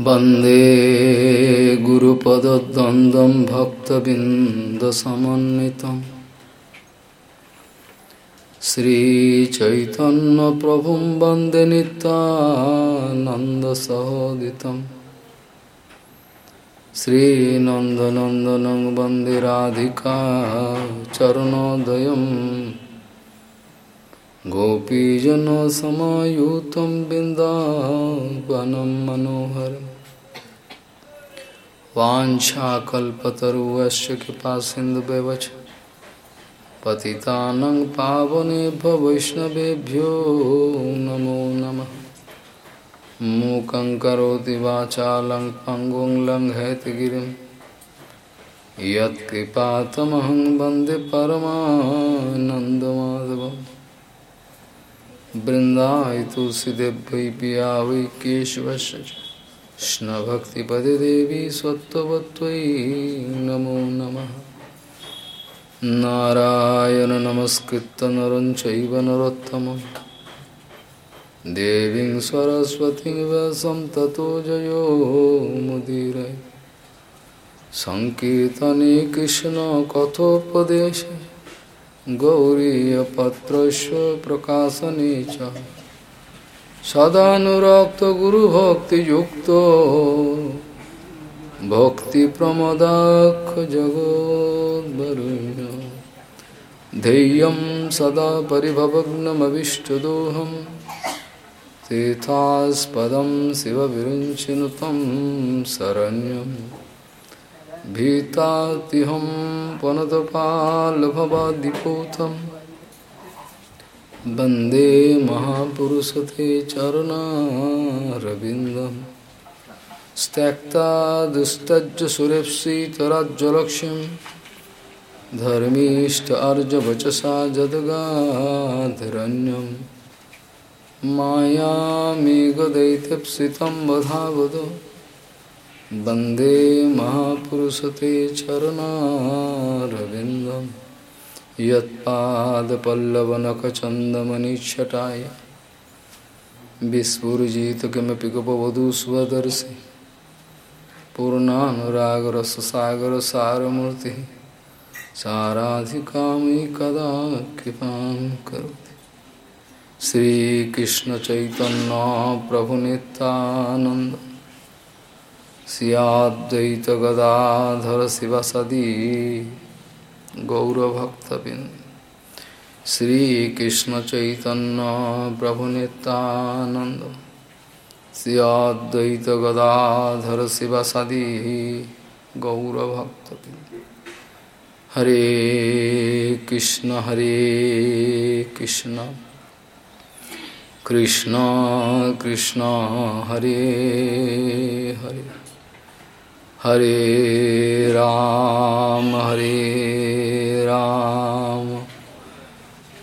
वन्दे गुरुपदद्वन्द्वं भक्तबिन्दसमन्वितम् श्रीचैतन्यप्रभुं वन्दे नित्यानन्दसहोदितं। श्रीनन्दनन्दनं वन्दे राधिका चरणोदयम् गोपीजनसमायुतं बिन्दावनं मनोहरम् वाञ्छाकल्पतरुवश्च कृपासिन्धुव्यवच पतितानं पावनेभ्य वैष्णवेभ्यो नमो नमः। मूकं करोति वाचालं पङ्गुं लङ्घयतगिरिं यत्कृपातमहं वंदे बृंदाई तुलसीदेव पिया वै केशवश कृष्णभक्तिपदे देवी सत्वत्वयी नमो नमः। नारायण नमस्कृत नर चैव नरोत्तमं देवीं सरस्वतीं व्यासं ततो जयो मुदीरये। सङ्कीर्तने गौरीयपत्रस्य प्रकाशने च सदानुरक्तगुरुभक्तियुक्तो। भक्तिप्रमदाखजगोद्वरुण्य धैर्यं सदा परिभवग्नमविष्टदोहं। तीर्थास्पदं शिवविरुञ्चिनुतं शरण्यम्। भीतातिहं पनतपालभवादिपोतं वंदे महापुरुषते चरणं स्तक्ता दुस्तज सुरेप्सितराज्ज्वलक्ष्यं धर्मीष्ट अर्ज़ वचसा अर्जवचसा जदगाधरण्यं मायामेघदैत्यप्सितं वधा वद वंदे महापुरुषते चरणारविन्दं यत्पादपल्लवनखचन्दमनिच्छटाय। विस्फुरिजित किमपि गपवधू स्वदर्शि पूर्णानुरागरससागरसारमूर्तिः। साराधिकामि कदा कृपां करोति। श्रीकृष्णचैतन्यप्रभुनितानन्द सियादत गदाधर शिव सदी श्रियाद्वैतगदाधर शिवसदी। गौरभक्तबिन्द श्रीकृष्णचैतन्य गदाधर शिव सदी गौरभक्त हरे कृष्ण हरे कृष्ण। कृष्ण कृष्ण, हरे हरे। हरे राम हरे राम।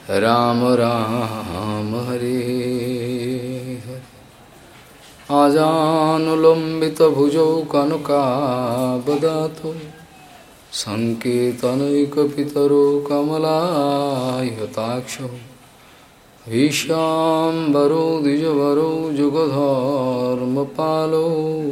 राम राम, हरे हरे। आजानुलम्बितभुजौ कनकाबदातो। सङ्केतनैकपितरो कमलायताक्षौ। भीष्याम्बरो द्विजवरो, जुगधर्मपालो।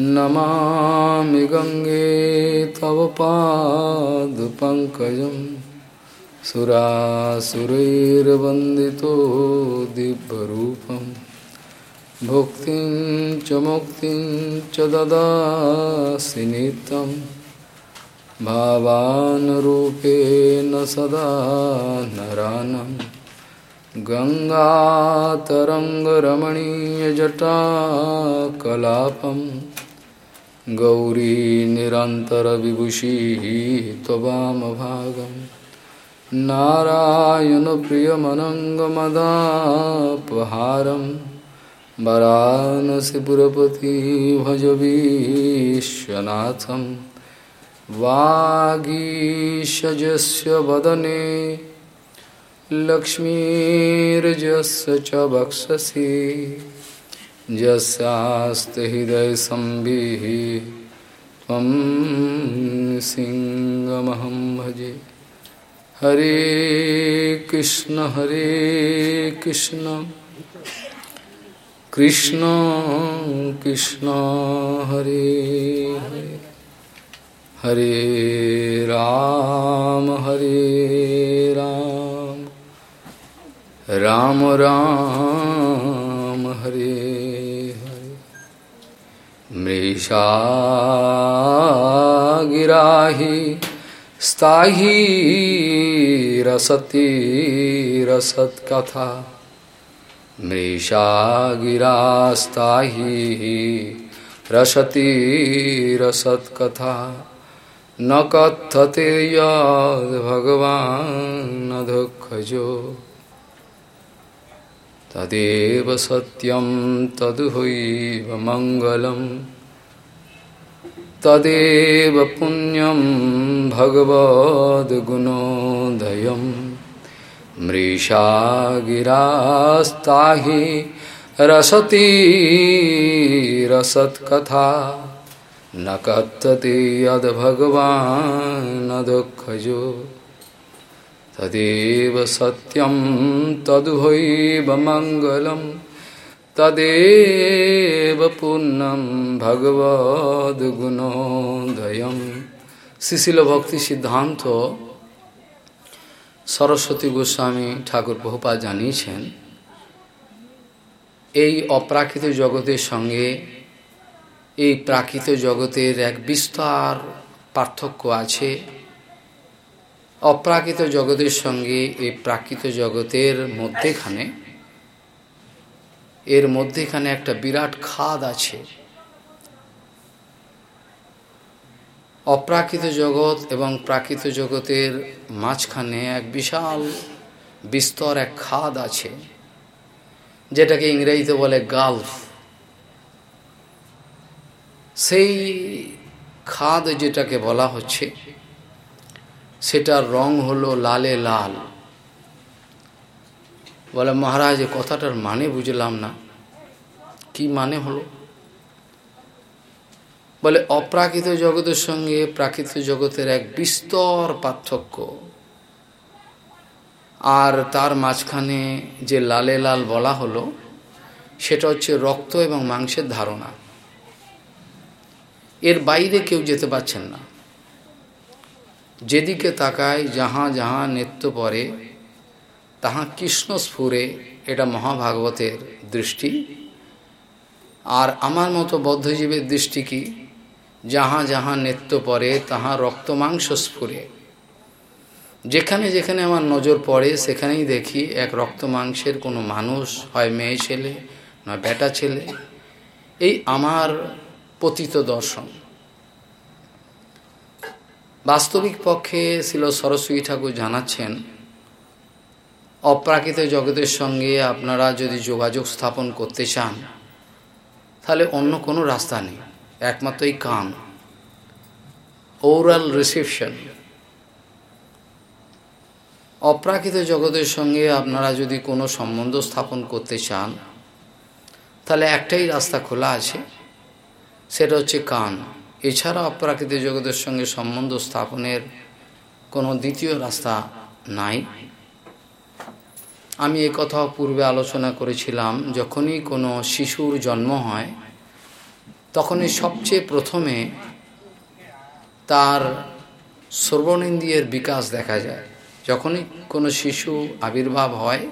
नमामि गङ्गे तव पादपङ्कजं सुरासुरैर्वन्दितो दिव्यरूपं। भुक्तिं च मुक्तिं च ददासि नित्यं। भावानुरूपेण सदा नरानं। गङ्गातरङ्गरमणीयजटाकलापम्। गौरी निरन्तरविभूषिः त्ववामभागं नारायणप्रियमनङ्गमदापहारं वरानसीपुरपति भज विश्वनाथं वागीशजस्य वदने। लक्ष्मीर्जस्य च वक्षसि। यस्यास्ति हृदयसंविः त्वं सिंहमहं भजे। हरे कृष्ण हरे कृष्ण। कृष्ण कृष्ण, हरे हरे। हरे राम हरे राम। राम राम हरे हरे मृषा गिराहि स्थाही रसती रसत्कथा। मृषा गिरास्ताहि रसति रसत्कथा। न कथते यद् भगवान् दुःखजो। तदेव सत्यं तद्हैव मङ्गलम् तदेव पुण्यं भगवद्गुणोदयम् मृषा गिरास्ताहि रसती रसत्कथा। न कथति यद्भगवान् दुःखजो। तदेव सत्यं तद्हैव मङ्गलं तदेव पूर्णं भगवद्गुणोदयं শিশিল ভক্তি সিদ্ধান্ত সরস্বতী গোস্বামী ঠাকুর বহুপা জানিয়েছেন এই অপ্রাকৃত জগতের সঙ্গে এই প্রাকৃত জগতের এক বিস্তার পার্থক্য আছে অপ্রাকৃত জগতের সঙ্গে এই প্রাকৃত জগতের মধ্যেখানে, এর মধ্যেখানে একটা বিরাট খাদ আছে। অপ্রাকৃত জগৎ এবং প্রাকৃত জগতের মাঝখানে এক বিশাল বিস্তর এক খাদ আছে, যেটাকে ইংরেজিতে বলে গালফ। সেই খাদ যেটাকে বলা হচ্ছে সেটার রং হলো লালে লাল। বলে, মহারাজ কথাটার মানে বুঝলাম না। কি মানে হলো? বলে, অপ্রাকৃত জগতের সঙ্গে প্রাকৃত জগতের এক বিস্তর পার্থক্য। আর তার মাঝখানে যে লালে লাল বলা হলো, সেটা হচ্ছে রক্ত এবং মাংসের ধারণা। এর বাইরে কেউ যেতে পারছেন না। যেদিকে তাকায় যাহা যাহা নৃত্য পরে, তাহা কৃষ্ণ স্ফুরে এটা মহাভাগবতের দৃষ্টি। আর আমার মতো বদ্ধজীবের দৃষ্টি কি? যাহা যাহা নৃত্য পরে, তাহা রক্ত মাংস স্ফুরে যেখানে যেখানে আমার নজর পড়ে, সেখানেই দেখি এক রক্ত মাংসের কোনো মানুষ, হয় মেয়ে ছেলে, নয় বেটা ছেলে। এই আমার পতিত দর্শন। বাস্তবিক পক্ষে ছিল সরস্বতী ঠাকুর জানাচ্ছেন, অপ্রাকৃত জগতের সঙ্গে আপনারা যদি যোগাযোগ স্থাপন করতে চান, তাহলে অন্য কোনো রাস্তা নেই, একমাত্র এই কান। ওরাল রিসেপশন অপ্রাকৃত জগতের সঙ্গে আপনারা যদি কোনো সম্বন্ধ স্থাপন করতে চান, তাহলে একটাই রাস্তা খোলা আছে, সেটা হচ্ছে কান। এছাড়া অপ্রাকৃত জগতের সঙ্গে সম্বন্ধ স্থাপনের কোনো দ্বিতীয় রাস্তা নাই। আমি এ কথা পূর্বে আলোচনা করেছিলাম, যখনই কোনো শিশুর জন্ম হয়, তখনই সবচেয়ে প্রথমে তার শ্রবণেন্দ্রিয়ের বিকাশ দেখা যায়। যখনই কোনো শিশু আবির্ভাব হয়,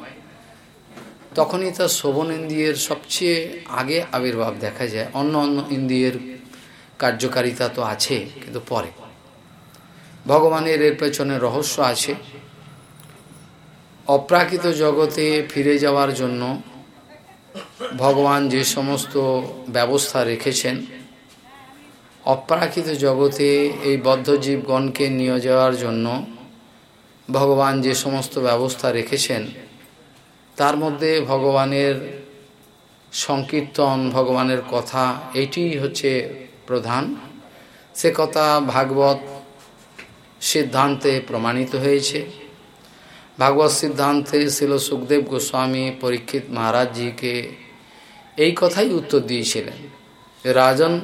তখনই তার শ্রবণেন্দ্রিয়ের সবচেয়ে আগে আবির্ভাব দেখা যায়। অন্য অন্য ইন্দ্রিয়ের কার্যকারিতা তো আছে, কিন্তু পরে। ভগবানের এর পেছনে রহস্য আছে। অপ্রাকৃত জগতে ফিরে যাওয়ার জন্য ভগবান যে সমস্ত ব্যবস্থা রেখেছেন, অপ্রাকৃত জগতে এই বদ্ধজীবগণকে নিয়ে যাওয়ার জন্য ভগবান যে সমস্ত ব্যবস্থা রেখেছেন, তার মধ্যে ভগবানের সংকীর্তন, ভগবানের কথা এটি হচ্ছে প্রধান। সে কথা ভাগবত সিদ্ধান্তে প্রমাণিত হয়েছে। ভাগবত সিদ্ধান্তে ছিল সুখদেব গোস্বামী পরীক্ষিত মহারাজজিকে এই কথাই উত্তর দিয়েছিলেন। রাজন,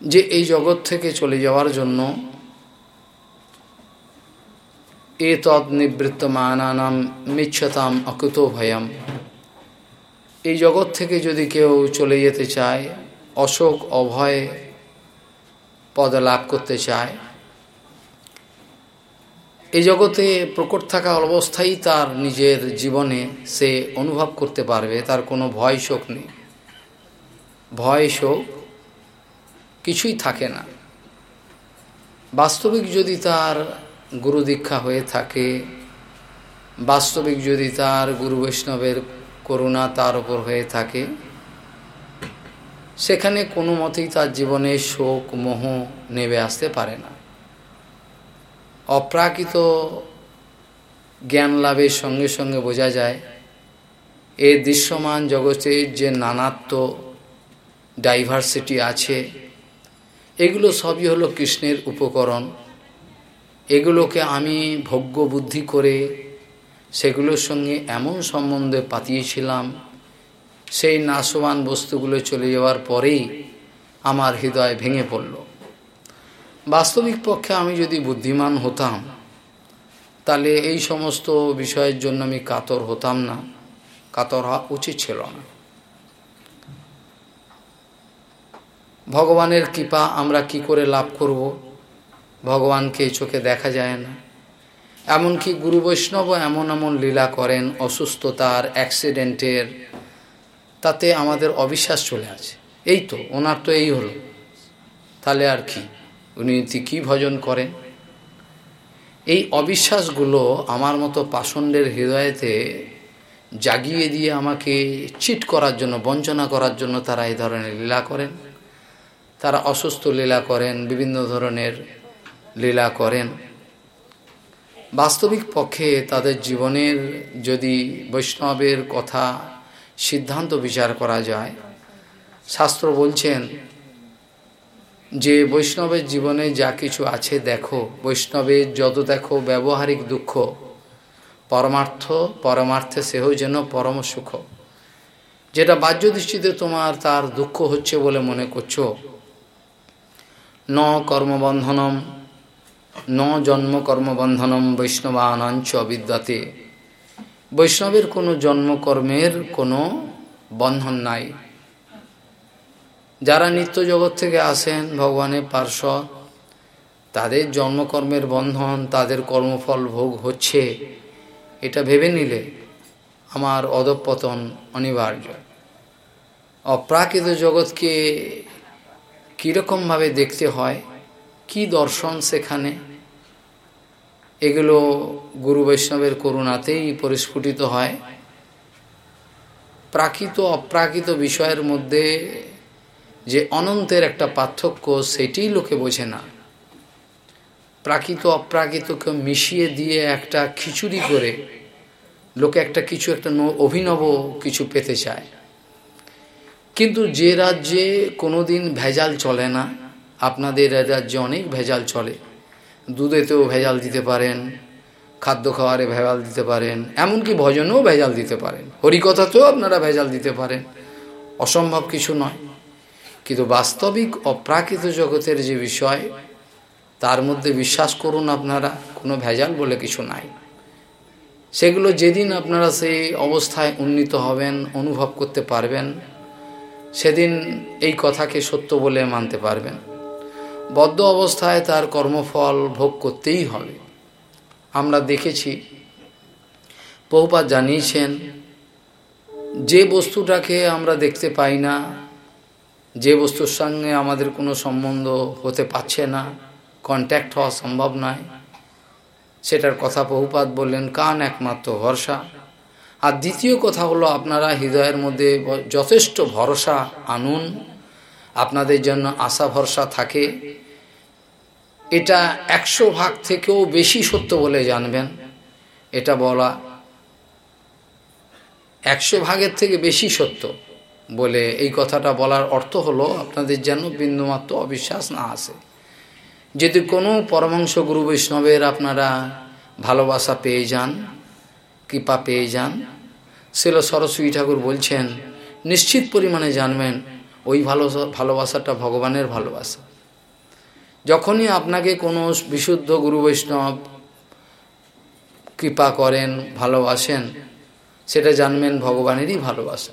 যে এই জগৎ থেকে চলে যাওয়ার জন্য এ তৎ নিবৃত্ত মানানাম মিচ্ছতাম অকুত ভয়ম এই জগৎ থেকে যদি কেউ চলে যেতে চায় অশোক অভয় পদ লাভ করতে চায়। এই জগতে প্রকট থাকা অবস্থায় তার নিজের জীবনে সে অনুভব করতে পারবে, তার কোনো ভয় শোক নেই। ভয় শোক কিছুই থাকে না। বাস্তবিক যদি তার গুরু দীক্ষা হয়ে থাকে, বাস্তবিক যদি তার গুরু বৈষ্ণবের করুণা তার উপর হয়ে থাকে সেখানে কোনো মতেই তার জীবনে শোক, মোহ নেমে আসতে পারে না। অপ্রাকৃত জ্ঞান লাভের সঙ্গে সঙ্গে বোঝা যায় এ দৃশ্যমান জগতের যে নানাত্ব, ডাইভার্সিটি আছে, এগুলো সবই হলো কৃষ্ণের উপকরণ। এগুলোকে আমি ভোগ্য বুদ্ধি করে সেগুলোর সঙ্গে এমন সম্বন্ধে পাতিয়েছিলাম সেই নাশবান বস্তুগুলো চলে যাওয়ার পরেই আমার হৃদয় ভেঙে পড়ল। বাস্তবিক পক্ষে আমি যদি বুদ্ধিমান হতাম, তাহলে এই সমস্ত বিষয়ের জন্য আমি কাতর হতাম না, কাতর হওয়া উচিত ছিল না। ভগবানের কৃপা আমরা কি করে লাভ করব? ভগবানকে চোখে দেখা যায় না। এমনকি গুরু বৈষ্ণব এমন এমন লীলা করেন, অসুস্থতার, অ্যাক্সিডেন্টের তাতে আমাদের অবিশ্বাস চলে আছে এই তো, ওনার তো এই হলো। তাহলে আর কি? উনি কী ভজন করেন? এই অবিশ্বাসগুলো আমার মতো পাষণ্ডের হৃদয়েতে জাগিয়ে দিয়ে আমাকে চিট করার জন্য, বঞ্চনা করার জন্য তারা এই ধরনের লীলা করেন। তারা অসুস্থ লীলা করেন, বিভিন্ন ধরনের লীলা করেন। বাস্তবিক পক্ষে তাদের জীবনের যদি বৈষ্ণবের কথা সিদ্ধান্ত বিচার করা যায়। শাস্ত্র বলছেন, যে বৈষ্ণবের জীবনে যা কিছু আছে দেখো। বৈষ্ণবের যত দেখো, ব্যবহারিক দুঃখ। পরমার্থ, পরমার্থে সেহ যেন পরম সুখ। যেটা বাহ্য দৃষ্টিতে তোমার তার দুঃখ হচ্ছে বলে মনে করছ। ন কর্মবন্ধনম, ন জন্ম কর্মবন্ধনম বৈষ্ণবানাঞ্চ অবিদ্যাতে বৈষ্ণবের কোনো জন্মকর্মের কোনো বন্ধন নাই। যারা নিত্য জগৎ থেকে আসেন, ভগবানের পার্শ্ব, তাদের জন্মকর্মের বন্ধন, তাদের কর্মফল ভোগ হচ্ছে। এটা ভেবে নিলে আমার অধপতন অনিবার্য। অপ্রাকৃত জগৎকে কীরকমভাবে দেখতে হয়? কি দর্শন সেখানে? এগুলো গুরু বৈষ্ণবের করুণাতেই পরিস্ফুটিত হয়। প্রাকৃত, অপ্রাকৃত বিষয়ের মধ্যে যে অনন্তের একটা পার্থক্য সেটি লোকে বোঝে না। প্রাকৃত, অপ্রাকৃতকে মিশিয়ে দিয়ে একটা খিচুড়ি করে লোকে একটা কিছু, একটা অভিনব কিছু পেতে চায়। কিন্তু যে রাজ্যে কোনো দিন ভেজাল চলে না, আপনাদের রাজ্যে অনেক ভেজাল চলে। দুধেতেও ভেজাল দিতে পারেন, খাদ্য খাওয়ারে ভেজাল দিতে পারেন, এমনকি ভজনেও ভেজাল দিতে পারেন। হরিকথাতেও আপনারা ভেজাল দিতে পারেন। অসম্ভব কিছু নয়। কিন্তু বাস্তবিক অপ্রাকৃত জগতের যে বিষয়, তার মধ্যে বিশ্বাস করুন আপনারা, কোনো ভেজাল বলে কিছু নাই। সেগুলো যেদিন আপনারা সেই অবস্থায় উন্নীত হবেন, অনুভব করতে পারবেন, সেদিন এই কথাকে সত্য বলে মানতে পারবেন। বদ্ধ অবস্থায় তার কর্মফল ভোগ করতেই হবে। আমরা দেখেছি, বহুপাত জানিয়েছেন, যে বস্তুটাকে আমরা দেখতে পাই না, যে বস্তুর সঙ্গে আমাদের কোনো সম্বন্ধ হতে পারছে না কন্ট্যাক্ট হওয়া সম্ভব নয়। সেটার কথা বহুপাত বললেন, কান একমাত্র ভরসা। আর দ্বিতীয় কথা হলো, আপনারা হৃদয়ের মধ্যে যথেষ্ট ভরসা আনুন। আপনাদের জন্য আশা ভরসা থাকে। এটা একশো ভাগ থেকেও বেশি সত্য বলে জানবেন। এটা বলা একশো ভাগের থেকে বেশি সত্য বলে এই কথাটা বলার অর্থ হলো, আপনাদের যেন বিন্দুমাত্র অবিশ্বাস না আসে যদি কোনো পরমাংশ গুরু বৈষ্ণবের আপনারা ভালোবাসা পেয়ে যান, কৃপা পেয়ে যান শিল সরস্বতী ঠাকুর বলছেন, নিশ্চিত পরিমাণে জানবেন, ওই ভালো ভালোবাসাটা ভগবানের ভালোবাসা। যখনই আপনাকে কোনো বিশুদ্ধ গুরু বৈষ্ণব কৃপা করেন, ভালোবাসেন, সেটা জানবেন ভগবানেরই ভালোবাসা।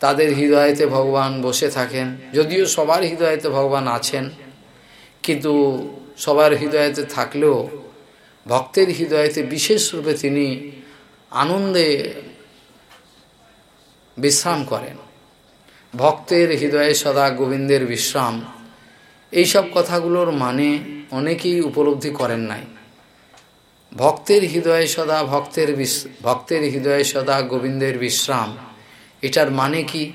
তাদের হৃদয়েতে ভগবান বসে থাকেন। যদিও সবার হৃদয়েতে ভগবান আছেন, কিন্তু সবার হৃদয়েতে থাকলেও ভক্তের হৃদয়েতে বিশেষ রূপে তিনি আনন্দে বিশ্রাম করেন। ভক্তের হৃদয়ে সদা গোবিন্দের বিশ্রাম। এইসব কথাগুলোর মানে অনেকেই উপলব্ধি করেন নাই। ভক্তের হৃদয়ে সদা ভক্তের ভক্তের হৃদয়ে সদা গোবিন্দের বিশ্রাম। এটার মানে কি?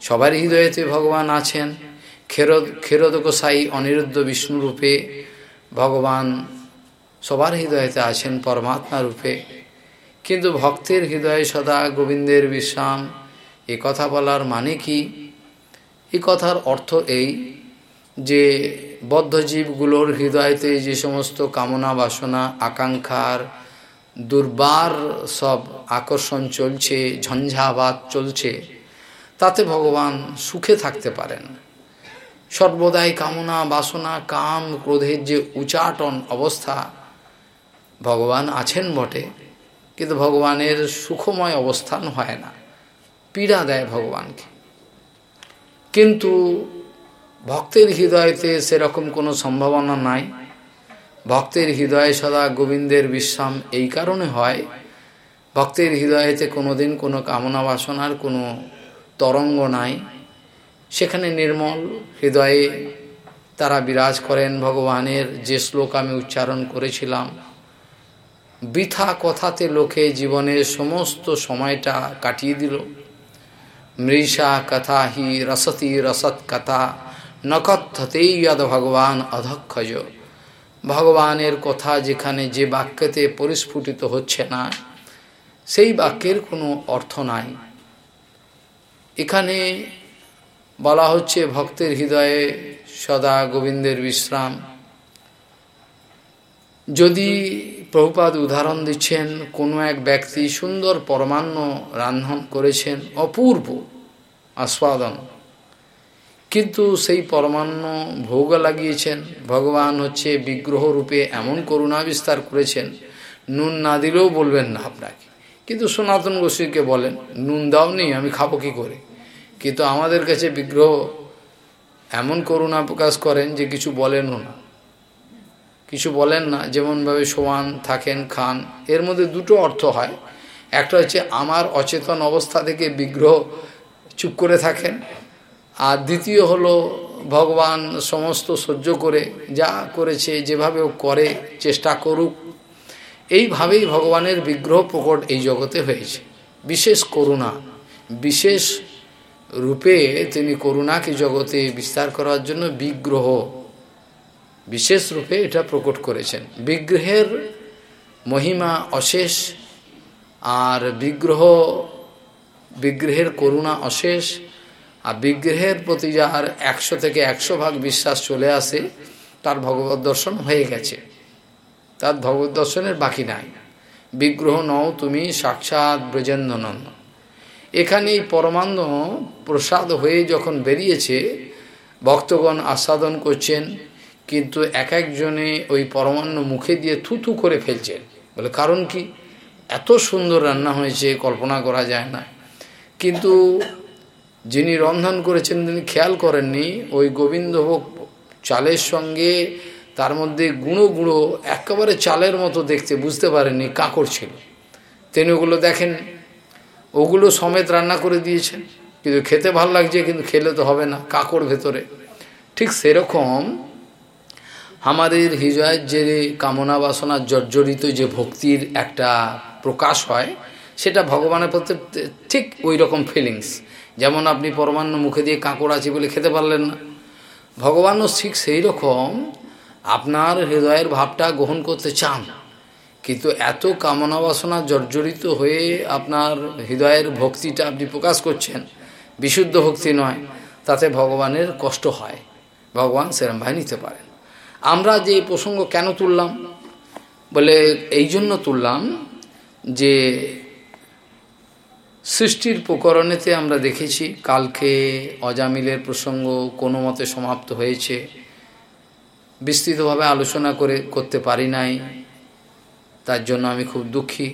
সবার হৃদয়েতে ভগবান আছেন। খেরদ খেরদকসাই অনিরুদ্ধ বিষ্ণুরূপে ভগবান সবার হৃদয়েতে আছেন পরমাত্মা রূপে। কিন্তু ভক্তের হৃদয়ে সদা গোবিন্দের বিশ্রাম, এ কথা বলার মানে কি? এই কথার অর্থ এই যে বদ্ধজীবগুলোর হৃদয়তে যে সমস্ত কামনা, বাসনা, আকাঙ্ক্ষার দুর্বার সব আকর্ষণ চলছে, ঝঞ্ঝাবাদ চলছে, তাতে ভগবান সুখে থাকতে পারেন। সর্বদাই কামনা, বাসনা, কাম, ক্রোধের যে উচাটন অবস্থা ভগবান আছেন বটে, কিন্তু ভগবানের সুখময় অবস্থান হয় না। পীড়া দেয় ভগবানকে। কিন্তু ভক্তের হৃদয়তে সেরকম কোনো সম্ভাবনা নাই। ভক্তের হৃদয়ে সদা গোবিন্দের বিশ্রাম এই কারণে হয়। ভক্তের হৃদয়েতে কোনোদিন কোনো কামনা বাসনার কোনো তরঙ্গ নাই। সেখানে নির্মল হৃদয়ে তারা বিরাজ করেন ভগবানের যে শ্লোক আমি উচ্চারণ করেছিলাম। বৃথা কথাতে লোকে জীবনের সমস্ত সময়টা কাটিয়ে দিল। মৃষা কথা হি রসতি রসৎ কথা নকথতেই যদ ভগবান অধক্ষজ। ভগবানের কথা যেখানে যে বাক্যতে পরিস্ফুটিত হচ্ছে না, সেই বাক্যের কোনো অর্থ নাই। এখানে বলা হচ্ছে, ভক্তের হৃদয়ে সদা গোবিন্দের বিশ্রাম। যদি প্রভুপাদ উদাহরণ দিচ্ছেন, কোনো এক ব্যক্তি সুন্দর পরমান্ন রান্ধন করেছেন, অপূর্ব আস্বাদন। কিন্তু সেই পরমান্ন ভোগ লাগিয়েছেন। ভগবান হচ্ছে বিগ্রহ রূপে এমন করুণা বিস্তার করেছেন, নুন না দিলেও বলবেন না আপনাকে। কিন্তু সনাতন গোস্বীকে বলেন, নুন দাও নেই আমি খাব কি করে? কিন্তু আমাদের কাছে বিগ্রহ এমন করুণা প্রকাশ করেন যে কিছু বলেনও না। কিছু বলেন না, যেমনভাবে সোয়ান থাকেন, খান। এর মধ্যে দুটো অর্থ হয়। একটা হচ্ছে, আমার অচেতন অবস্থা থেকে বিগ্রহ চুপ করে থাকেন। আর দ্বিতীয় হলো ভগবান সমস্ত সহ্য করে যা করেছে, যেভাবে ও করে, চেষ্টা করুক। এইভাবেই ভগবানের বিগ্রহ প্রকট এই জগতে হয়েছে। বিশেষ করুণা, বিশেষ রূপে তিনি করুণাকে জগতে বিস্তার করার জন্য বিগ্রহ, বিশেষ রূপে এটা প্রকট করেছেন। বিগ্রহের মহিমা অশেষ, আর বিগ্রহ, বিগ্রহের করুণা অশেষ আর বিগ্রহের প্রতি যার একশো থেকে একশো ভাগ বিশ্বাস চলে আসে, তার ভগবত দর্শন হয়ে গেছে। তার ভগবত দর্শনের বাকি নাই। বিগ্রহ নও তুমি সাক্ষাৎ ব্রজেন্দ্রনন্দ এখানে এই পরমান্ন প্রসাদ হয়ে যখন বেরিয়েছে, ভক্তগণ আস্বাদন করছেন, কিন্তু এক একজনে ওই পরমান্ন মুখে দিয়ে থুথু করে ফেলছেন। বলে, কারণ কি? এত সুন্দর রান্না হয়েছে, কল্পনা করা যায় না। কিন্তু যিনি রন্ধন করেছেন, তিনি খেয়াল করেননি, ওই গোবিন্দভোগ চালের সঙ্গে তার মধ্যে গুঁড়ো গুঁড়ো একেবারে চালের মতো দেখতে বুঝতে পারেননি কাঁকড় ছিল। তিনি ওগুলো দেখেন, ওগুলো সমেত রান্না করে দিয়েছেন। কিন্তু খেতে ভালো লাগছে, কিন্তু খেলে তো হবে না কাঁকড় ভেতরে। ঠিক সেরকম আমাদের হৃদয়ের যে কামনা বাসনা, জর্জরিত যে ভক্তির একটা প্রকাশ হয়, সেটা ভগবানের প্রতি ঠিক ওই রকম ফিলিংস যেমন আপনি পরমান্ন মুখে দিয়ে কাঁকড় আছে বলে খেতে পারলেন না। ভগবানও ঠিক সেই রকম আপনার হৃদয়ের ভাবটা গ্রহণ করতে চান। কিন্তু এত কামনা বাসনা জর্জরিত হয়ে আপনার হৃদয়ের ভক্তিটা আপনি প্রকাশ করছেন, বিশুদ্ধ ভক্তি নয়, তাতে ভগবানের কষ্ট হয়। ভগবান সেরম ভাই নিতে পারেন। আমরা যে প্রসঙ্গ কেন তুললাম? বলে এই জন্য তুললাম যে সৃষ্টির প্রকরণেতে আমরা দেখেছি, কালকে অজামিলের প্রসঙ্গ কোনো মতে সমাপ্ত হয়েছে। বিস্তৃতভাবে আলোচনা করে করতে পারি নাই, তার জন্য আমি খুব দুঃখী।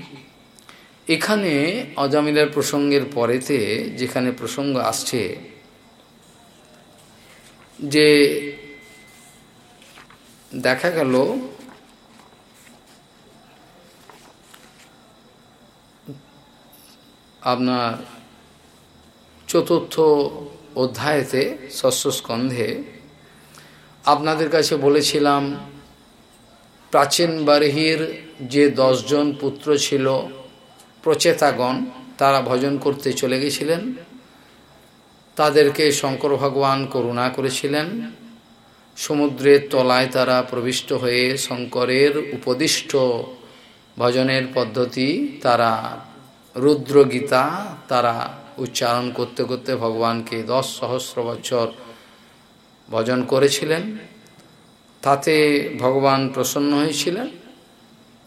এখানে অজামিলের প্রসঙ্গের পরেতে যেখানে প্রসঙ্গ আসছে যে দেখা গেল আপনার চতুর্থ অধ্যায়েতে ষষ্ঠ স্কন্ধে আপনাদের কাছে বলেছিলাম, প্রাচীন বারহির যে দশজন পুত্র ছিল, প্রচেতাগণ, তারা ভজন করতে চলে গেছিলেন। তাদেরকে শঙ্কর ভগবান করুণা করেছিলেন। সমুদ্রের তলায় তারা প্রবিষ্ট হয়ে শঙ্করের উপদিষ্ট ভজনের পদ্ধতি তারা রুদ্রগীতা তারা উচ্চারণ করতে করতে ভগবানকে দশ সহস্র বছর ভজন করেছিলেন। তাতে ভগবান প্রসন্ন হয়েছিলেন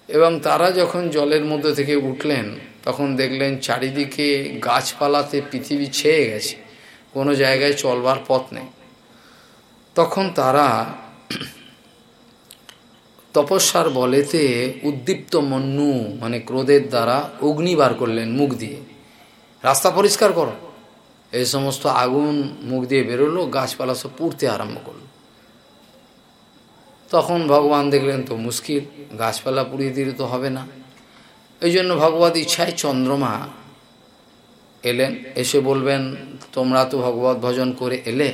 এবং তারা যখন জলের মধ্যে থেকে উঠলেন, তখন দেখলেন চারিদিকে গাছপালাতে পৃথিবী ছেয়ে গেছে, কোনো জায়গায় চলবার পথ নেই। তখন তারা তপস্যার বলেতে উদ্দীপ্ত মন্নু মানে ক্রোধের দ্বারা অগ্নি বার করলেন মুখ দিয়ে। রাস্তা পরিষ্কার করো। এই সমস্ত আগুন মুখ দিয়ে বেরোলো, গাছপালা সব পুড়তে আরম্ভ করল। তখন ভগবান দেখলেন তো মুশকিল, গাছপালা পুড়িয়ে দিলে তো হবে না। এই জন্য ভগবত ইচ্ছায় চন্দ্রমা এলেন, এসে বলবেন, তোমরা তো ভগবত ভজন করে এলে,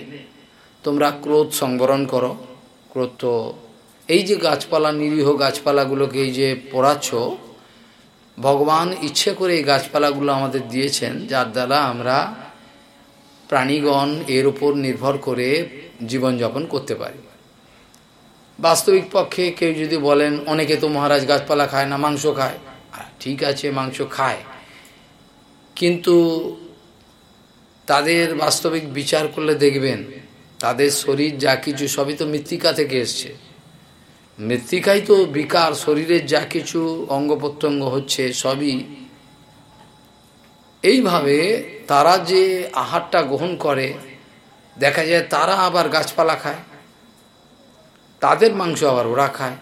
তোমরা ক্রোধ সংবরণ করো। ক্রোধ তো এই যে গাছপালা, নিরীহ গাছপালাগুলোকে এই যে পড়াচ্ছ, ভগবান ইচ্ছে করে এই গাছপালাগুলো আমাদের দিয়েছেন, যার দ্বারা আমরা প্রাণীগণ এর উপর নির্ভর করে জীবনযাপন করতে পারি। বাস্তবিক পক্ষে কেউ যদি বলেন, অনেকে তো মহারাজ গাছপালা খায় না, মাংস খায়। ঠিক আছে, মাংস খায়। কিন্তু তাদের বাস্তবিক বিচার করলে দেখবেন, তাদের শরীর যা কিছু সবই তো মৃত্তিকা থেকে এসছে। মৃত্তিকাই তো বিকার, শরীরের যা কিছু অঙ্গ প্রত্যঙ্গ হচ্ছে সবই। এইভাবে তারা যে আহারটা গ্রহণ করে, দেখা যায় তারা আবার গাছপালা খায়, তাদের মাংস আবার ওরা খায়।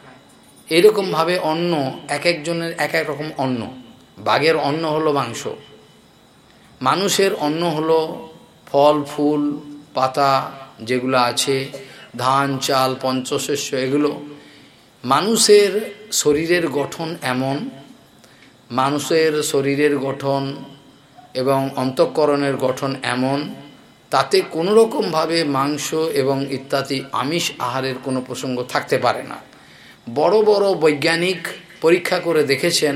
এরকমভাবে অন্ন, এক একজনের এক এক রকম অন্ন। বাঘের অন্ন হলো মাংস। মানুষের অন্ন হলো ফল, ফুল, পাতা যেগুলো আছে, ধান, চাল পঞ্চশস্য এগুলো। মানুষের শরীরের গঠন এমন, মানুষের শরীরের গঠন এবং অন্তঃকরণের গঠন এমন, তাতে কোনো রকমভাবে মাংস এবং ইত্যাদি আমিষ আহারের কোনো প্রসঙ্গ থাকতে পারে না। বড় বড় বৈজ্ঞানিক পরীক্ষা করে দেখেছেন,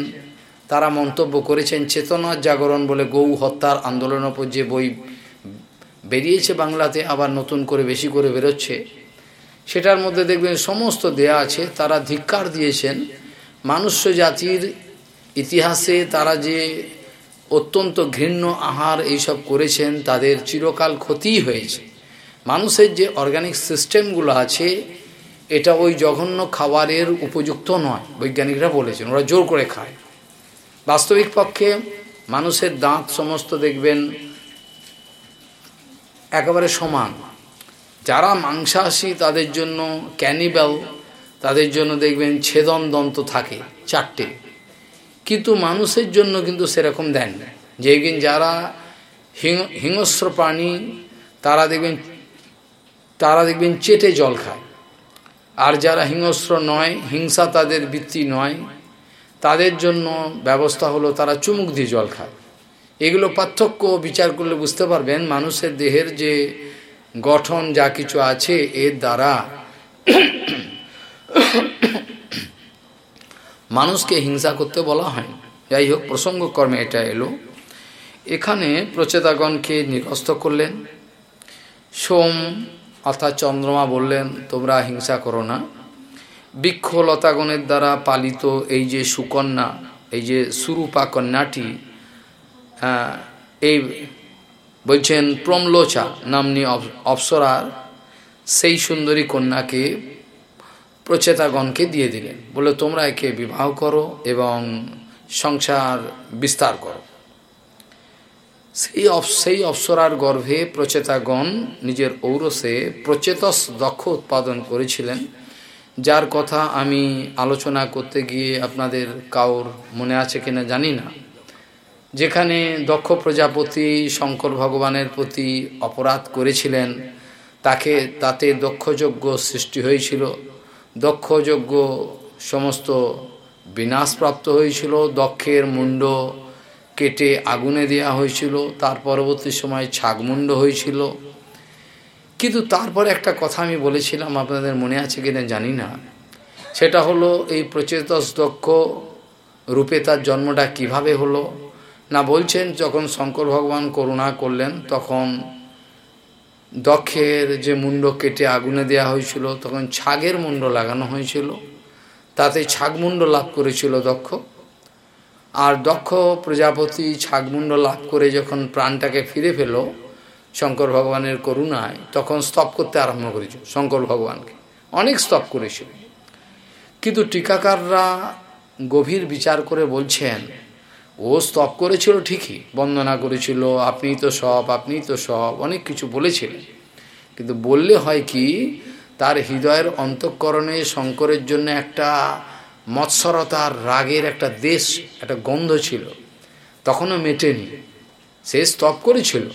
তারা মন্তব্য করেছেন চেতনার জাগরণ বলে গৌ হত্যার আন্দোলনের ওপর যে বই বেরিয়েছে বাংলাতে, আবার নতুন করে বেশি করে বেরোচ্ছে সেটার মধ্যে দেখবেন সমস্ত দেয়া আছে। তারা ধিক্কার দিয়েছেন। মানুষ্য জাতির ইতিহাসে তারা যে অত্যন্ত ঘৃণ্য আহার এইসব করেছেন, তাদের চিরকাল ক্ষতিই হয়েছে। মানুষের যে অর্গানিক সিস্টেমগুলো আছে, এটা ওই জঘন্য খাবারের উপযুক্ত নয়, বৈজ্ঞানিকরা বলেছেন। ওরা জোর করে খায়। বাস্তবিক পক্ষে মানুষের দাঁত সমস্ত দেখবেন একেবারে সমান। যারা মাংসাশী তাদের জন্য ক্যানিবেল তাদের জন্য দেখবেন ছেদন দন্ত থাকে চারটে। কিন্তু মানুষের জন্য কিন্তু সেরকম দেন যেদিন যারা হিংস্র প্রাণী, তারা দেখবেন তারা দেখবেন চেটে জল খায়। আর যারা হিংস্র নয়, হিংসা তাদের বৃত্তি নয়, তাদের জন্য ব্যবস্থা হলো তারা চুমুক দিয়ে জল খায়। এগুলো পার্থক্য বিচার করলে বুঝতে পারবেন, মানুষের দেহের যে গঠন যা কিছু আছে এর দ্বারা মানুষকে হিংসা করতে বলা হয় যাই হোক প্রসঙ্গ কর্মে এটা এলো। এখানে প্রচেতাগণকে নিরস্ত করলেন। সোম অর্থাৎ চন্দ্রমা বললেন, তোমরা হিংসা করো না। বৃক্ষলতাগণের দ্বারা পালিত এই যে সুকন্যা, এই যে সুরূপা কন্যাটি এই বলছেন, প্রমলোচা নামনি অপসরার সেই সুন্দরী কন্যাকে প্রচেতাগণকে দিয়ে দিলেন। বলে, তোমরা একে বিবাহ করো এবং সংসার বিস্তার করো। সেই সেই অপসরার গর্ভে প্রচেতাগণ নিজের ঔরসে প্রচেতস দক্ষ উৎপাদন করেছিলেন, যার কথা আমি আলোচনা করতে গিয়ে আপনাদের কাউর মনে আছে কিনা জানি না। যেখানে দক্ষ প্রজাপতি শঙ্কর ভগবানের প্রতি অপরাধ করেছিলেন, তাকে, তাতে দক্ষযজ্ঞ সৃষ্টি হয়েছিল। দক্ষযজ্ঞ সমস্ত বিনাশপ্রাপ্ত হয়েছিল, দক্ষের মুন্ড কেটে আগুনে দেওয়া হয়েছিল, তার পরবর্তী সময় ছাগমুন্ড হয়েছিল। কিন্তু তারপরে একটা কথা আমি বলেছিলাম, আপনাদের মনে আছে কিনা জানি না। সেটা হলো, এই প্রচেতস দক্ষ রূপে তার জন্মটা কীভাবে হলো? না বলছেন, যখন শঙ্কর ভগবান করুণা করলেন, তখন দক্ষের যে মুন্ড কেটে আগুনে দেওয়া হয়েছিল, তখন ছাগের মুন্ড লাগানো হয়েছিল। তাতে ছাগমুন্ড লাভ করেছিল দক্ষ। আর দক্ষ প্রজাপতি ছাগমুন্ড লাভ করে যখন প্রাণটাকে ফিরে ফেল শঙ্কর ভগবানের করুণায়, তখন স্তব করতে আরম্ভ করেছিল শঙ্কর ভগবানকে। অনেক স্তব করেছিল। কিন্তু টিকাকাররা গভীর বিচার করে বলছেন ও স্তব করেছিল ঠিকই, বন্দনা করেছিল, আপনি তো সব, আপনি তো সব, অনেক কিছু বলেছিলেন কিন্তু বললে হয় কি, তার হৃদয়ের অন্তঃকরণে শঙ্করের জন্য একটা মৎসরতার রাগের একটা দেশ, একটা গন্ধ ছিল। তখনও মেটেনি। সে স্তব করেছিল,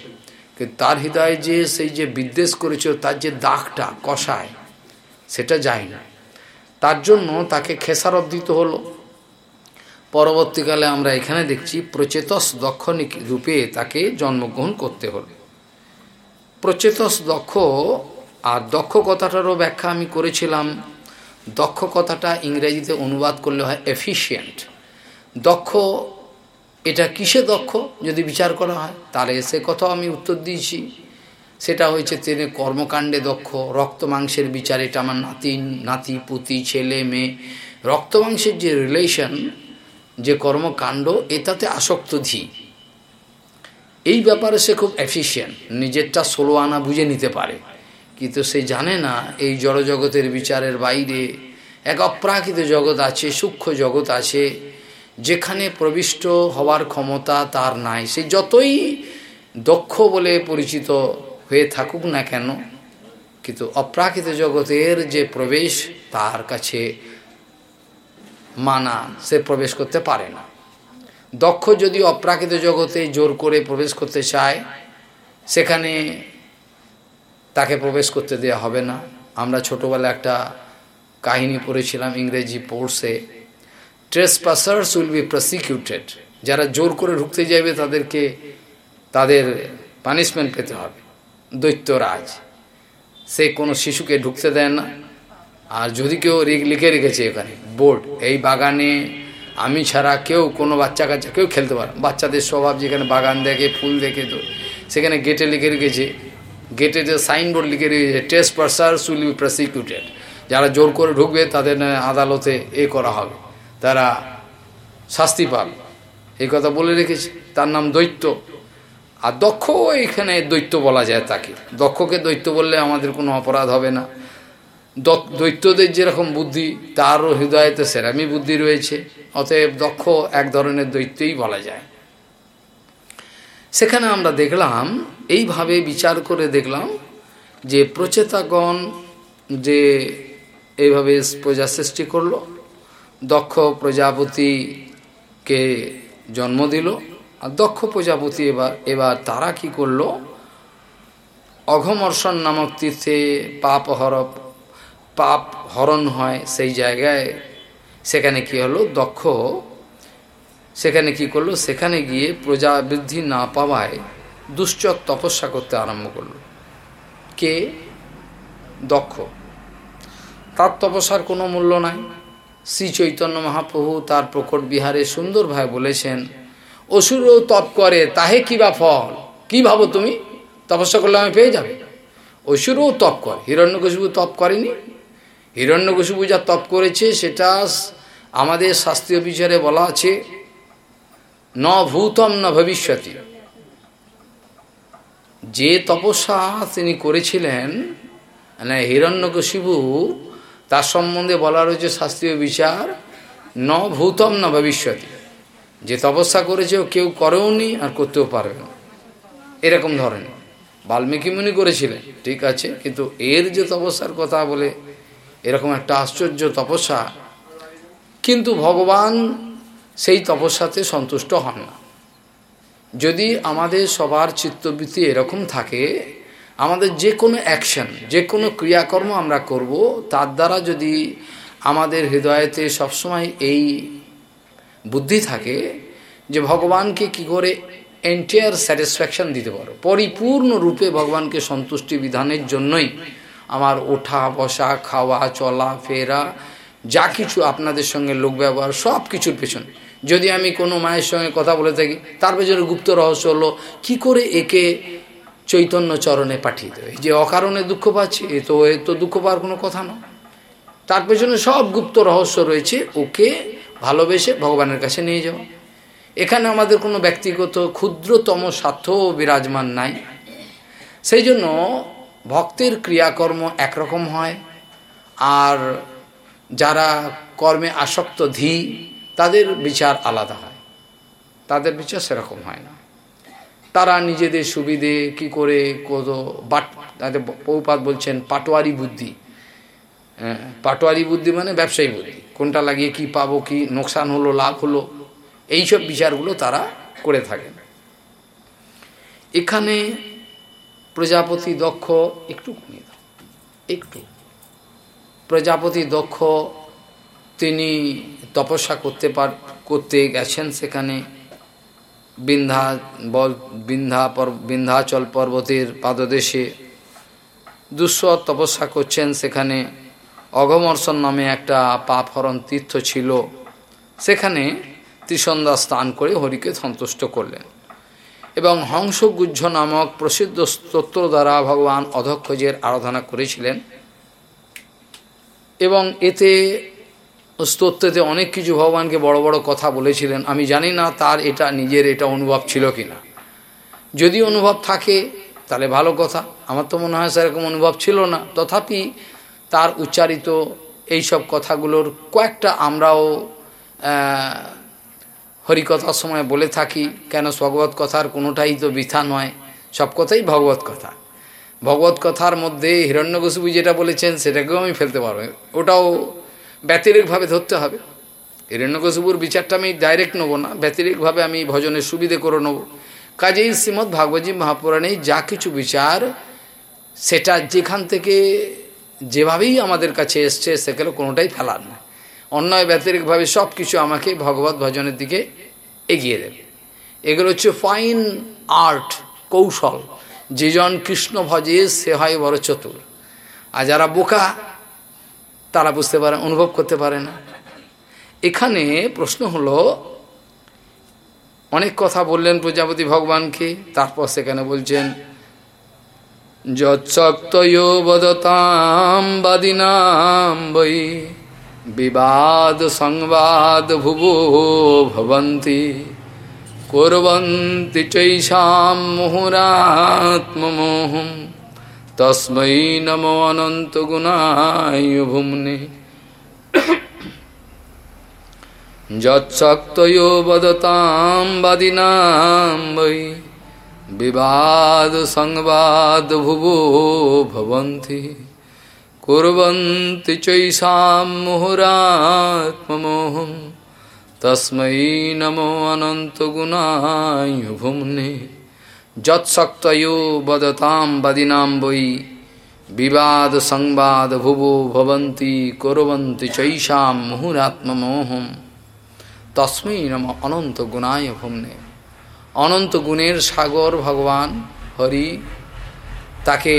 কিন্তু তার হৃদয়ে যে সেই যে বিদ্বেষ করেছিল, তার যে দাগটা, কষায়, সেটা যায় না তার জন্য তাকে খেসারত দিতে হলো। পরবর্তীকালে আমরা এখানে দেখছি প্রচেতস দক্ষ রূপে তাকে জন্মগ্রহণ করতে হল। প্রচেতস দক্ষ আর দক্ষ কথাটারও ব্যাখ্যা আমি করেছিলাম। দক্ষ কথাটা ইংরেজিতে অনুবাদ করলে হয় এফিসিয়েন্ট দক্ষ, এটা কিসে দক্ষ? যদি বিচার করা হয়, তাহলে সে কথাও আমি উত্তর দিয়েছি। সেটা হয়েছে তিনি কর্মকাণ্ডে দক্ষ, রক্ত মাংসের বিচার এটা আমার নাতি নাতি, পুতি, ছেলে, মেয়ে। রক্ত মাংসের যে রিলেশন যে কর্মকাণ্ড, এটাতে আসক্ত ধি। এই ব্যাপারে সে খুব এফিসিয়েন্ট নিজেরটা ষোলো আনা বুঝে নিতে পারে। কিন্তু সে জানে না, এই জড়জগতের বিচারের বাইরে এক অপ্রাকৃত জগৎ আছে, সূক্ষ্ম জগৎ আছে, যেখানে প্রবিষ্ট হওয়ার ক্ষমতা তার নাই। সে যতই দক্ষ বলে পরিচিত হয়ে থাকুক না কেন, কিন্তু অপ্রাকৃত জগতের যে প্রবেশ তার কাছে মানা, সে প্রবেশ করতে পারে না। দক্ষ যদি অপ্রাকৃত জগতে জোর করে প্রবেশ করতে চায়, সেখানে তাকে প্রবেশ করতে দেওয়া হবে না। আমরা ছোটোবেলা একটা কাহিনী পড়েছিলাম ইংরেজি পোর্সে trespassers will be prosecuted যারা জোর করে ঢুকতে যাবে, তাদেরকে তাদের পানিশমেন্ট পেতে হবে। দৈত্যরাজ সে কোনো শিশুকে ঢুকতে দেয় না। আর যদি কেউ লিখে রেখেছে এখানে, বোর্ড, এই বাগানে আমি ছাড়া কেউ কোনো বাচ্চা কাচ্চা, কেউ খেলতে পারে বাচ্চাদের স্বভাব যেখানে বাগান দেখে, ফুল দেখে তো, সেখানে গেটে লিখে রেখেছে, গেটে যে সাইনবোর্ড লিখে রেখেছে trespassers will be prosecuted যারা জোর করে ঢুকবে, তাদের আদালতে এ করা হবে। তারা শাস্তি পাবে। এই কথা বলে রেখেছে। তার নাম দৈত্য। আর দক্ষ এখানে দৈত্য বলা যায় তাকে। দক্ষকে দৈত্য বললে আমাদের কোনো অপরাধ হবে না। দৈত্যদের যেরকম বুদ্ধি, তারও হৃদয়তে সেরামি বুদ্ধি রয়েছে। অতএব দক্ষ এক ধরনের দৈত্যই বলা যায়। সেখানে আমরা দেখলাম, এইভাবে বিচার করে দেখলাম যে প্রচেতাগণ যে এইভাবে প্রজা সৃষ্টি করল, দক্ষ প্রজাপতিকে জন্ম দিল, আর দক্ষ প্রজাপতি এবার এবার তারা কি করল? অঘমর্ষণ নামক তীর্থে পাপ হর পাপ হরণ হয় সেই জায়গায়, সেখানে কি হলো? দক্ষ। সেখানে কি করল? সেখানে গিয়ে প্রজা বৃদ্ধি না পাওয়ায় দুশ্চর তপস্যা করতে আরম্ভ করল। কে? দক্ষ। তার তপস্যার কোনো মূল্য নাই। শ্রী চৈতন্য মহাপ্রভু তার প্রকট বিহারে সুন্দরভাবে বলেছেন, অসুরও তপ করে, তাহে কি বা ফল? কি ভাবো তুমি? তপস্যা করলে আমি পেয়ে যাবে? অসুরও তপ করে, হিরণ্যকশিপু তপ করেনি হিরণ্যকশিপু যা তপ করেছে, সেটা আমাদের শাস্ত্রীয় বিচারে বলা আছে, ন ভূতম ন ভবিষ্যতি। যে তপস্যা তিনি করেছিলেন মানে হিরণ্যকশিপু, তার সম্বন্ধে বলা রয়েছে শাস্ত্রীয় বিচার ন ভূতম ন ভবিষ্যতি। যে তপস্যা করেছে কেউ করেও নি আর করতেও পারবে না। এরকম ধরনের। বাল্মীকি মুনি করেছিলেন, ঠিক আছে, কিন্তু এর যে তপস্যার কথা বলে এরকম একটা আশ্চর্য তপস্যা। কিন্তু ভগবান সেই তপস্যাতে সন্তুষ্ট হন না। যদি আমাদের সবার চিত্তবৃত্তি এরকম থাকে, আমাদের যে কোনো অ্যাকশন যে কোনো ক্রিয়াকর্ম আমরা করব, তার দ্বারা যদি আমাদের হৃদয়েতে সবসময় এই বুদ্ধি থাকে যে ভগবানকে কি করে এন্টায়ার স্যাটিসফ্যাকশন দিতে পারো, পরিপূর্ণ রূপে ভগবানকে সন্তুষ্টি বিধানের জন্যই। আমার ওঠা, বসা, খাওয়া, চলা, ফেরা, যা কিছু আপনাদের সঙ্গে লোক ব্যবহার, সব কিছুর পেছনে। যদি আমি কোনো মায়ের সঙ্গে কথা বলে থাকি, তার পেছনে গুপ্ত রহস্য হলো, কি করে একে চৈতন্য চরণে পাঠিয়ে দেবে? যে অকারণে দুঃখ পাচ্ছে, এ তো এ তো দুঃখ পাওয়ার কোনো কথা না তার পেছনে সব গুপ্ত রহস্য রয়েছে, ওকে ভালোবেসে ভগবানের কাছে নিয়ে যাওয়া এখানে আমাদের কোনো ব্যক্তিগত ক্ষুদ্রতম স্বার্থ বিরাজমান নাই। সেই জন্য ভক্তের ক্রিয়াকর্ম একরকম হয়, আর যারা কর্মে আসক্ত ধী, তাদের বিচার আলাদা হয়। তাদের বিচার সেরকম হয় না। তারা নিজেদের সুবিধে কি করে কত বাট, তাদের পৌপাত বলছেন পাটোয়ারি বুদ্ধি। পাটোয়ারি বুদ্ধি মানে ব্যবসায়ী বুদ্ধি। কোনটা লাগিয়ে কি পাবো, কি নোকসান হলো, লাভ হলো, এইসব বিচারগুলো তারা করে থাকেন। এখানে প্রজাপতি দক্ষ, একটু কমিয়ে দাও, একটু। প্রজাপতি দক্ষ, তিনি তপস্যা করতে পার, করতে গেছেন সেখানে। বিন্ধা বল বিন্ধা বিন্ধ্যাচল পর্বতের পাদদেশে দুঃসর তপস্যা করছেন সেখানে। অঘমর্ষণ নামে একটা পাপহরণ তীর্থ ছিল। সেখানে ত্রিসন্ধ্যা স্নান করে হরিকে সন্তুষ্ট করলেন। এবং হংসগুজ্জ নামক প্রসিদ্ধ স্তোত্র দ্বারা ভগবান অধক্ষজের আরাধনা করেছিলেন। এবং এতে, স্তোত্রতে অনেক কিছু ভগবানকে বড় বড় কথা বলেছিলেন। আমি জানি না তার এটা নিজের এটা অনুভব ছিল কি না যদি অনুভব থাকে, তাহলে ভালো কথা। আমার তো মনে হয় সেরকম অনুভব ছিল না। তথাপি তার উচ্চারিত এইসব কথাগুলোর কয়েকটা আমরাও হরিকথার সময় বলে থাকি, কেন ভগবত কথার কোনোটাই তো বৃথা নয়। সব কথাই ভগবত কথা। ভগবত কথার মধ্যে হিরণ্যকশিপু যেটা বলেছেন, সেটাকেও আমি ফেলতে পারব। ওটাও ব্যতিরিকভাবে ধরতে হবে। হিরণ্যকশিপুর বিচারটা আমি ডাইরেক্ট নেব না। ব্যতিরিকভাবে আমি ভজনের সুবিধে করে নেব। কাজেই শ্রীমৎ ভাগবতী মহাপুরাণে যা কিছু বিচার, সেটা যেখান থেকে যেভাবেই আমাদের কাছে এসছে, সেগুলো কোনোটাই ফেলার না অন্যায়, ব্যতিরিকভাবে সব কিছু আমাকে ভগবত ভজনের দিকে এগিয়ে দেবে। এগুলো হচ্ছে ফাইন আর্ট কৌশল। যেজন কৃষ্ণ ভজে সে হয় বড় চতুর। আর যারা বোকা, তারা বুঝতে পারে, অনুভব করতে পারে না। এখানে প্রশ্ন হলো, অনেক কথা বললেন প্রজাপতি ভগবানকে, তারপর সেখানে বলছেন যৎসক্তয় বদতাম বাদিনাম বৈ বিবাদ সংবাদ ভুবো ভবন্তি। কুরবন্তি চৈষাম মুহুরাত্মমোহম। তস্मै নমো অনন্ত গুণায় ভুমনে যৎসক্তয় বদতাম বাদিনাম বৈ। বিবাদ সংবাদ ভুবো ভবন্তি। চৈষাম মুহুরাত্মমোহম তস্मै নমো অনন্ত গুণায় যৎসক্তয়ো বদতাম বদিনাম বৈ বিবাদ সংবাদ ভুবো ভবন্তি কুরবন্তি চৈষাম মুহুরাত্মমোহম তস্মৈ নম অনন্ত গুণায় ভুমনে অনন্ত গুণের সাগর ভগবান হরি তাকে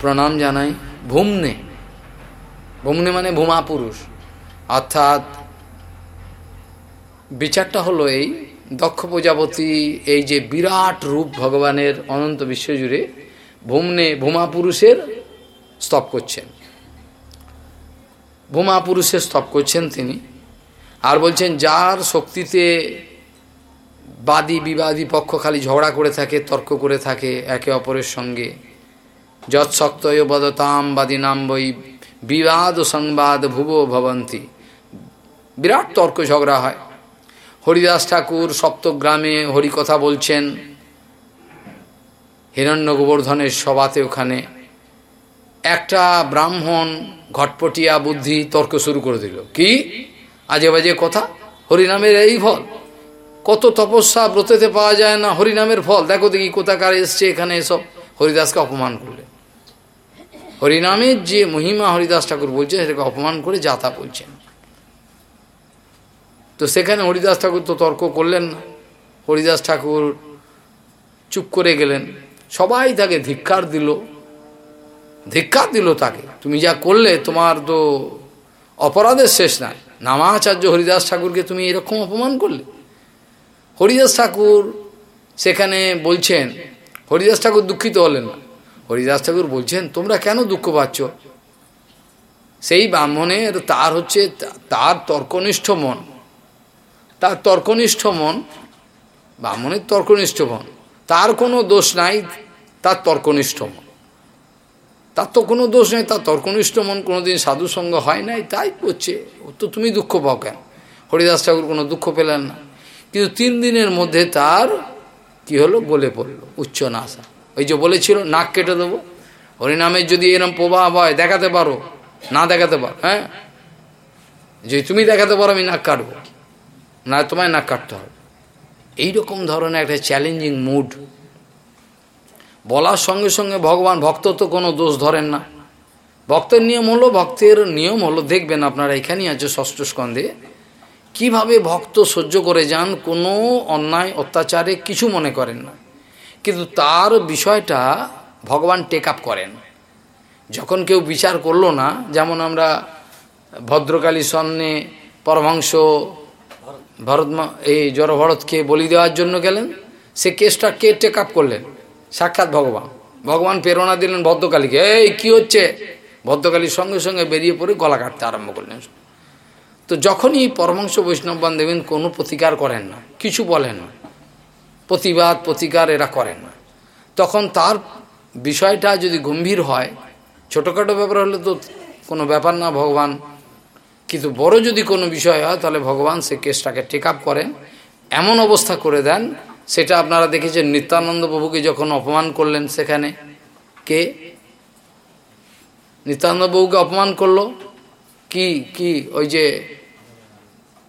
প্রণাম জানাই ভুমনে ভুমনে মানে ভূমা পুরুষ অর্থাৎ বিচারটা হলো এই, দক্ষ প্রজাপতি এই যে বিরাট রূপ ভগবানের অনন্ত বিশ্বজুড়ে ভূমনে ভূমা পুরুষের স্তব করছেন। ভূমা পুরুষের স্তব করছেন তিনি আর বলছেন, যার শক্তিতে বাদী বিবাদী পক্ষ খালি ঝগড়া করে থাকে, তর্ক করে থাকে, একে অপরের সঙ্গে, যৎসক্তয় বদতাম বাদী নাম বই বিবাদ সংবাদ ভুব ভবন্তী। বিরাট তর্ক ঝগড়া হয়। হরিদাস ঠাকুর সপ্তগ্রামে হরিকথা বলছেন, হিরণ্য গোবর্ধনের সভাতে ওখানে একটা ব্রাহ্মণ ঘটপটিয়া বুদ্ধি তর্ক শুরু করে দিল। কি? আজে বাজে কথা? হরিনামের এই ফল? কত তপস্যা ব্রতেতে পাওয়া যায় না হরিনামের ফল? দেখো দেখি কোথাকার এসছে এখানে এসব। হরিদাসকে অপমান করলেন। হরিনামের যে মহিমা হরিদাস ঠাকুর বলছে, সেটাকে অপমান করে যাতা বলছেন। তো সেখানে হরিদাস ঠাকুর তো তর্ক করলেন না। হরিদাস ঠাকুর চুপ করে গেলেন। সবাই তাকে ধিক্কার দিল। ধিক্কার দিল তাকে। তুমি যা করলে, তোমার তো অপরাধের শেষ নাই। নামাচার্য হরিদাস ঠাকুরকে তুমি এরকম অপমান করলে? হরিদাস ঠাকুর সেখানে বলছেন, হরিদাস ঠাকুর দুঃখিত হলেন না। হরিদাস ঠাকুর বলছেন, তোমরা কেন দুঃখ পাচ্ছ? সেই ব্রাহ্মণের তার হচ্ছে, তার তর্কনিষ্ঠ মন। তার তর্কনিষ্ঠ মন, ব্রাহ্মণের তর্কনিষ্ঠ মন। তার কোনো দোষ নাই, তার তর্কনিষ্ঠ মন। তার তো কোনো দোষ নেই, তার তর্কনিষ্ঠ মন কোনোদিন সাধুসঙ্গ হয় নাই, তাই করছে ও তো তুমি দুঃখ পাও কেন? হরিদাস ঠাকুর কোনো দুঃখ পেলেন না। কিন্তু তিন দিনের মধ্যে তার কি হলো? গলে পড়ল উচ্চ নাশা ওই যে বলেছিল, নাক কেটে দেবো। হরিনামের যদি এরম প্রভাব হয়, দেখাতে পারো। না দেখাতে পারো হ্যাঁ? যে তুমি দেখাতে পারো, আমি নাক কাটবো। না, তোমায় নাক কাটতে হবে। এইরকম ধরনের একটা চ্যালেঞ্জিং মুড বলার সঙ্গে সঙ্গে ভগবান ভক্ত তো কোনো দোষ ধরেন না। ভক্তের নিয়ম হলো, ভক্তের নিয়ম হলো, দেখবেন আপনারা এখানেই আছে ষষ্ঠ স্কন্ধে, কীভাবে ভক্ত সহ্য করে যান, কোনো অন্যায়, অত্যাচারে কিছু মনে করেন না। কিন্তু তার বিষয়টা ভগবান টেক আপ করেন। যখন কেউ বিচার করল না, যেমন আমরা ভদ্রকালী সামনে পরমাংশ ভরতমা এই জড়ভরতকে বলি দেওয়ার জন্য গেলেন, সে কেসটা কে টেক আপ করলেন? সাক্ষাৎ ভগবান। ভগবান প্রেরণা দিলেন ভদ্রকালীকে, এই কি হচ্ছে? ভদ্রকালীর সঙ্গে সঙ্গে বেরিয়ে পড়ে গলা কাটতে আরম্ভ করলেন। তো যখনই পরমাংশ বৈষ্ণববান দেবেন, কোনো প্রতিকার করেন না, কিছু বলেন না। প্রতিবাদ, প্রতিকার এরা করেন না। তখন তার বিষয়টা যদি গম্ভীর হয়, ছোটোখাটো ব্যাপার হলে তো কোনো ব্যাপার না ভগবান। কিন্তু বড় যদি কোনো বিষয় হয়, তাহলে ভগবান সে কেসটাকে টেক আপ করেন, এমন অবস্থা করে দেন, সেটা আপনারা দেখেছেন নিত্যানন্দ প্রভুকে যখন অপমান করলেন সেখানে। কে? নিত্যানন্দ বাবুকে অপমান করল? কি কি? ওই যে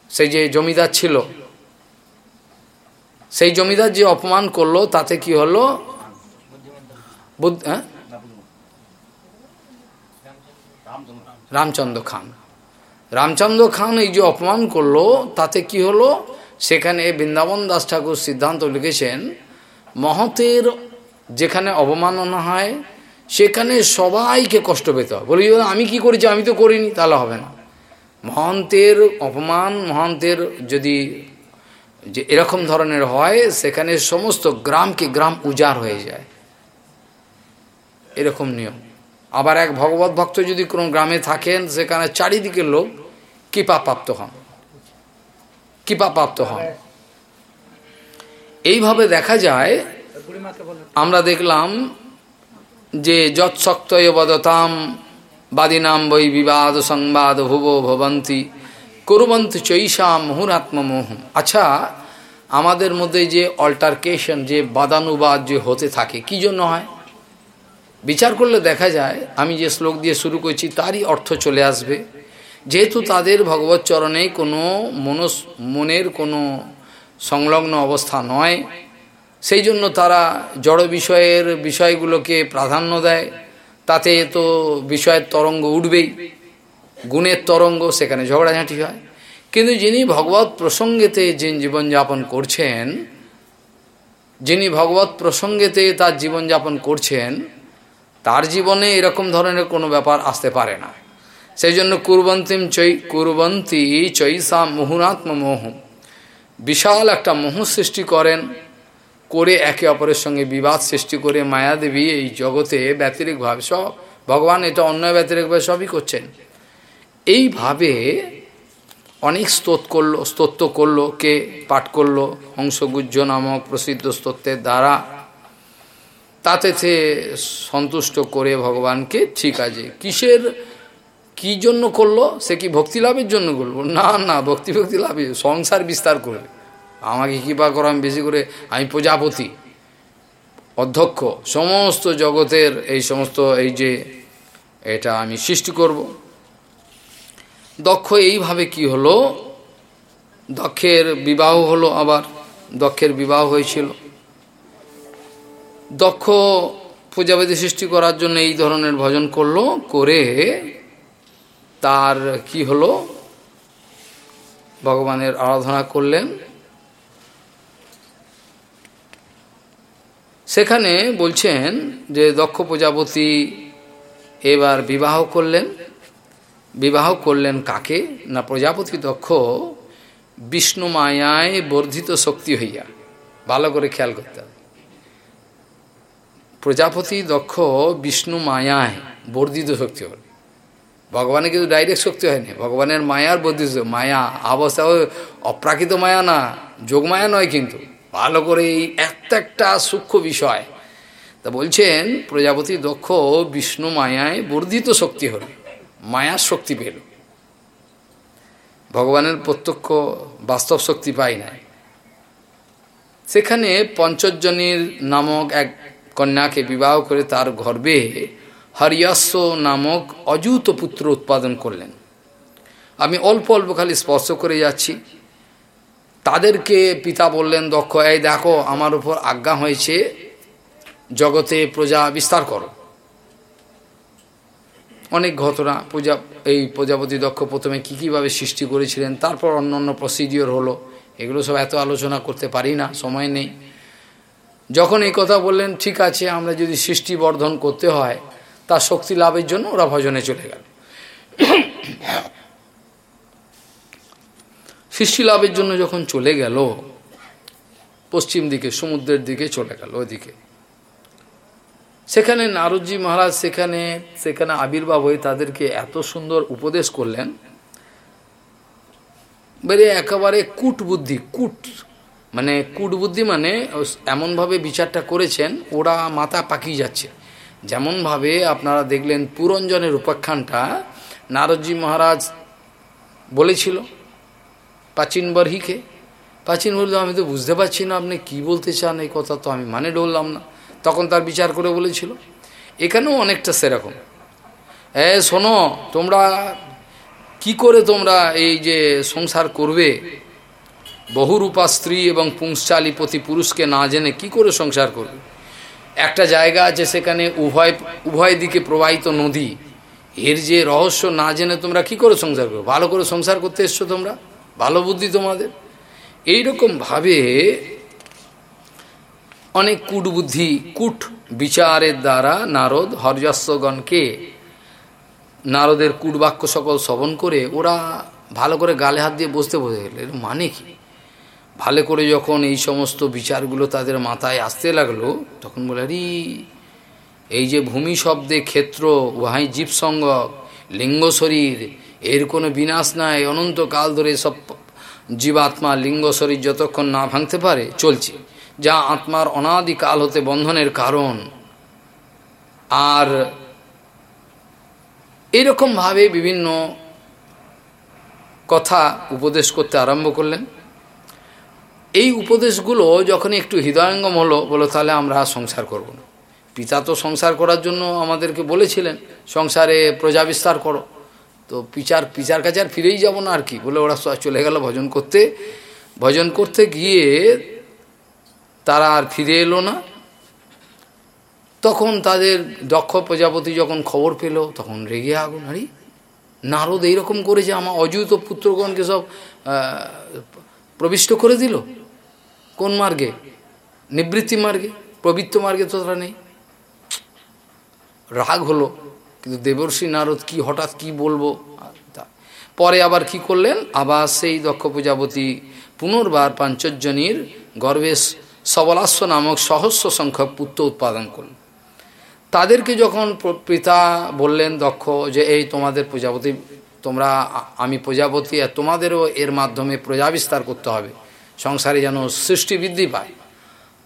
সেই যে জমিদার ছিল সেই জমিদার যে অপমান করল, তাতে কি হলো? হ্যাঁ? রামচন্দ্র খান। রামচন্দ্র খান এই যে অপমান করল, তাতে কি হলো? সেখানে বৃন্দাবন দাস ঠাকুর সিদ্ধান্ত লিখেছেন, মহতের যেখানে অবমাননা হয়, সেখানে সবাইকে কষ্ট পেতে হয়। বলি আমি কি করেছি? আমি তো করিনি, তাহলে হবে না। মহন্তের অপমান, মহন্তের যদি যে এরকম ধরনের হয়, সেখানে সমস্ত গ্রামকে গ্রাম উজাড় হয়ে যায়। এরকম নিয়ম। আবার এক ভগবত ভক্ত যদি কোনো গ্রামে থাকেন, সেখানে চারিদিকে লোক কৃপাপ্রাপ্ত হন। কৃপাপ্রাপ্ত হন। এইভাবে দেখা যায়, আমরা দেখলাম যে যৎসক্তয় বদতাম, বাদিনাম বৈ বিবাদ সংবাদ ভুব ভবন্তি। করবন্ত চৈষা মুহুরাত্মমোহ আচ্ছা আমাদের মধ্যে যে অল্টারকেশন, যে বাদানুবাদ যে হতে থাকে, কি জন্য হয়? বিচার করলে দেখা যায়, আমি যে শ্লোক দিয়ে শুরু করছি, তারই অর্থ চলে আসবে। যেহেতু তাদের ভগবত চরণে কোনো মনস, মনের কোনো সংলগ্ন অবস্থা নয়, সেই জন্য তারা জড় বিষয়ের বিষয়গুলোকে প্রাধান্য দেয়। তাতে তো বিষয়ের তরঙ্গ উঠবেই। গুণের তরঙ্গ সেখানে ঝগড়াঝাঁটি হয়। কিন্তু যিনি ভগবত প্রসঙ্গেতে যে জীবনযাপন করছেন, যিনি ভগবত প্রসঙ্গেতে তার জীবনযাপন করছেন, তার জীবনে এরকম ধরনের কোনো ব্যাপার আসতে পারে না। সেই জন্য কুরবন্তিম চৈ, কুরবন্তী চৈসা মোহনাত্ম মোহ বিশাল একটা মোহ সৃষ্টি করেন, করে একে অপরের সঙ্গে বিবাদ সৃষ্টি করে মায়াদেবী এই জগতে ব্যতিরিকভাবে সব, ভগবান এটা অন্য ব্যতিরিকভাবে সবই করছেন। এইভাবে অনেক স্তোত করল, স্তোত্র করল, কে পাঠ করল, হংসগুজ্জ নামক প্রসিদ্ধ স্তোত্রের দ্বারা। তাতে সে সন্তুষ্ট করে ভগবানকে, ঠিক আছে, কিসের, কি জন্য করল, সে কি ভক্তি লাভের জন্য করব না না, ভক্তি ভক্তি লাভে সংসার বিস্তার করবে। আমাকে কৃপা করো, আমি বেশি করে, আমি প্রজাপতি, অধ্যক্ষ, সমস্ত জগতের এই সমস্ত, এই যে, এটা আমি সৃষ্টি করব। দক্ষ এইভাবে কি হলো? দক্ষের বিবাহ হলো আবার, দক্ষের বিবাহ হয়েছিল। দক্ষ প্রজাপতি সৃষ্টি করার জন্য এই ধরনের ভজন করল, করে তার কি হলো? ভগবানের আরাধনা করলেন। সেখানে বলছেন যে দক্ষ প্রজাপতি এবার বিবাহ করলেন। বিবাহ করলেন কাকে? না প্রজাপতি দক্ষ, বিষ্ণু মায়ায় বর্ধিত শক্তি হইয়া। ভালো করে খেয়াল করতে হবে। প্রজাপতি দক্ষ, বিষ্ণু মায়ায় বর্ধিত শক্তি হল। ভগবানের কিন্তু ডাইরেক্ট শক্তি হয়নি। ভগবানের মায়ার বর্ধিত মায়া অবস্থা অপ্রাকৃত মায়া না যোগমায়া নয় কিন্তু। ভালো করে এই একটা সূক্ষ্ম বিষয়। তা বলছেন, প্রজাপতি দক্ষ, বিষ্ণু মায়ায় বর্ধিত শক্তি হল। মায়ার শক্তি পেল। ভগবানের প্রত্যক্ষ বাস্তব শক্তি পাই নাই। সেখানে পঞ্চজনীর নামক এক কন্যাকে বিবাহ করে তার গর্বে হরিয়াস্য নামক অযুত পুত্র উৎপাদন করলেন। আমি অল্প অল্প খালি স্পর্শ করে যাচ্ছি। তাদেরকে পিতা বললেন, দক্ষ, এই দেখো, আমার উপর আজ্ঞা হয়েছে। জগতে প্রজা বিস্তার করো। অনেক ঘটনা, পূজা, এই প্রজাপতি দক্ষ প্রথমে কী কীভাবে সৃষ্টি করেছিলেন, তারপর অন্য অন্য প্রসিডিওর হলো, এগুলো সব এত আলোচনা করতে পারি না, সময় নেই। যখন এই কথা বললেন, ঠিক আছে, আমরা যদি সৃষ্টি বর্ধন করতে হয়, তার শক্তি লাভের জন্য ওরা ভজনে চলে গেল। সৃষ্টি লাভের জন্য যখন চলে গেল, পশ্চিম দিকে, সমুদ্রের দিকে চলে গেল, ওইদিকে। সেখানে নারদজি মহারাজ সেখানে সেখানে আবির্ভাব হয়ে তাদেরকে এত সুন্দর উপদেশ করলেন। বেরে একেবারে কুট বুদ্ধি, কুট। মানে কুট বুদ্ধি মানে এমনভাবে বিচারটা করেছেন, ওরা মাথা পাকিয়ে যাচ্ছে। যেমনভাবে আপনারা দেখলেন পুরঞ্জনের উপাখ্যানটা নারদজি মহারাজ বলেছিল, প্রাচীন বর্হিকে। প্রাচীন বলতে আমি তো বুঝতে পারছি না, আপনি কি বলতে চান? এই কথা তো আমি মানে ডললাম না। তখন তার বিচার করে বলেছিল। এখানেও অনেকটা সেরকম। এ, শোনো, তোমরা কি করে তোমরা এই যে সংসার করবে? বহুরূপা স্ত্রী এবং পুংশালী প্রতি পুরুষকে না জেনে কি করে সংসার করবে? একটা জায়গা আছে সেখানে উভয় উভয় দিকে প্রবাহিত নদী। এর যে রহস্য না জেনে তোমরা কি করে সংসার করবে? ভালো করে সংসার করতে এসছো তোমরা? ভালো বুদ্ধি তোমাদের? এইরকমভাবে অনেক কূট বুদ্ধি কূট বিচারের দ্বারা নারদ হরযস্বগণকে নারদের কূট বাক্য সকল শ্রবণ করে ওরা ভালো করে গালে হাত দিয়ে বসতে বসে গেল এর মানে কি? ভালো করে যখন এই সমস্ত বিচারগুলো তাদের মাথায় আসতে লাগল, তখন বলে, আরে, এই যে ভূমি শব্দে ক্ষেত্র, উহাই জীবসঙ্গ লিঙ্গ শরীর, এর কোনো বিনাশ নাই, অনন্তকাল ধরে সব জীবাত্মা লিঙ্গ শরীর যতক্ষণ না ভাঙতে পারে, চলছে। যা আত্মার অনাদিকাল হতে বন্ধনের কারণ। আর এরকমভাবে বিভিন্ন কথা উপদেশ করতে আরম্ভ করলেন। এই উপদেশগুলো যখন একটু হৃদয়ঙ্গম হলো, বলো তাহলে আমরা সংসার করব না। পিতা তো সংসার করার জন্য আমাদেরকে বলেছিলেন, সংসারে প্রজা বিস্তার করো। তো পিচার পিচার কাছে আর ফিরেই যাব না আর কি? বলে ওরা চলে গেল ভজন করতে। ভজন করতে গিয়ে তারা আর ফিরে এলো না। তখন তাদের দক্ষ প্রজাপতি যখন খবর পেল, তখন রেগে আগুন। আরে, নারদ এইরকম করেছে, আমার অযুত পুত্রগণকে সব প্রবিষ্ট করে দিল? কোন মার্গে? নিবৃত্তি মার্গে? প্রবৃত্ত মার্গে তো তারা নেই। রাগ হলো, কিন্তু দেবর্ষী নারদ কি, হঠাৎ কি বলব? পরে আবার কি করলেন? আবার সেই দক্ষ প্রজাপতি পুনর্বার পাঞ্চজনীর গর্ভে সবলাস্য নামক সহস্র সংখ্যক পুত্র উৎপাদন করলেন। তাদেরকে যখন পিতা বললেন দক্ষ যে, এই তোমাদের প্রজাপতি, তোমরা আমি প্রজাপতি আর তোমাদেরও এর মাধ্যমে প্রজা বিস্তার করতে হবে। সংসারে যেন সৃষ্টি বৃদ্ধি পায়।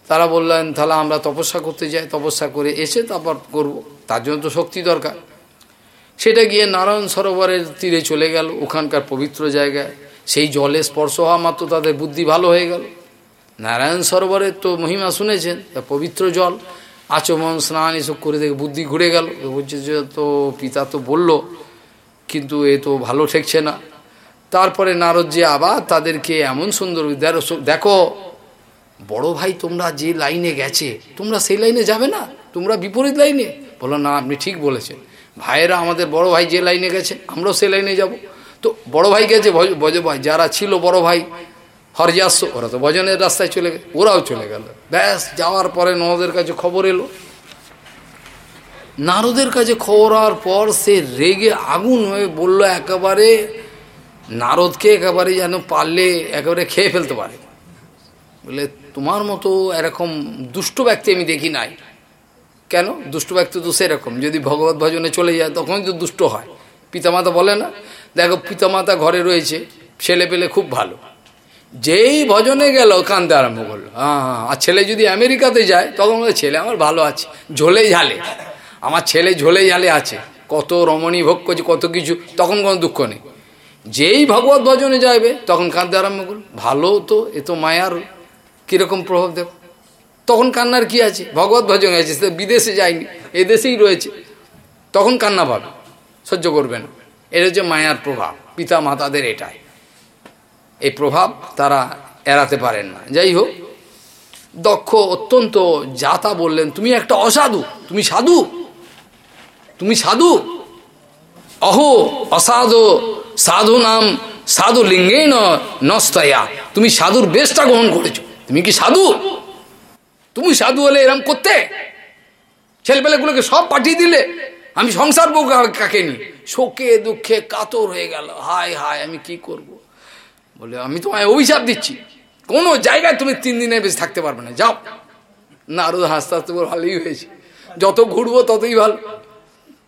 তারা বললেন, তাহলে আমরা তপস্যা করতে যাই, তপস্যা করে এসে তারপর করব। তার জন্য তো শক্তি দরকার। সেটা গিয়ে নারায়ণ সরোবরের তীরে চলে গেল, ওখানকার পবিত্র জায়গায়। সেই জলে স্পর্শ হওয়া মাত্র তাদের বুদ্ধি ভালো হয়ে গেল। নারায়ণ সরোবরের তো মহিমা শুনেছেন পবিত্র জল। আচমন, স্নান, এসব করে দেখে বুদ্ধি ঘুরে গেল। বলছে যে, তো পিতা তো বলল, কিন্তু এ তো ভালো ঠেকছে না। তারপরে নারদ যে আবার তাদেরকে এমন সুন্দর, দেখো বড় ভাই তোমরা যে লাইনে গেছে, তোমরা সেই লাইনে যাবে না, তোমরা বিপরীত লাইনে? বলো না, আপনি ঠিক বলেছেন। ভাইয়েরা আমাদের বড় ভাই যে লাইনে গেছে, আমরাও সেই লাইনে যাব। তো বড় ভাই গেছে ভাই যারা ছিল বড় ভাই হরজাস্য ওরা তো ভজনের রাস্তায় চলে গেল, ওরাও চলে গেল। ব্যাস, যাওয়ার পরে নদের কাছে খবর এলো। নারদের কাছে খবর হওয়ার পর সে রেগে আগুন হয়ে বলল, একেবারে নারদকে একেবারে যেন পারলে একেবারে খেয়ে ফেলতে পারে। বলে, তোমার মতো এরকম দুষ্ট ব্যক্তি আমি দেখি নাই। কেন? দুষ্ট ব্যক্তি তো সেরকম, যদি ভগবত ভজনে চলে যায় তখন তো দুষ্ট হয়। পিতামাতা বলে না, দেখো পিতামাতা ঘরে রয়েছে, ছেলে পেলে খুব ভালো। যেই ভজনে গেল কানতে আরম্ভ করল। হ্যাঁ হ্যাঁ আর ছেলে যদি আমেরিকাতে যায়, তখন ছেলে আমার ভালো আছে, ঝোলে ঝালে। আমার ছেলে ঝোলে ঝালে আছে। কত রমণী ভোগ করছে, কত কিছু। তখন কোনো দুঃখ নেই। যেই ভগবত ভজনে যাবে তখন কাঁদতে আরম্ভ করল। ভালো তো, এ তো মায়ার কীরকম প্রভাব দেব? তখন কান্নার কি আছে? ভগবত ভজন আছে, সে বিদেশে যায়নি, এদেশেই রয়েছে। তখন কান্না পাবে, সহ্য করবেন এটা হচ্ছে মায়ার প্রভাব পিতা মাতাদের এটাই। এই প্রভাব তারা এড়াতে পারেন না। যাই হোক, দক্ষ, অত্যন্ত যাতা বললেন, তুমি একটা অসাধু, তুমি সাধু তুমি সাধু, অহো অসাধু সাধু নাম সাধু লিঙ্গে নস্তয়া, তুমি সাধুর বেশটা গ্রহণ করেছ, তুমি কি সাধু? তুমি সাধু হলে এরম করতে? ছেলেপেলেগুলোকে সব পাঠিয়ে দিলে, আমি সংসার বউ কাকে নি শোকে দুঃখে কাতর হয়ে গেল, হায় হায়, আমি কি করব। বলে, আমি তোমায় অভিশাপ দিচ্ছি। কোনো জায়গায় তুমি তিন দিনের বেশি থাকতে পারবে না। যাও। নারদ হাসতে হাসতে ভালোই হয়েছে। যত ঘুরবো ততই ভালো।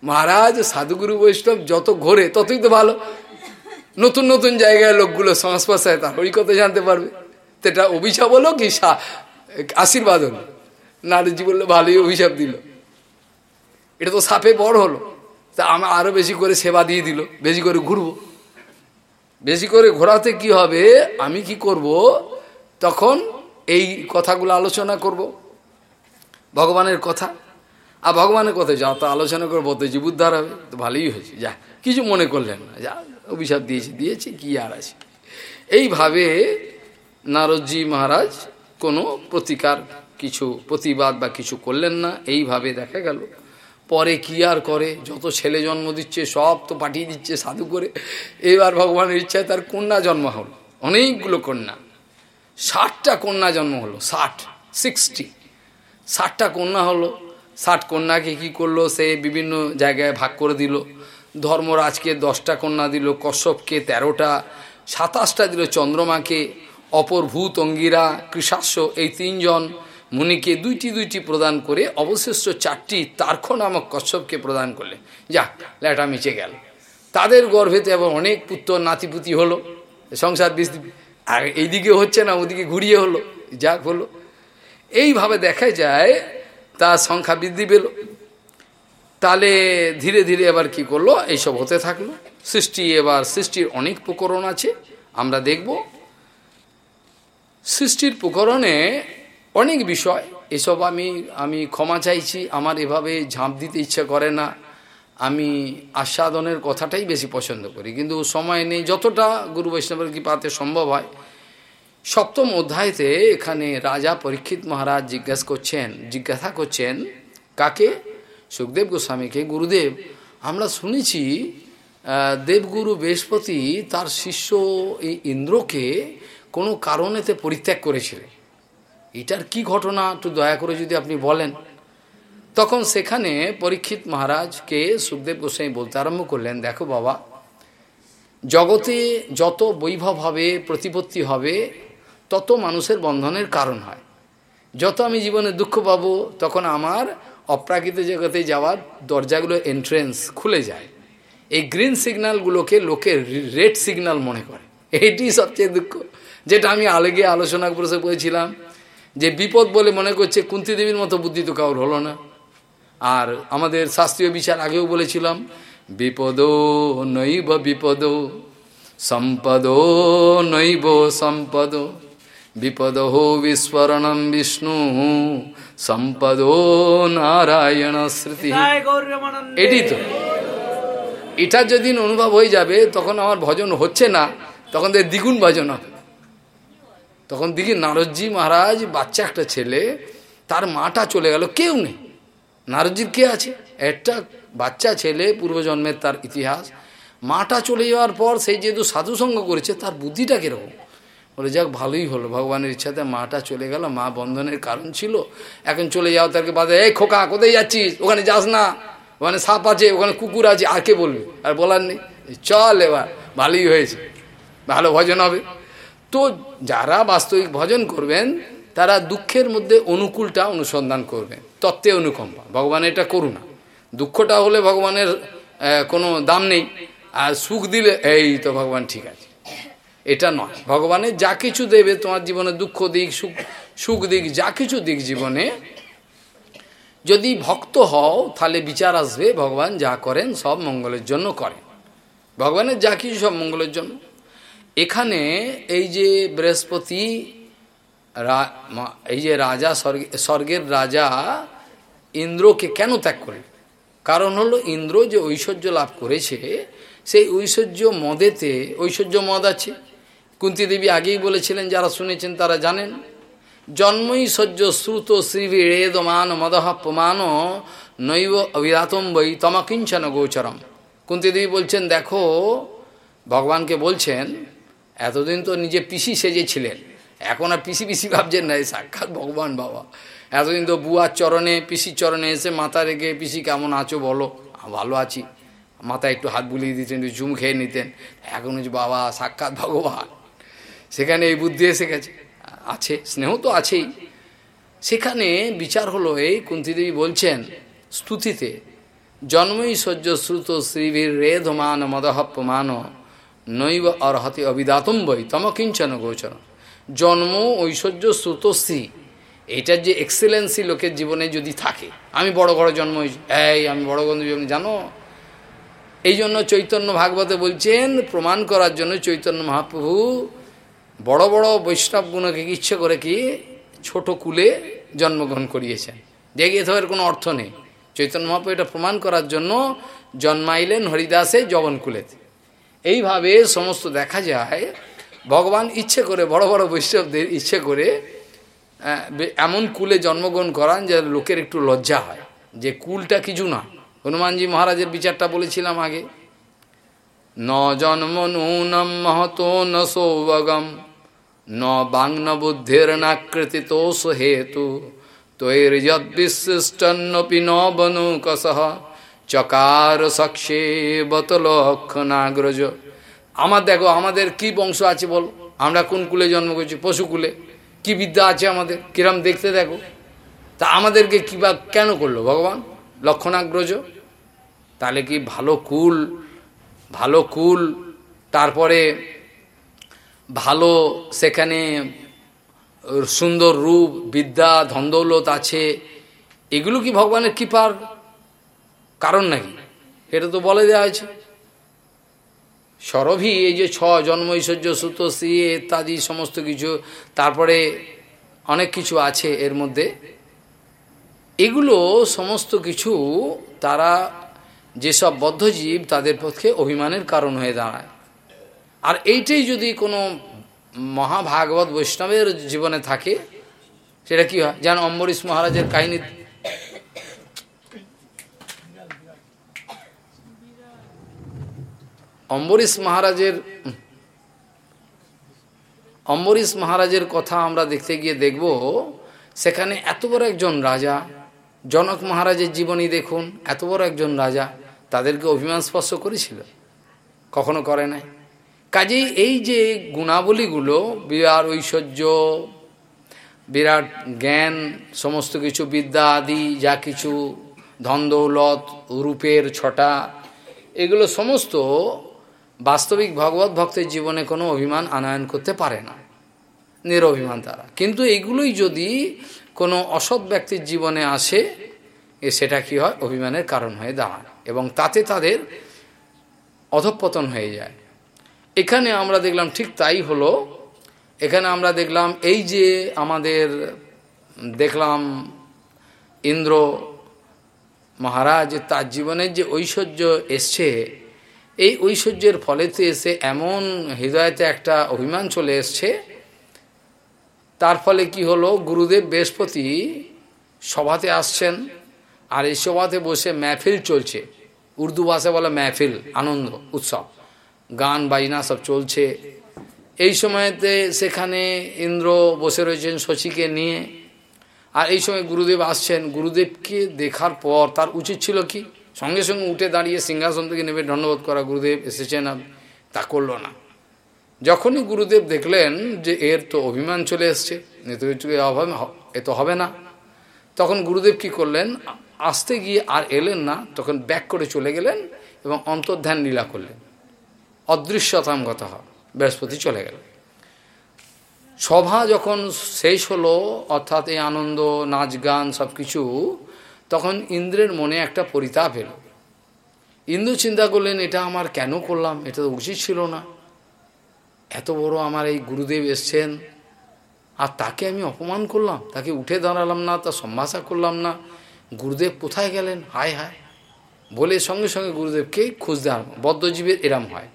মহারাজ, সাধুগুরু, বৈষ্ণব, যত ঘোরে ততই তো ভালো। নতুন নতুন জায়গায় লোকগুলো সংস্পর্শে তার কথা জানতে পারবে। সেটা অভিশাপ হলো কি? আশীর্বাদ হলো। নারদজি বলল, ভালোই অভিশাপ দিল। এটা তো সাপে বড় হলো। তা আমার আরও বেশি করে সেবা দিয়ে দিল, বেশি করে ঘুরবো। বেশি করে ঘোরাতে কি হবে? আমি কি করব? তখন এই কথাগুলো আলোচনা করব। ভগবানের কথা। আর ভগবানের কথা যা তো আলোচনা করব, তো জীবুদ্ধার হবে, তো ভালোই হয়েছে। যা, কিছু মনে করলেন না। যা, অভিশাপ দিয়েছে দিয়েছে, কি আর আছে? এইভাবে নারদজি মহারাজ কোনো প্রতিকার, কিছু প্রতিবাদ বা কিছু করলেন না। এইভাবে দেখা গেল। পরে কি আর করে? যত ছেলে জন্ম দিচ্ছে, সব তো পাঠিয়ে দিচ্ছে সাধু করে। এবার ভগবানের ইচ্ছায় তার কন্যা জন্ম হলো। অনেকগুলো কন্যা। ষাটটা কন্যা জন্ম হলো, ষাট, সিক্সটি। ষাটটা কন্যা হলো। ষাট কন্যাকে কি করল? সে বিভিন্ন জায়গায় ভাগ করে দিল। ধর্মরাজকে দশটা কন্যা দিল, কশ্যপকে তেরোটা, সাতাশটা দিল চন্দ্রমাকে, অপর ভূত অঙ্গিরা, কৃষাস্য, এই তিনজন মুনিকে দুইটি দুইটি প্রদান করে অবশিষ্ট চারটি তার্ক নামক কশ্যপকে প্রদান করলে। যা ল্যাটা মিচে গেল। তাদের গর্ভেতে আবার অনেক পুত্র নাতিপুতি হলো। সংসার আর এইদিকে হচ্ছে না, ওদিকে ঘুরিয়ে হলো। যাক হলো। এইভাবে দেখা যায়, তার সংখ্যা বৃদ্ধি পেল। তাহলে ধীরে ধীরে এবার কি করল? এইসব হতে থাকল। সৃষ্টি এবার, সৃষ্টির অনেক প্রকরণ আছে। আমরা দেখব। সৃষ্টির প্রকরণে অনেক বিষয়। এসব আমি আমি ক্ষমা চাইছি। আমার এভাবে ঝাঁপ দিতে ইচ্ছা করে না। আমি আস্বাদনের কথাটাই বেশি পছন্দ করি। কিন্তু সময় নেই। যতটা গুরু বৈষ্ণবের কৃপাতে সম্ভব হয়। সপ্তম অধ্যায়তে এখানে রাজা পরীক্ষিত মহারাজ জিজ্ঞাসা করছেন জিজ্ঞাসা করছেন, কাকে? সুখদেব গোস্বামীকে, গুরুদেব, আমরা শুনেছি দেবগুরু বৃহস্পতি তার শিষ্য এই ইন্দ্রকে কোনো কারণেতে পরিত্যাগ করেছিলেন। এটার কি ঘটনা একটু দয়া করে যদি আপনি বলেন। তখন সেখানে পরীক্ষিত মহারাজকে সুখদেব গোস্বামী বলতে আরম্ভ করলেন, দেখো বাবা, জগতে যত বৈভব হবে, প্রতিপত্তি হবে, তত মানুষের বন্ধনের কারণ হয়। যত আমি জীবনে দুঃখ পাবো, তখন আমার অপ্রাকৃত জগতে যাওয়ার দরজাগুলো এন্ট্রেন্স খুলে যায়। এই গ্রিন সিগন্যালগুলোকে লোকে রেড সিগন্যাল মনে করে। এইটি সবচেয়ে দুঃখ, যেটা আমি আলেগে আলোচনা করে বলেছিলাম যে বিপদ বলে মনে করছে কুন্তি দেবীর মতো বুদ্ধি তো কাউর হলো না। আর আমাদের শাস্ত্রীয় বিচার আগেও বলেছিলাম বিপদ নৈব বিপদ সম্পদ নৈব সম্পদ বিপদ হো বিস্মরণম বিষ্ণু সম্পদ নারায়ণ স্মৃতি। এটি তো। এটা যেদিন অনুভব হয়ে যাবে তখন আমার ভজন হচ্ছে না তখন দ্বিগুণ ভজন হবে। তখন দেখি নারদজি মহারাজ, বাচ্চা একটা ছেলে, তার মাটা চলে গেল, কেউ নেই। নারদজির কে আছে? একটা বাচ্চা ছেলে পূর্বজন্মের তার ইতিহাস। মাটা চলে যাওয়ার পর সেই যেহেতু সাধুসঙ্গ করেছে, তার বুদ্ধিটা কীরকম? বলে, যাক, ভালোই হলো, ভগবানের ইচ্ছাতে মাটা চলে গেল, মা বন্ধনের কারণ ছিল। এখন চলে যাও, তাকে বাদে এই খোকা, কোথায় যাচ্ছিস? ওখানে যাস না। ওখানে সাপ আছে, ওখানে কুকুর আছে, আর কে বলবে? আর বলার নেই। চল এবার, ভালোই হয়েছে, ভালো ভজন হবে। তো যারা বাস্তবিক ভজন করবেন, তারা দুঃখের মধ্যে অনুকূলটা অনুসন্ধান করবেন, তত্ত্বে অনুকম্পা। ভগবান এটা করুণা। দুঃখটা হলে ভগবানের কোনো দাম নেই, আর সুখ দিলে, এই তো ভগবান ঠিক আছে। এটা নয়। ভগবানের যা কিছু দেবে, তোমার জীবনে দুঃখ দিক, সুখ সুখ দিক, যা কিছু দিক জীবনে, যদি ভক্ত হও, তাহলে বিচার আসবে, ভগবান যা করেন, সব মঙ্গলের জন্য করেন। ভগবানের যা কিছু সব মঙ্গলের জন্য। এখানে এই যে বৃহস্পতি এই যে রাজা স্বর্গের রাজা ইন্দ্রকে কেন ত্যাগ করে কারণ হলো ইন্দ্র যে ঐশ্বর্য লাভ করেছে, সেই ঐশ্বর্য মদেতে, ঐশ্বর্য মদ আছে। কুন্তি দেবী আগেই বলেছিলেন, যারা শুনেছেন তারা জানেন, জন্মই সহ্য শ্রুত শ্রীবিড়েদমান মদহ প্রমাণ নৈব অবিরাতম বই তমাকিঞ্চন গোচরম। কুন্তি দেবী বলছেন, দেখো, ভগবানকে বলছেন এতদিন তো নিজে পিসি সেজেছিলেন। এখন আর পিসি পিসি ভাবছেন না সাক্ষাৎ ভগবান বাবা। এতদিন তো বুয়ার চরণে, পিসির চরণে এসে মাথা রেখে, পিসি, কেমন আছো বলো? ভালো আছি। মাথায় একটু হাত বুলিয়ে দিতেন, একটু চুম খেয়ে নিতেন। এখন হচ্ছে, বাবা, সাক্ষাৎ ভগবান। সেখানে এই বুদ্ধি এসে গেছে। আছে, স্নেহ তো আছেই। সেখানে বিচার হলো, এই কুন্তিদেবী বলছেন, স্তুতিতে জন্মই সহ্য শ্রুত শ্রীবীর রেধমান মদহপমান নৈব অর্হতি অবিদাতম বই তমকিঞ্চন গোচর। জন্ম ঐশ্বর্য শ্রুতশ্রী এইটার যে এক্সেলেন্সি লোকের জীবনে যদি থাকে, আমি বড় ঘরে জন্ম এই, আমি বড় গন্ধ জানো? এই জন্য চৈতন্য ভাগবতে বলছেন, প্রমাণ করার জন্য চৈতন্য মহাপ্রভু বড় বড় বৈষ্ণব গুণকে ইচ্ছে করে কি, ছোট কুলে জন্মগ্রহণ করিয়েছেন। দেখে তো কোনো অর্থ নেই। চৈতন্য মহাপ্রভু এটা প্রমাণ করার জন্য জন্মাইলেন হরিদাসে জগনকুলেতে এইভাবে সমস্ত দেখা যায়। ভগবান ইচ্ছে করে, বড় বড় বৈষ্ণবদের ইচ্ছে করে এমন কুলে জন্মগ্রহণ করান যে লোকের একটু লজ্জা হয়। যে কুলটা কিছু না। হনুমানজি মহারাজের বিচারটা বলেছিলাম আগে। ন জন্ম নূনম মহতো ন সৌভগম, ন বাং ন বুদ্ধির নাকৃতি তোষ হেতু তৈর্যদ্বিশিষ্টন্নপি ন বনু কসহ। চকার সক্ষে বতলক্ষণাগ্রজ আমার দেখো, আমাদের কি বংশ আছে বল? আমরা কোন কুলে জন্ম করছি? পশুকুলে কি বিদ্যা আছে আমাদের? কিরম দেখতে দেখো। তা আমাদেরকে কিবা কেন করল ভগবান? লক্ষণাগ্রজ। তাহলে কি ভালো কুল ভালো কুল, তারপরে ভালো সেখানে সুন্দর রূপ, বিদ্যা, ধন্দৌলত আছে। এগুলো কি ভগবানের কৃপার? কারণ নাকি? এটা তো বলে দেওয়া হয়েছে। সরভি, এই যে ছ, জন্ম, ঐশ্বর্য সুতশ্রী ইত্যাদি সমস্ত কিছু, তারপরে অনেক কিছু আছে এর মধ্যে। এগুলো সমস্ত কিছু তারা যেসব বদ্ধজীব তাদের পক্ষে অভিমানের কারণ হয়ে দাঁড়ায়। আর এইটাই যদি কোনো মহাভাগবত বৈষ্ণবের জীবনে থাকে, সেটা কি হয়? যেন অম্বরীশ মহারাজের কাহিনী অম্বরীশ মহারাজের অম্বরীশ মহারাজের কথা আমরা দেখতে গিয়ে দেখব, সেখানে এত বড় একজন রাজা, জনক মহারাজের জীবনী দেখুন, এত বড় একজন রাজা, তাদেরকে অভিমান স্পর্শ করেছিল? কখনো করে নাই। কাজেই এই যে গুণাবলীগুলো, বিরাট ঐশ্বর্য, বিরাট জ্ঞান, সমস্ত কিছু বিদ্যা আদি, যা কিছু, ধন দৌলত, রূপের ছটা, এগুলো সমস্ত বাস্তবিক ভগবত ভক্তের জীবনে কোনো অভিমান আনয়ন করতে পারে না। নিরভিমান তারা। কিন্তু এগুলোই যদি কোনো অসৎ ব্যক্তির জীবনে আসে সেটা কি হয়? অভিমানের কারণ হয়ে দাঁড়ায় এবং তাতে তাদের অধপতন হয়ে যায়। এখানে আমরা দেখলাম ঠিক তাই হলো, এখানে আমরা দেখলাম এই যে আমাদের দেখলাম ইন্দ্র মহারাজ তার জীবনের যে ঐশ্বর্য এসছে এই ঐশ্বর্যের ফলেতে এসে এমন হৃদয়তে একটা অভিমান চলে এসছে। তার ফলে কি হলো? গুরুদেব বৃহস্পতি সভাতে আসছেন আর এই সভাতে বসে মেহফিল চলছে। উর্দু ভাষা বলে মেহফিল, আনন্দ, উৎসব। গান, বাজনা সব চলছে। এই সময়তে সেখানে ইন্দ্র বসে রয়েছেন শশীকে নিয়ে। আর এই সময় গুরুদেব আসছেন। গুরুদেবকে দেখার পর তার উচিত ছিল কি? সঙ্গে সঙ্গে উঠে দাঁড়িয়ে সিংহাসন থেকে নেবে ধন্যবাদ করা গুরুদেব এসেছেন তা করল না। যখনই গুরুদেব দেখলেন যে এর তো অভিমান চলে এসছে এ তো হবে না। তখন গুরুদেব কি করলেন? আসতে গিয়ে আর এলেন না, তখন ব্যাক করে চলে গেলেন এবং অন্তর্ধ্যান লীলা করলেন। অদৃশ্যতাম কথা বৃহস্পতি চলে গেল সভা যখন শেষ হলো, অর্থাৎ এই আনন্দ, নাচ, গান সব কিছু তখন ইন্দ্রের মনে একটা পরিতাপ এলো। ইন্দ্র চিন্তা করলেন, এটা আমার কেন করলাম? এটা তো উচিত ছিল না। এত বড় আমার এই গুরুদেব এসছেন, আর তাকে আমি অপমান করলাম? তাকে উঠে দাঁড়ালাম না, তার সম্ভাষা করলাম না। গুরুদেব কোথায় গেলেন? হায় হায়। বলে সঙ্গে সঙ্গে গুরুদেবকে খুঁজতে আরম্ভ, বদ্ধজীবের এরম হয়।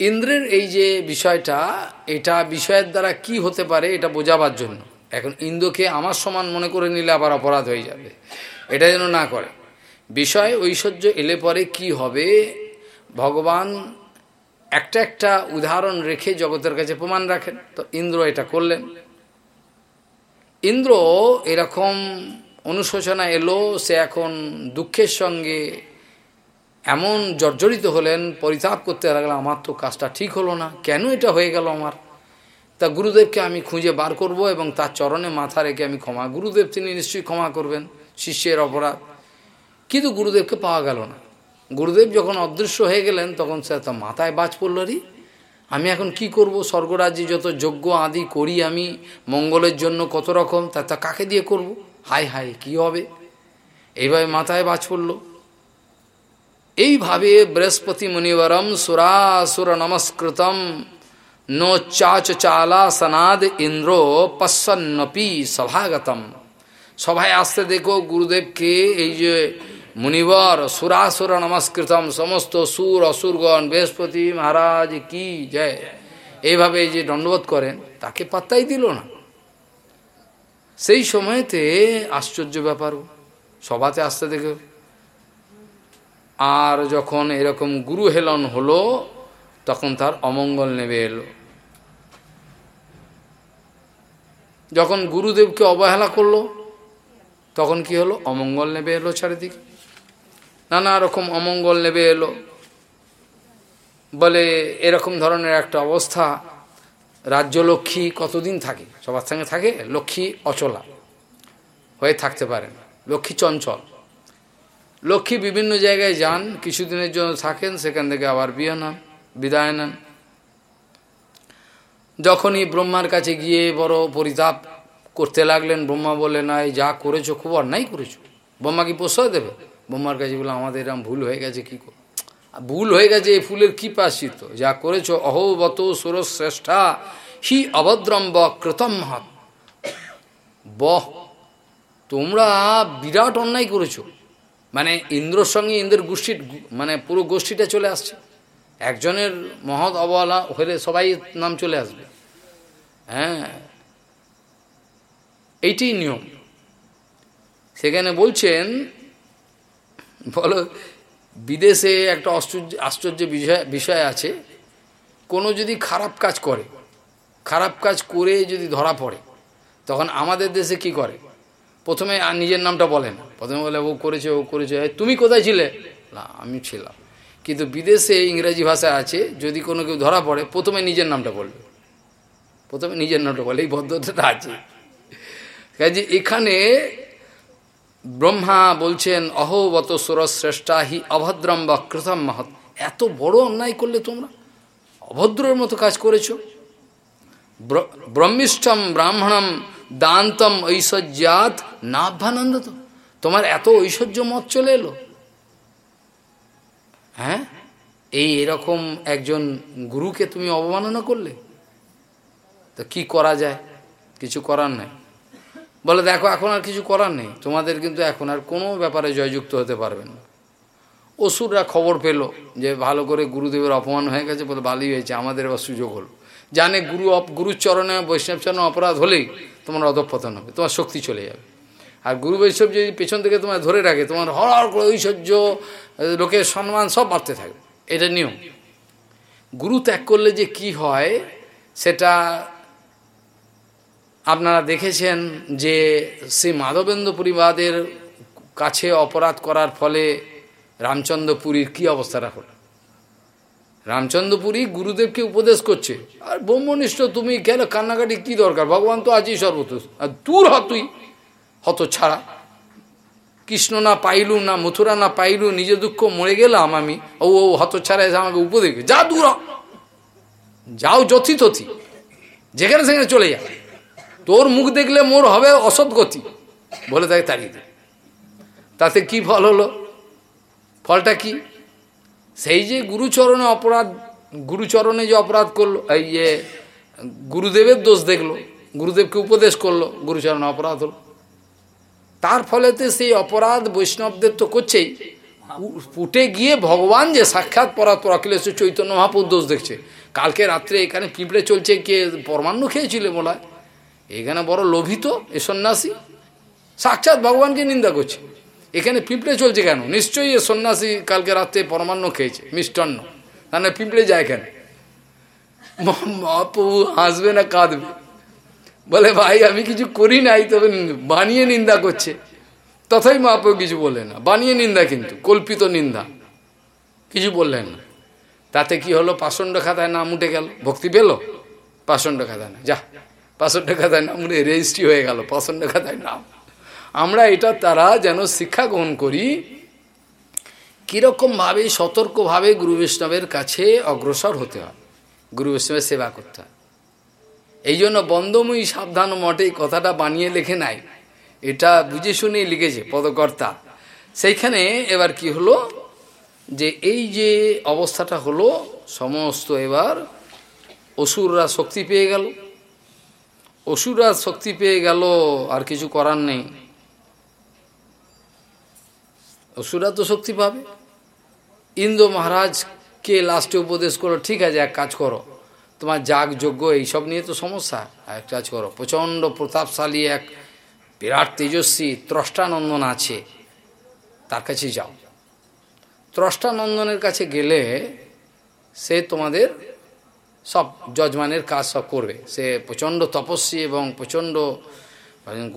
ইন্দ্রের এই যে বিষয়টা, এটা বিষয়ের দ্বারা কি হতে পারে, এটা বোঝাবার জন্য। এখন ইন্দ্রকে আমার সমান মনে করে নিলে আবার অপরাধ হয়ে যাবে। এটা যেন না করে। বিষয় ঐশ্বর্য এলে পরে কি হবে? ভগবান একটা একটা উদাহরণ রেখে জগতের কাছে প্রমাণ রাখেন। তো ইন্দ্র এটা করলেন। ইন্দ্র এরকম অনুশোচনা এলো, সে এখন দুঃখের সঙ্গে এমন জর্জরিত হলেন, পরিতাপ করতে লাগল, আমার তো কাজটা ঠিক হলো না। কেন এটা হয়ে গেল আমার? তা গুরুদেবকে আমি খুঁজে বার করব এবং তার চরণে মাথা রেখে আমি ক্ষমা, গুরুদেব তিনি নিশ্চয়ই ক্ষমা করবেন, শিষ্যের অপরাধ। কিন্তু গুরুদেবকে পাওয়া গেল না। গুরুদেব যখন অদৃশ্য হয়ে গেলেন, তখন সে তো মাথায় বাজ পড়ল, রি, আমি এখন কি করব? স্বর্গরাজ্যে যত যজ্ঞ আদি করি আমি, মঙ্গলের জন্য কত রকম, তা তা কাকে দিয়ে করব? হাই হাই কি হবে? এইভাবে মাথায় বাজ পড়ল। এইভাবে বৃহস্পতি মুনিবরম সুরাসুর নমস্কৃতম নো চাচ চালা সনাদ ইন্দ্র পশ্চন্নপি সভাগতম সভায় আসতে দেখো গুরুদেবকে এই যে মুনিবর সুরাসুর নমস্কৃতম সমস্ত সুর অসুরগণ বৃহস্পতি মহারাজ কি জয় এইভাবে যে দণ্ডবোধ করেন তাকে পাত্তাই দিল না সেই সময়তে আশ্চর্য ব্যাপারও সভাতে আসতে দেখে আর যখন এরকম গুরু হেলন হলো তখন তার অমঙ্গল নেবে এলো। যখন গুরুদেবকে অবহেলা করল, তখন কি হলো? অমঙ্গল নেবে এলো চারিদিকে। নানা রকম অমঙ্গল নেবে এলো। বলে, এরকম ধরনের একটা অবস্থা। রাজ্য লক্ষ্মী কতদিন থাকে? সবার সঙ্গে থাকে? লক্ষ্মী অচলা হয়ে থাকতে পারে না। লক্ষ্মী চঞ্চল। লক্ষ্মী বিভিন্ন জায়গায় যান, কিছুদিনের জন্য থাকেন, সেখান থেকে আবার বিয়ে নেন। বিদায় নেন যখনই ব্রহ্মার কাছে গিয়ে বড় পরিতাপ করতে লাগলেন, ব্রহ্মা বলে নাই যা করেছ, খুব অন্যায় করেছ। ব্রহ্মা কি প্রশ্রয় দেবে? ব্রহ্মার কাছে বলে আমাদের এরম ভুল হয়ে গেছে, কি ভুল হয়ে গেছে, এই ফুলের কি পাশিত যা করেছ অহবত সুরশ্রেষ্ঠা, হি অভদ্রম্ব কৃতম মহাত বহ, তোমরা বিরাট অন্যায় করেছ। মানে ইন্দ্রর সঙ্গে ইন্দ্রের গোষ্ঠীর মানে পুরো গোষ্ঠীটা চলে আসছে। একজনের মহৎ অবহেলা হলে সবাই নাম চলে আসবে। হ্যাঁ? এইটি নিয়ম। সেখানে বলছেন, বলো, বিদেশে একটা আশ্চর্য আশ্চর্য বিষয় বিষয় আছে। কোনো যদি খারাপ কাজ করে, খারাপ কাজ করে যদি ধরা পড়ে, তখন আমাদের দেশে কি করে? প্রথমে আর নিজের নামটা বলেন প্রথমে বলে, ও করেছে ও করেছে তুমি কোথায় ছিলে? না, আমি ছিলাম। কিন্তু বিদেশে ইংরেজি ভাষা আছে, যদি কোনো কেউ ধরা পড়ে, প্রথমে নিজের নামটা বলবে। প্রথমে নিজের নামটা বলে এই ভদ্রতা আছে। কাজে এখানে ব্রহ্মা বলছেন অহোবত সুরশ্রেষ্ঠা হি অভদ্রম বা কৃতম মহৎ। এত বড় অন্যায় করলে তোমরা? অভদ্রর মতো কাজ করেছ? ব্রহ্মিষ্ঠম, ব্রাহ্মণম, দান্তম ঐশ্বর্যাত তো। তোমার এত ঐশ্বর্য মত চলে এলো। হ্যাঁ? এই এরকম একজন গুরুকে তুমি অবমাননা করলে? তো কি করা যায়? কিছু করার নেই। বলে দেখো, এখন আর কিছু করার নেই। তোমাদের কিন্তু এখন আর কোনো ব্যাপারে জয়যুক্ত হতে পারবেন না। অসুররা খবর পেল যে ভালো করে গুরুদেবের অপমান হয়ে গেছে বলে ভালোই হয়েছে। আমাদের এবার সুযোগ হলো। জানে গুরু অপ গুরুচরণে বৈষ্ণবচরণ অপরাধ হলেই তোমার অধপতন হবে, তোমার শক্তি চলে যাবে। আর গুরু বৈষ্ণব যদি পেছন থেকে তোমার ধরে রাখে, তোমার হর করে ঐশ্বর্য, লোকের সম্মান সব বাড়তে থাকবে। এটা নিয়ম। গুরু ত্যাগ করলে যে কি হয়, সেটা আপনারা দেখেছেন যে শ্রী মাধবেন্দ্র পরিবাদের কাছে অপরাধ করার ফলে রামচন্দ্রপুরীর কি অবস্থাটা হল? রামচন্দ্রপুরী গুরুদেবকে উপদেশ করছে, আর ব্রহ্মনিষ্ঠ, তুমি কেন কান্নাকাটি কি দরকার? ভগবান তো আজই সর্বত আর দূর হ তুই। হত ছাড়া কৃষ্ণ না পাইলু না মথুরা না পাইলু, নিজে দুঃখ মরে গেলাম আমি। ও ও হত ছাড়া এসে আমাকে উপদেশ যা দূর যাও যথি তথি যেখানে সেখানে চলে যা। তোর মুখ দেখলে মোর হবে অসৎ গতি। বলে তাকে তাড়িয়ে তাতে কি ফল হলো? ফলটা কি? সেই যে গুরুচরণে অপরাধ, গুরুচরণে যে অপরাধ করল, এই যে গুরুদেবের দোষ দেখল, গুরুদেবকে উপদেশ করল, গুরুচরণে অপরাধ হলো। তার ফলেতে সেই অপরাধ বৈষ্ণবদের তো করছেই। ফুটে গিয়ে ভগবান যে সাক্ষাৎ পরাত অখিলেশ চৈতন্য মহাপুর দোষ দেখছে। কালকে রাত্রে এখানে পিঁপড়ে চলছে কে পরমান্ন খেয়েছিল বলা এখানে বড় লোভিত এ সন্ন্যাসী। সাক্ষাৎ ভগবানকে নিন্দা করছে। এখানে পিঁপড়ে চলছে কেন? নিশ্চয়ই এ সন্ন্যাসী কালকে রাত্রে পরমান্ন খেয়েছে, মিষ্টান্ন। তাহলে পিঁপড়ে যায় এখানে মহাপ্রভু হাসবে না, কাঁদবে। বলে, ভাই, আমি কিছু করি নাই, তবে বানিয়ে নিন্দা করছে। তথাই মহাপ্রভু কিছু বললেন না। বানিয়ে নিন্দা কিন্তু, কল্পিত নিন্দা। কিছু বললেন না। তাতে কি হলো? পাষণ্ড খাতায় নাম উঠে গেল। ভক্তি পেল? পাষণ্ড খাতায় না। যা, পাষণ্ড খাতায় নাম উঠে রেজিস্ট্রি হয়ে গেল, পাষণ্ড খাতায় নাম। আমরা এটা তারা যেন শিক্ষা গ্রহণ করি, কীরকমভাবে, সতর্কভাবে গুরু বৈষ্ণবের কাছে অগ্রসর হতে হয়। গুরু বৈষ্ণবের সেবা করতে হয়। এই জন্য বন্ধময়ী সাবধান মঠে কথাটা বানিয়ে লেখে নাই। এটা বুঝে শুনেই লিখেছে পদকর্তা। সেইখানে এবার কি হলো? যে এই যে অবস্থাটা হলো, সমস্ত এবার অসুররা শক্তি পেয়ে গেল। অসুররা শক্তি পেয়ে গেল, আর কিছু করার নেই। অসুরা তো শক্তি পাবে। ইন্দ্র মহারাজকে লাস্টে উপদেশ করো ঠিক আছে, এক কাজ করো। তোমার যাগ যোগ্য এইসব নিয়ে তো সমস্যা। এক কাজ করো প্রচণ্ড প্রতাপশালী এক বিরাট তেজস্বী ত্রষ্টানন্দন আছে। তার কাছে যাও। ত্রষ্টানন্দনের কাছে গেলে সে তোমাদের সব যজমানের কাজ সব করবে। সে প্রচণ্ড তপস্বী এবং প্রচণ্ড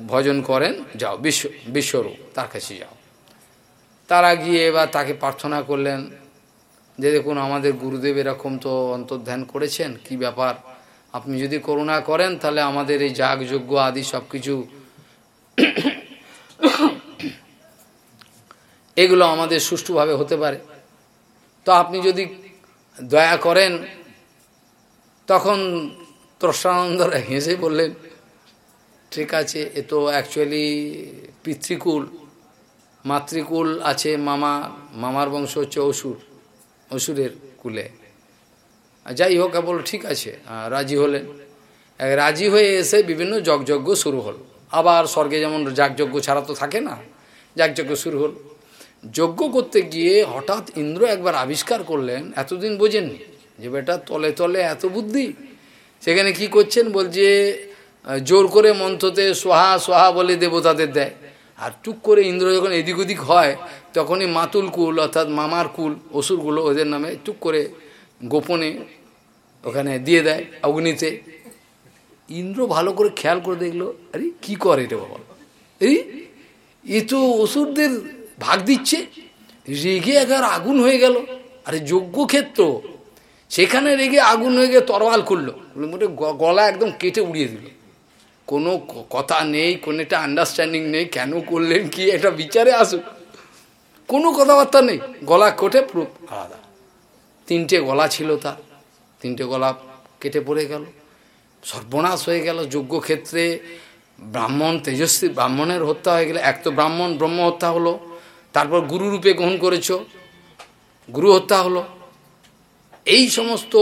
ভজন করেন, যাও, বিশ্ব বিশ্বরূপ, তার কাছে যাও। তারা গিয়ে এবার তাকে প্রার্থনা করলেন। যে দেখুন, আমাদের গুরুদেব এরকম তো অন্তর্ধ্যান করেছেন, কি ব্যাপার? আপনি যদি করুণা করেন, তাহলে আমাদের এই যাগযজ্ঞ আদি সব কিছু এগুলো আমাদের সুষ্ঠুভাবে হতে পারে। তো আপনি যদি দয়া করেন, তখন ত্রষ্টানন্দরা হেসে বললেন, ঠিক আছে, এ তো অ্যাকচুয়ালি পিতৃকুল, মাতৃকুল আছে মামা, মামার বংশ হচ্ছে অসুর। অসুরের কুলে। যাই হোক বল ঠিক আছে। রাজি হলেন। রাজি হয়ে এসে বিভিন্ন যজ্ঞ শুরু হল। আবার স্বর্গে যেমন যাগযজ্ঞ ছাড়া তো থাকে না, যাগযজ্ঞ শুরু হল। যজ্ঞ করতে গিয়ে হঠাৎ ইন্দ্র একবার আবিষ্কার করলেন, এতদিন বোঝেননি যে বেটা তলে তলে এত বুদ্ধি। সেখানে কি করছেন? বলছে, জোর করে মন্ত্রতে সোহা সোহা বলে দেবতাদের দেয়। আর টুক করে ইন্দ্র যখন এদিক ওদিক হয়, তখনই মাতুল কুল, অর্থাৎ মামার কুল, অসুরগুলো ওদের নামে টুক করে গোপনে ওখানে দিয়ে দেয় অগ্নিতে। ইন্দ্র ভালো করে খেয়াল করে দেখল, আরে, কি করে এটা বাবা? এই এ তো অসুরদের ভাগ দিচ্ছে। রেগে একবার আগুন হয়ে গেল। আরে যোগ্য ক্ষেত্র। সেখানে রেগে আগুন হয়ে গিয়ে তরওয়াল খুললো। মোটে গলা একদম কেটে উড়িয়ে দিল। কোনো কথা নেই, কোনো একটা আন্ডারস্ট্যান্ডিং নেই, কেন করলেন, কি একটা বিচারে আসুক। কোনো কথাবার্তা নেই, গলা কোটে প্রুফ আলাদা। তিনটে গলা ছিল তার, তিনটে গলা কেটে পড়ে গেল। সর্বনাশ হয়ে গেল যোগ্য ক্ষেত্রে ব্রাহ্মণ তেজস্বী, ব্রাহ্মণের হত্যা হয়ে গেলে, এক তো ব্রাহ্মণ, ব্রহ্ম হত্যা হলো, তারপর গুরুরূপে গ্রহণ করেছ, গুরু হত্যা হলো। এই সমস্ত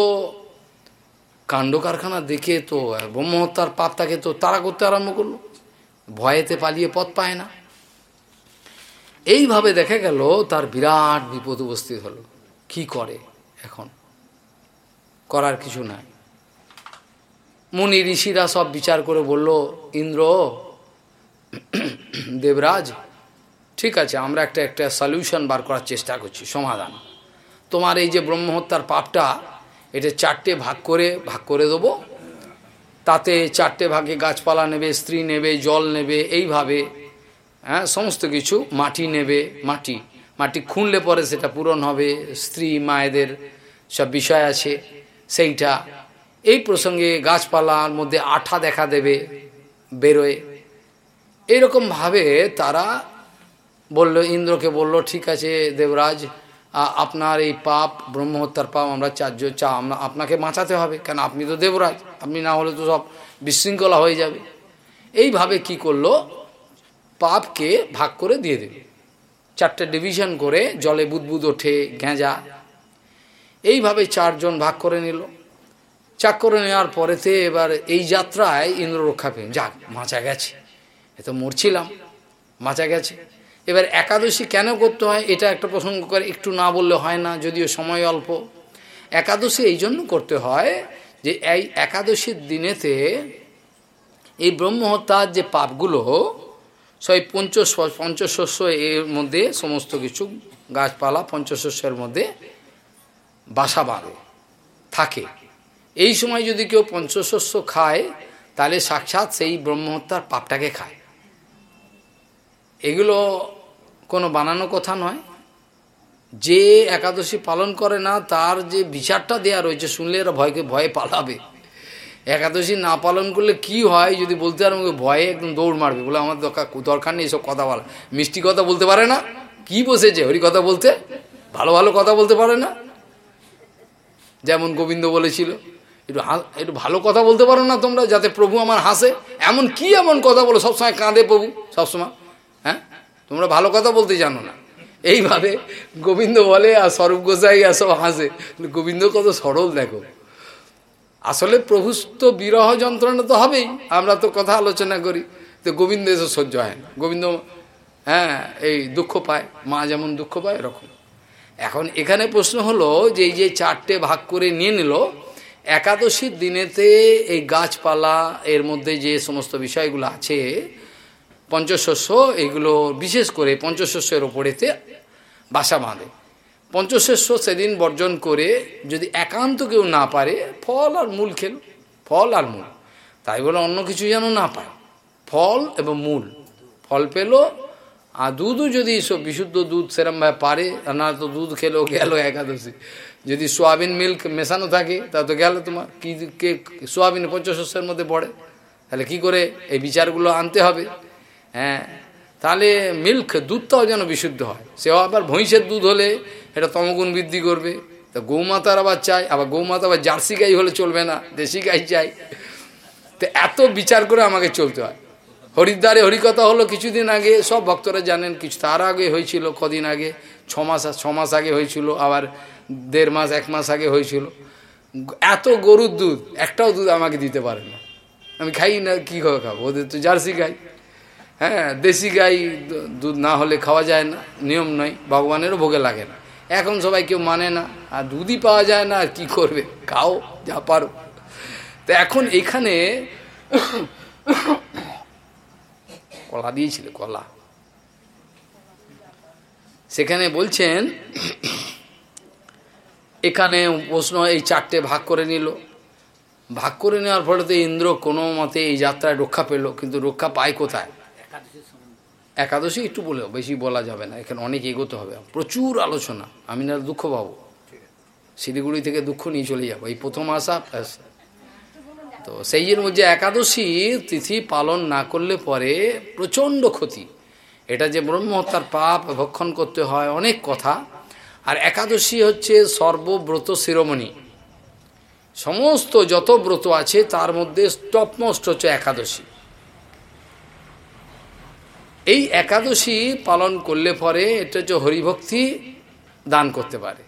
কাণ্ড কারখানা দেখে তো, ব্রহ্মহত্যার পাপটাকে তো তারা করতে আরম্ভ করল। ভয়েতে পালিয়ে পথ পায় না। এইভাবে দেখা গেল, তার বিরাট বিপদ উপস্থিত হলো। কি করে এখন? করার কিছু নাই। মুনি ঋষিরা সব বিচার করে বলল, ইন্দ্র, দেবরাজ, ঠিক আছে, আমরা একটা একটা সলিউশন বার করার চেষ্টা করছি, সমাধান। তোমার এই যে ব্রহ্মহত্যার পাপটা এটা চারটে ভাগ করে ভাগ করে দেবো। তাতে চারটে ভাগে গাছপালা নেবে, স্ত্রী নেবে, জল নেবে, এইভাবে হ্যাঁ সমস্ত কিছু মাটি নেবে, মাটি। মাটি খুঁড়লে পরে সেটা পূরণ হবে, স্ত্রী, মায়েদের সব বিষয় আছে, সেইটা। এই প্রসঙ্গে গাছপালার মধ্যে আঠা দেখা দেবে, বেরোয়। এইরকমভাবে তারা বলল, ইন্দ্রকে বলল, ঠিক আছে দেবরাজ আপনার এই পাপ, ব্রহ্মহত্যার পাপ আমরা চার্য চা আমরা আপনাকে বাঁচাতে হবে, কেন আপনি তো দেবরাজ, আপনি না হলে তো সব বিশৃঙ্খলা হয়ে যাবে। এইভাবে কি করল? পাপকে ভাগ করে দিয়ে দেবে চারটে ডিভিশন করে জলে বুদবুদ ওঠে গেঁজা এইভাবে চারজন ভাগ করে নিল। চাক করে নেওয়ার পরেতে এবার এই যাত্রায় ইন্দ্র রক্ষা পেয়ে যাক মাচা গেছে। এ তো মরছিলাম মাচা গেছে। এবার একাদশী কেন করতে হয়, এটা একটা প্রসঙ্গ করে, একটু না বললে হয় না, যদিও সময় অল্প। একাদশী এই জন্য করতে হয় যে, এই একাদশীর দিনেতে এই ব্রহ্মহত্যার যে পাপগুলো, সেই পঞ্চ পঞ্চশস্য এর মধ্যে সমস্ত কিছু, গাছপালা পঞ্চশস্যের মধ্যে বাসা বাঁধে, থাকে। এই সময় যদি কেউ পঞ্চশস্য খায়, তাহলে সাক্ষাৎ সেই ব্রহ্মহত্যার পাপটাকে খায়। এগুলো কোনো বানানো কথা নয়। যে একাদশী পালন করে না, তার যে বিচারটা দেয়া রয়েছে, শুনলে এরা ভয়কে ভয়ে পালাবে। একাদশী না পালন করলে কি হয়, যদি বলতে পারে ভয়ে একদম দৌড় মারবে, বলে আমার দরকার দরকার নেই এসব কথা বলা। মিষ্টি কথা বলতে পারে না। কি বসেছে? হরি কথা বলতে? ভালো ভালো কথা বলতে পারে না। যেমন গোবিন্দ বলেছিল, একটু একটু ভালো কথা বলতে পারো না তোমরা, যাতে প্রভু আমার হাসে। এমন কি এমন কথা বলো? সবসময় কাঁদে প্রভু, সবসময়। হ্যাঁ? তোমরা ভালো কথা বলতে জানো না। এইভাবে গোবিন্দ বলে আর স্বরূপ গোসাই আর সব হাসে। গোবিন্দ কত সরল দেখো। আসলে প্রভু তো বিরহ যন্ত্রণা তো হবেই। আমরা তো কথা আলোচনা করি। তো গোবিন্দ এসে সহ্য হয় না। গোবিন্দ হ্যাঁ এই দুঃখ পায়। মা যেমন দুঃখ পায়, এরকম। এখন এখানে প্রশ্ন হলো যে এই যে চারটে ভাগ করে নিয়ে নিল, একাদশীর দিনেতে এই গাছপালা, এর মধ্যে যে সমস্ত বিষয়গুলো আছে পঞ্চশস্য, এগুলো বিশেষ করে পঞ্চশস্যের ওপরেতে বাসা বাঁধে। পঞ্চশস্য সেদিন বর্জন করে যদি একান্ত কেউ না পারে, ফল আর মূল খেল, ফল আর মূল। তাই বলে অন্য কিছু যেন না পায়। ফল এবং মূল। ফল পেল, আর দুধও যদি সব বিশুদ্ধ দুধ সেরমভাবে পারে না তো দুধ খেলেও গেল একাদশী। যদি সোয়াবিন মিল্ক মেশানো থাকে, তা তো গেল তোমার। কি কে সোয়াবিন পঞ্চশস্যের মধ্যে পড়ে। তাহলে কি করে এই বিচারগুলো আনতে হবে? হ্যাঁ তাহলে মিল্ক দুধটাও যেন বিশুদ্ধ হয়। সেও আবার ভৈঁসের দুধ হলে এটা তমগুণ বৃদ্ধি করবে। তা গৌমাতার আবার চাই, আবার গৌমাতা আবার জার্সি গাই হলে চলবে না, দেশি গাই চাই। তো এত বিচার করে আমাকে চলতে হয়। হরিদ্বারে হরিকথা হলো কিছুদিন আগে, সব ভক্তরা জানেন কিছু, তার আগে হয়েছিল কদিন আগে, ছ মাস ছ মাস আগে হয়েছিল, আবার দেড় মাস, এক মাস আগে হয়েছিল। এত গরুর দুধ, একটাও দুধ আমাকে দিতে পারে না। আমি খাই না, কী খাব? ওদের তো জার্সি গাই। হ্যাঁ দেশি গাই দুধ না হলে খাওয়া যায় না, নিয়ম নয়, ভগবানেরও ভোগে লাগে না। এখন সবাই কেউ মানে না, আর দুধই পাওয়া যায় না, আর কী করবে? খাও, যা পারো। তো এখন এখানে কলা দিয়েছিল, কলা। সেখানে বলছেন, এখানে প্রশ্ন, এই চারটে ভাগ করে নিল। ভাগ করে নেওয়ার ফলে তো ইন্দ্র কোনো মতে এই যাত্রায় রক্ষা পেল, কিন্তু রক্ষা পায় কোথায়? একাদশী একটু বলে বেশি বলা যাবে না। এখানে অনেক এগোতে হবে। প্রচুর আলোচনা। আমি না দুঃখ পাবো। শিলিগুড়ি থেকে দুঃখ নিয়ে চলে যাব। এই প্রথম আসা তো সেই এর মধ্যে একাদশীর তিথি পালন না করলে পরে প্রচণ্ড ক্ষতি। এটা যে ব্রহ্মহত্যার পাপ ভক্ষণ করতে হয় অনেক কথা। আর একাদশী হচ্ছে সর্বব্রত শিরোমণি। সমস্ত যত ব্রত আছে তার মধ্যে টপমোস্ট হচ্ছে একাদশী। এই একাদশী পালন করলে পরে এটা হচ্ছে হরিভক্তি দান করতে পারে।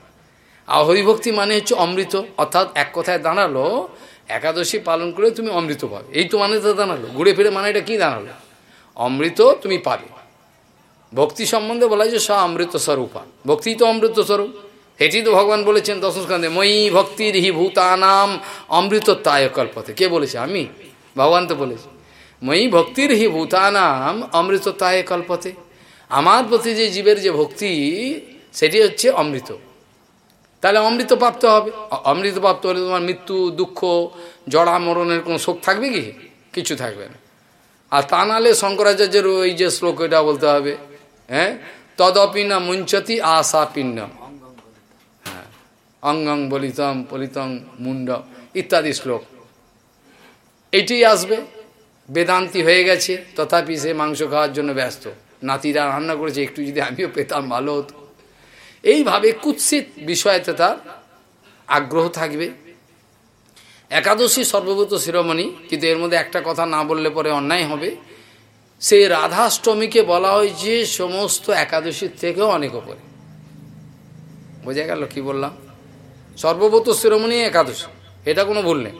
আর হরিভক্তি মানে হচ্ছে অমৃত, অর্থাৎ এক কথায় দাঁড়াল, একাদশী পালন করে তুমি অমৃত পাবে। এই তো মানে তো দাঁড়াল, ঘুরে ফিরে মানে এটা কী দাঁড়াল? অমৃত তুমি পাবে। ভক্তি সম্বন্ধে বলা যে স অমৃত স্বরূপা। ভক্তি তো অমৃত স্বরূপ। এটি তো ভগবান বলেছেন দশম স্কন্ধে, মই ভক্তির হি ভূতানাম অমৃতত্বায় কল্পতে। কে বলেছে? আমি? ভগবান তো বলেছে। মই ভক্তির হি ভূতানাম অমৃতত্বায় কল্পতে। আমার প্রতি যে জীবের যে ভক্তি, সেটি হচ্ছে অমৃত। তাহলে অমৃত প্রাপ্ত হবে। অমৃত প্রাপ্ত হলে তোমার মৃত্যু, দুঃখ, জড়া, মরণের কোনো শোক থাকবে কি? কিছু থাকবে না। আর তা নাহলে শঙ্করাচার্যের ওই যে শ্লোক, এটা বলতে হবে হ্যাঁ? তদপি না মুঞ্চতি আশা পিণ্ড। হ্যাঁ। অঙ্গং বলিতম পলিতম মুন্ড ইত্যাদি শ্লোক। এটি আসবে। বেদান্তি হয়ে গেছে, তথাপি সে মাংস খাওয়ার জন্য ব্যস্ত। নাতিরা রান্না করেছে, একটু যদি আমিও পেতাম, ভালো হতো। এইভাবে কুৎসিত বিষয়তে তার আগ্রহ থাকবে। একাদশী সর্বভূত শিরোমণি, কিন্তু এর মধ্যে একটা কথা না বললে পরে অন্যায় হবে। সেই রাধাষ্টমীকে বলা হয়েছে সমস্ত একাদশীর থেকেও অনেক ওপরে। বোঝা গেল কি বললাম? সর্বভূত শিরোমণি একাদশী, এটা কোনো ভুল নেই।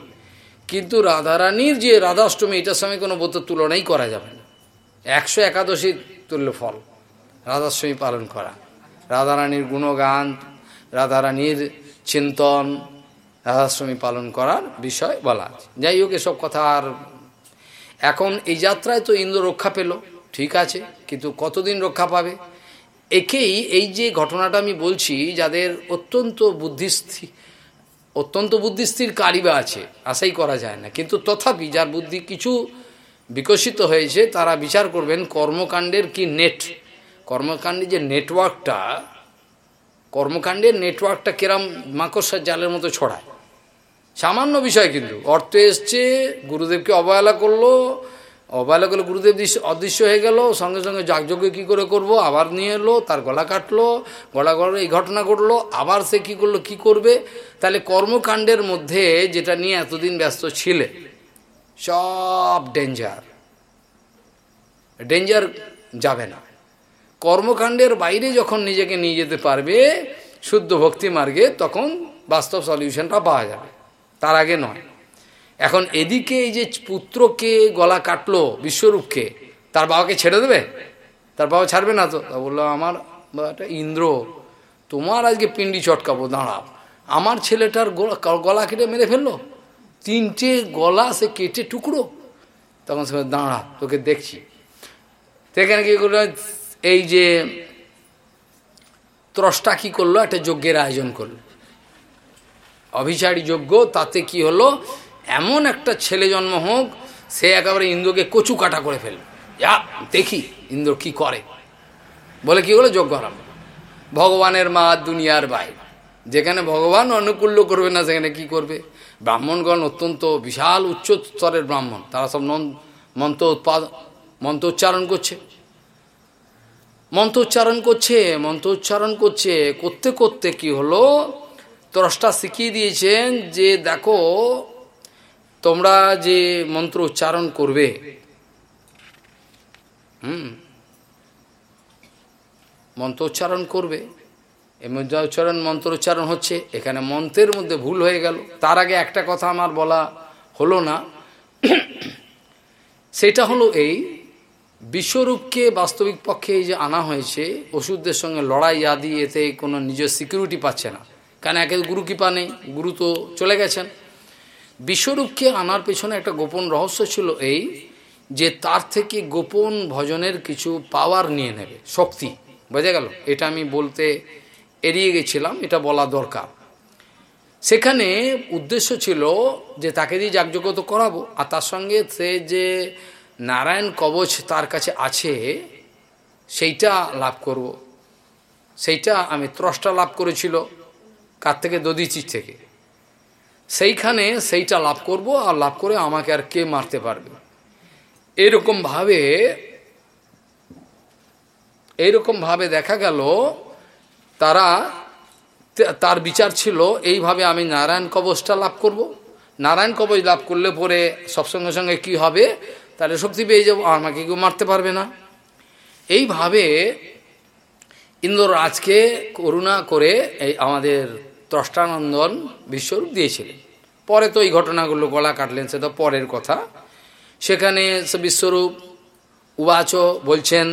কিন্তু রাধারানীর যে রাধাষ্টমী, এটার সঙ্গে কোনো বোধ তুলনাই করা যাবে না। একশো একাদশী তুল্য ফল, রাধাষ্টমী পালন করা। রাধারানীর গুণগান, রাধারানীর চিন্তন, রাধাষ্টমী পালন করার বিষয় বলা যাই হোক, এসব কথা আর এখন এই যাত্রায় তো ইন্দ্র রক্ষা পেল, ঠিক আছে, কিন্তু কতদিন রক্ষা পাবে? একেই এই যে ঘটনাটা আমি বলছি, যাদের অত্যন্ত বুদ্ধিস্থি অত্যন্ত বুদ্ধিস্থির কারিবা আছে, আশাই করা যায় না। কিন্তু তথাপি যার বুদ্ধি কিছু বিকশিত হয়েছে, তারা বিচার করবেন কর্মকাণ্ডের কি নেট কর্মকাণ্ডের যে নেটওয়ার্কটা কর্মকাণ্ডের নেটওয়ার্কটা কেরাম মাকড়সার জালের মতো ছড়ায়। সামান্য বিষয় কিন্তু, অর্থ এসছে, গুরুদেবকে অবহেলা করল অবহেলা করলে গুরুদেব অদৃশ্য হয়ে গেল, সঙ্গে সঙ্গে যাগযজ্ঞ কী করে করব? আবার নিয়ে এলো, তার গলা কাটলো, গলা গলা এই ঘটনা ঘটলো, আবার সে কি করল, কি করবে? তাহলে কর্মকাণ্ডের মধ্যে যেটা নিয়ে এতদিন ব্যস্ত ছিলে, সব ডেঞ্জার। ডেঞ্জার যাবে না। কর্মকাণ্ডের বাইরে যখন নিজেকে নিয়ে যেতে পারবে, শুদ্ধ ভক্তি মার্গে, তখন বাস্তব সলিউশনটা পাওয়া যাবে। তার আগে নয়। এখন এদিকে এই যে পুত্রকে গলা কাটলো বিশ্বরূপকে, তার বাবাকে ছেড়ে দেবে? তার বাবা ছাড়বে না তো? তা বলল, আমার বাবাটা ইন্দ্র, তোমার আজকে পিন্ডি চটকাবো, দাঁড়াও। আমার ছেলেটার গলা কেটে মেরে ফেলল। তিনটে গলা সে কেটে টুকরো। তখন সে দাঁড়া, তোকে দেখছি। সেখানে কি করল? এই যে ত্রষ্টা কি করল? একটা যজ্ঞের আয়োজন করল। অভিচারী যজ্ঞ, তাতে কি হলো? এমন একটা ছেলে জন্ম হোক, সে একেবারে ইন্দ্রকে কচু কাটা করে ফেলবে। যা, দেখি ইন্দ্র কি করে। বলে কি হলো? যজ্ঞ আরম্ভ ভগবানের মা দুনিয়ার বাইরে। যেখানে ভগবান অনুকূল্য করবে না, সেখানে কি করবে? ব্রাহ্মণগণ অত্যন্ত বিশাল উচ্চ স্তরের ব্রাহ্মণ। তারা সব নন, মন্ত্র উৎপাদ, মন্ত্র উচ্চারণ করছে। মন্ত্র উচ্চারণ করছে, মন্ত্র উচ্চারণ করছে। করতে করতে কি হলো? ত্রষ্টা শিখিয়ে দিয়েছেন যে, দেখো তোমরা যে মন্ত্র উচ্চারণ করবে, হুম, মন্ত্র উচ্চারণ করবে এই মধ্যে উচ্চারণ, মন্ত্র উচ্চারণ হচ্ছে, এখানে মন্ত্রের মধ্যে ভুল হয়ে গেল। তার আগে একটা কথা আমার বলা হলো না। সেটা হলো এই, বিশ্বরূপকে বাস্তবিক পক্ষে যে আনা হয়েছে ওষুধদের সঙ্গে লড়াই, আদি, এতে কোনো নিজের সিকিউরিটি পাচ্ছে না। কারণ একে গুরু কৃপা নেই, গুরু তো চলে গেছেন। বিশ্বরূপকে আনার পেছনে একটা গোপন রহস্য ছিল এই যে তার থেকে গোপন ভজনের কিছু পাওয়ার নিয়ে নেবে, শক্তি। বোঝা গেল? এটা আমি বলতে এড়িয়ে গেছিলাম, এটা বলা দরকার। সেখানে উদ্দেশ্য ছিল যে তাকে দিয়ে যাগযজ্ঞ তো করাবো, আর তার সঙ্গে সে যে নারায়ণ কবচ তার কাছে আছে, সেইটা লাভ করব। সেইটা আমি ত্রষ্টা লাভ করেছিল কার থেকে? দদিচির থেকে। সেইখানে সেইটা লাভ করব আর লাভ করে আমাকে আর কে মারতে পারবে? এরকমভাবে এইরকমভাবে দেখা গেল, তারা তার বিচার ছিল, এইভাবে আমি নারায়ণ কবচটা লাভ করব। নারায়ণ কবচ লাভ করলে পরে সব সঙ্গে সঙ্গে কি হবে? তাহলে শক্তি পেয়ে যাব আমাকে কেউ মারতে পারবে না। এইভাবে ইন্দ্ররাজকে করুণা করে এই আমাদের ত্রষ্টানন্দন বিশ্বরূপ দিয়েছিলেন। পরে তো এই ঘটনাগুলো গলা কাটলেন, সে তো পরের কথা। সেখানে বিশ্বরূপ উবাচ বলছেন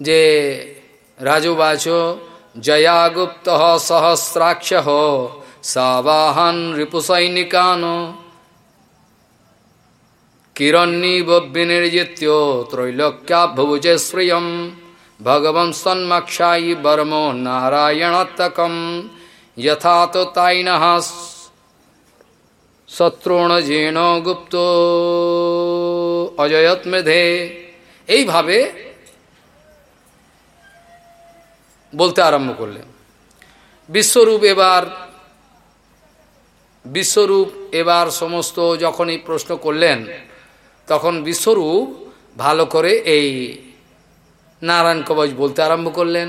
যে, রাজুবাচ, জয়াগুপ্ত সহস্রাক্ষ সাবাহন রিপুসৈনিকান কিরণ্যীব বিনির্জিত্য ত্রৈলোক্যাভুজে শ্রিয়ম। ভগবন সন্মক্ষায়ী বর্ম নারায়ণতকম যথা তো তাইন শত্রুণজীর্ণ গুপ্ত অজয়ত মেধে এইভাবে বলতে আরম্ভ করলেন। বিশ্বরূপ এবার বিশ্বরূপ এবার সমস্ত যখন এই প্রশ্ন করলেন, তখন বিশ্বরূপ ভালো করে এই নারায়ণ কবচ বলতে আরম্ভ করলেন।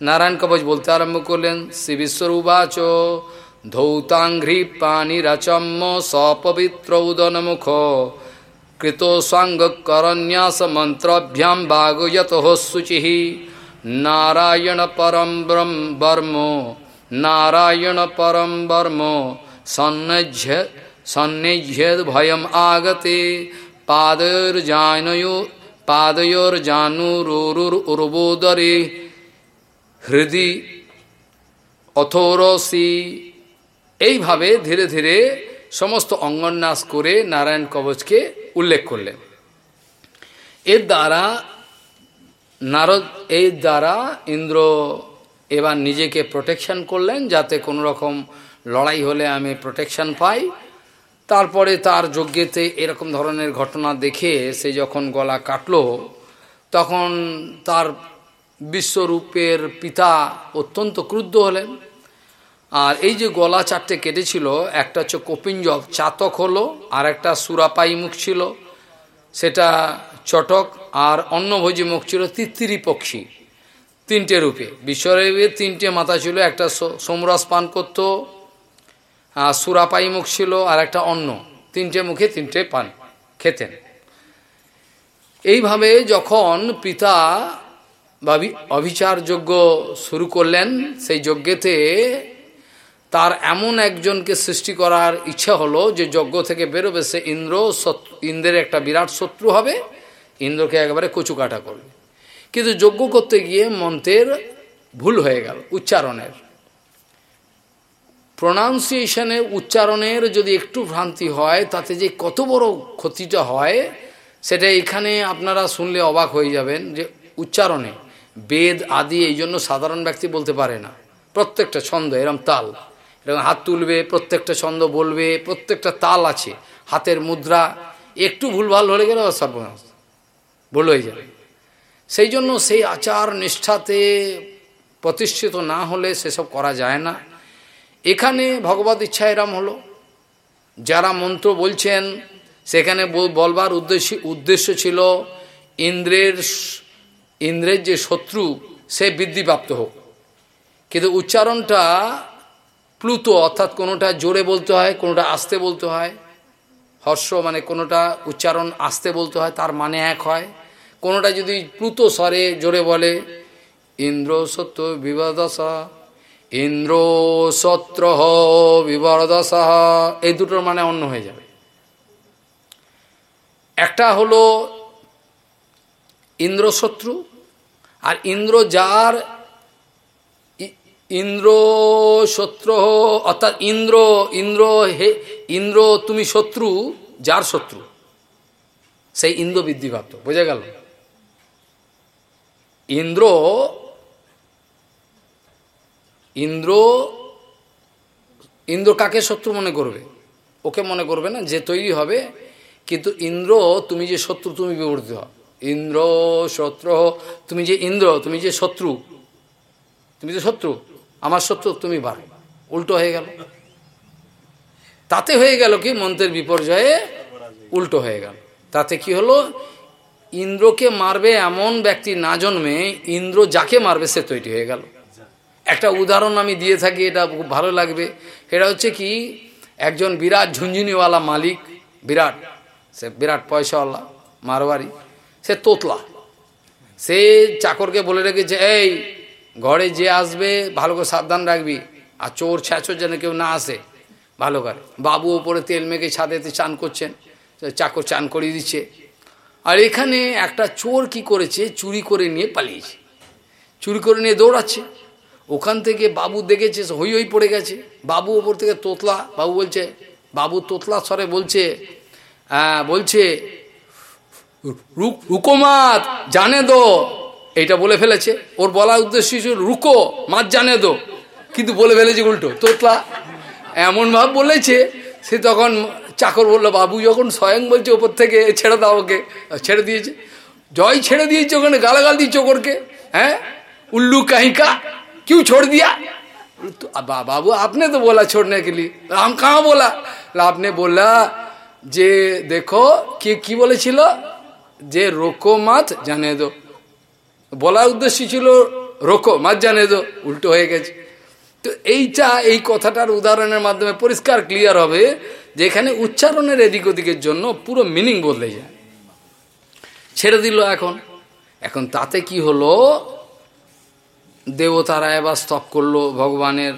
নারায়ণ কবচ বলতে আরম্ভ করলেন শ্রী বিশ্বরূপাচ ধৌতাঙ্ঘ্রি পানিরাচম্য সপবিত্র উদনমুখ কৃত সাঙ্গ করন্যাস মন্ত্রভ্যাম বাগুয়ত শুচি নারায়ণ পরম বর্ম নারায়ণ পরম বর্ম সন্ন্যজ্য সন্নিঝ্যদ ভয়ম আগতে পাদয়োর্জানয়ো পাদয়োর্জানুরুর্বোদরে হৃদি, অথোরসি, এইভাবে ধীরে ধীরে সমস্ত অঙ্গন্যাস করে নারায়ণ কবচকে উল্লেখ করলেন। এর দ্বারা নারদ এই দ্বারা ইন্দ্র এবার নিজেকে প্রোটেকশন করলেন যাতে কোনো রকম লড়াই হলে আমি প্রোটেকশন পাই। তারপরে তার যজ্ঞেতে এরকম ধরনের ঘটনা দেখে সে যখন গলা কাটল, তখন তার বিশ্বরূপের পিতা অত্যন্ত ক্রুদ্ধ হলেন। আর এই যে গলা চারটে কেটেছিল, একটা হচ্ছে কপিঞ্জক চাতক হলো, আর একটা সুরাপাই মুখ ছিল, সেটা চটক, আর অন্নভোজী মুখ ছিল তিত্তিরি পক্ষী, তিনটে রূপে। বিশ্বরের তিনটে মাথা ছিল, একটা সোমরস পান করত, আর সুরাপাই মুখ ছিল, আর একটা অন্ন। তিনটে মুখে তিনটে পান খেতেন। এইভাবে যখন পিতা বা অভিচারযোগ্য শুরু করলেন। সেই যজ্ঞেতে তার এমন একজনকে সৃষ্টি করার ইচ্ছা হলো যে যজ্ঞ থেকে বেরোবে সে ইন্দ্র ইন্দ্রের একটা বিরাট শত্রু হবে, ইন্দ্রকে একেবারে কচুকাটা করবে। কিন্তু যজ্ঞ করতে গিয়ে মন্ত্রের ভুল হয়ে গেল, উচ্চারণের। প্রনাউন্সিয়েশনে উচ্চারণের যদি একটু ভ্রান্তি হয়, তাতে যে কত বড় ক্ষতিটা হয়, সেটা এখানে আপনারা শুনলে অবাক হয়ে যাবেন যে উচ্চারণে। বেদ, আদি এই জন্য সাধারণ ব্যক্তি বলতে পারে না। প্রত্যেকটা ছন্দ, এরম তাল। এরকম হাত তুলবে, প্রত্যেকটা ছন্দ বলবে, প্রত্যেকটা তাল আছে। হাতের মুদ্রা, একটু ভুলভাল হলে গেলে সর্বনাশ। ভুল হয়ে যাবে। সেই জন্য সেই আচার নিষ্ঠাতে প্রতিষ্ঠিত না হলে সেসব করা যায় না। এখানে ভগবত ইচ্ছা এরম হলো। যারা মন্ত্র বলছেন, সেখানে বলবার উদ্দেশ্য উদ্দেশ্য ছিল, ইন্দ্রের ইন্দ্রের যে শত্রু, সে বৃদ্ধিপ্রাপ্ত হোক। কিন্তু উচ্চারণটা প্লুত, অর্থাৎ কোনোটা জোরে বলতে হয়, কোনোটা আস্তে বলতে হয়। হর্ষ মানে কোনোটা উচ্চারণ আস্তে বলতে হয়, তার মানে এক হয়। কোনোটা যদি প্লুত স্বরে জোরে বলে, ইন্দ্র সত্য বিবদশা ইন্দ্র সত্র বিবরদশা এই দুটোর মানে অন্য হয়ে যাবে। একটা হলো ইন্দ্রশত্রু আর ইন্দ্র যার ইন্দ্র শত্রু, অর্থাৎ ইন্দ্র ইন্দ্র হে, ইন্দ্র তুমি শত্রু, যার শত্রু? সেই ইন্দ্র বৃদ্ধি বৃদ্ধিপ্রাপ্ত বোঝা গেল? ইন্দ্র ইন্দ্র ইন্দ্র কাকে শত্রু মনে করবে? ওকে মনে করবে না, যে তৈরি হবে, কিন্তু ইন্দ্র তুমি যে শত্রু, তুমি বিবর্তিত হও ইন্দ্র শত্রু, তুমি যে ইন্দ্র, তুমি যে শত্রু, তুমি যে শত্রু, আমার শত্রু তুমি বাড়ো উল্টো হয়ে গেল। তাতে হয়ে গেল কি? মন্ত্রের বিপর্যয়ে উল্টো হয়ে গেল। তাতে কি হলো? ইন্দ্রকে মারবে এমন ব্যক্তি না জন্মে, ইন্দ্র যাকে মারবে সে তৈরি হয়ে গেল। একটা উদাহরণ আমি দিয়ে থাকি, এটা খুব ভালো লাগবে। এটা হচ্ছে কি? একজন বিরাট ঝুনঝুনিওয়ালা মালিক, বিরাট, সে বিরাট পয়সাওয়ালা, মারোয়ারি। সে তোতলা। সে চাকরকে বলে রেখেছে এই, ঘরে যে আসবে, ভালো করে সাবধান রাখবি। আর চোর ছ্যাচোর যেন কেউ না আসে, ভালো করে। বাবু ওপরে তেল মেখে ছাদেতে চান করছেন। চাকর চান করিয়ে দিচ্ছে। আর এখানে একটা চোর কি করেছে, চুরি করে নিয়ে পালিয়েছে। চুরি করে নিয়ে দৌড়াচ্ছে। ওখান থেকে বাবু দেখেছে হই হই পড়ে গেছে। বাবু ওপর থেকে তোতলা, বাবু বলছে, বাবু তোতলা স্বরে বলছে বলছে রুকোমাত জানে দো এটা বলে ফেলেছে ওর বলার উদ্দেশ্য ছিল রুকো মাত জানে দো কিন্তু বলে ফেলেছে উল্টো তোতলা এমন ভাব বলেছে সে তখন চাকর বললো বাবু যখন স্বয়ং বলছে ওপর থেকে ছেড়ে দাও ওকে ছেড়ে দিয়েছে জয় ছেড়ে দিয়েছে ওখানে গালাগাল দিচ্ছে ওকরকে হ্যাঁ উল্লু কাহিকা क्यों छोड़ दिया तो बाबू आपने तो बोला छोड़ने के लिए हम कहाँ बोला आपने बोला যে দেখো কে কি বলেছিল যে রোকো মাত জানে দো। বলার উদ্দেশ্য ছিল রোকো মাত জানে দো, উল্টো হয়ে গেছে। তো এইটা এই কথাটার উদাহরণের মাধ্যমে পরিষ্কার ক্লিয়ার হবে যে এখানে উচ্চারণের এদিক ওদিকের জন্য পুরো মিনিং বদলে যায়। ছেড়ে দিল এখন। এখন তাতে কি হলো? দেবতারা এবার স্তপ করল ভগবানের।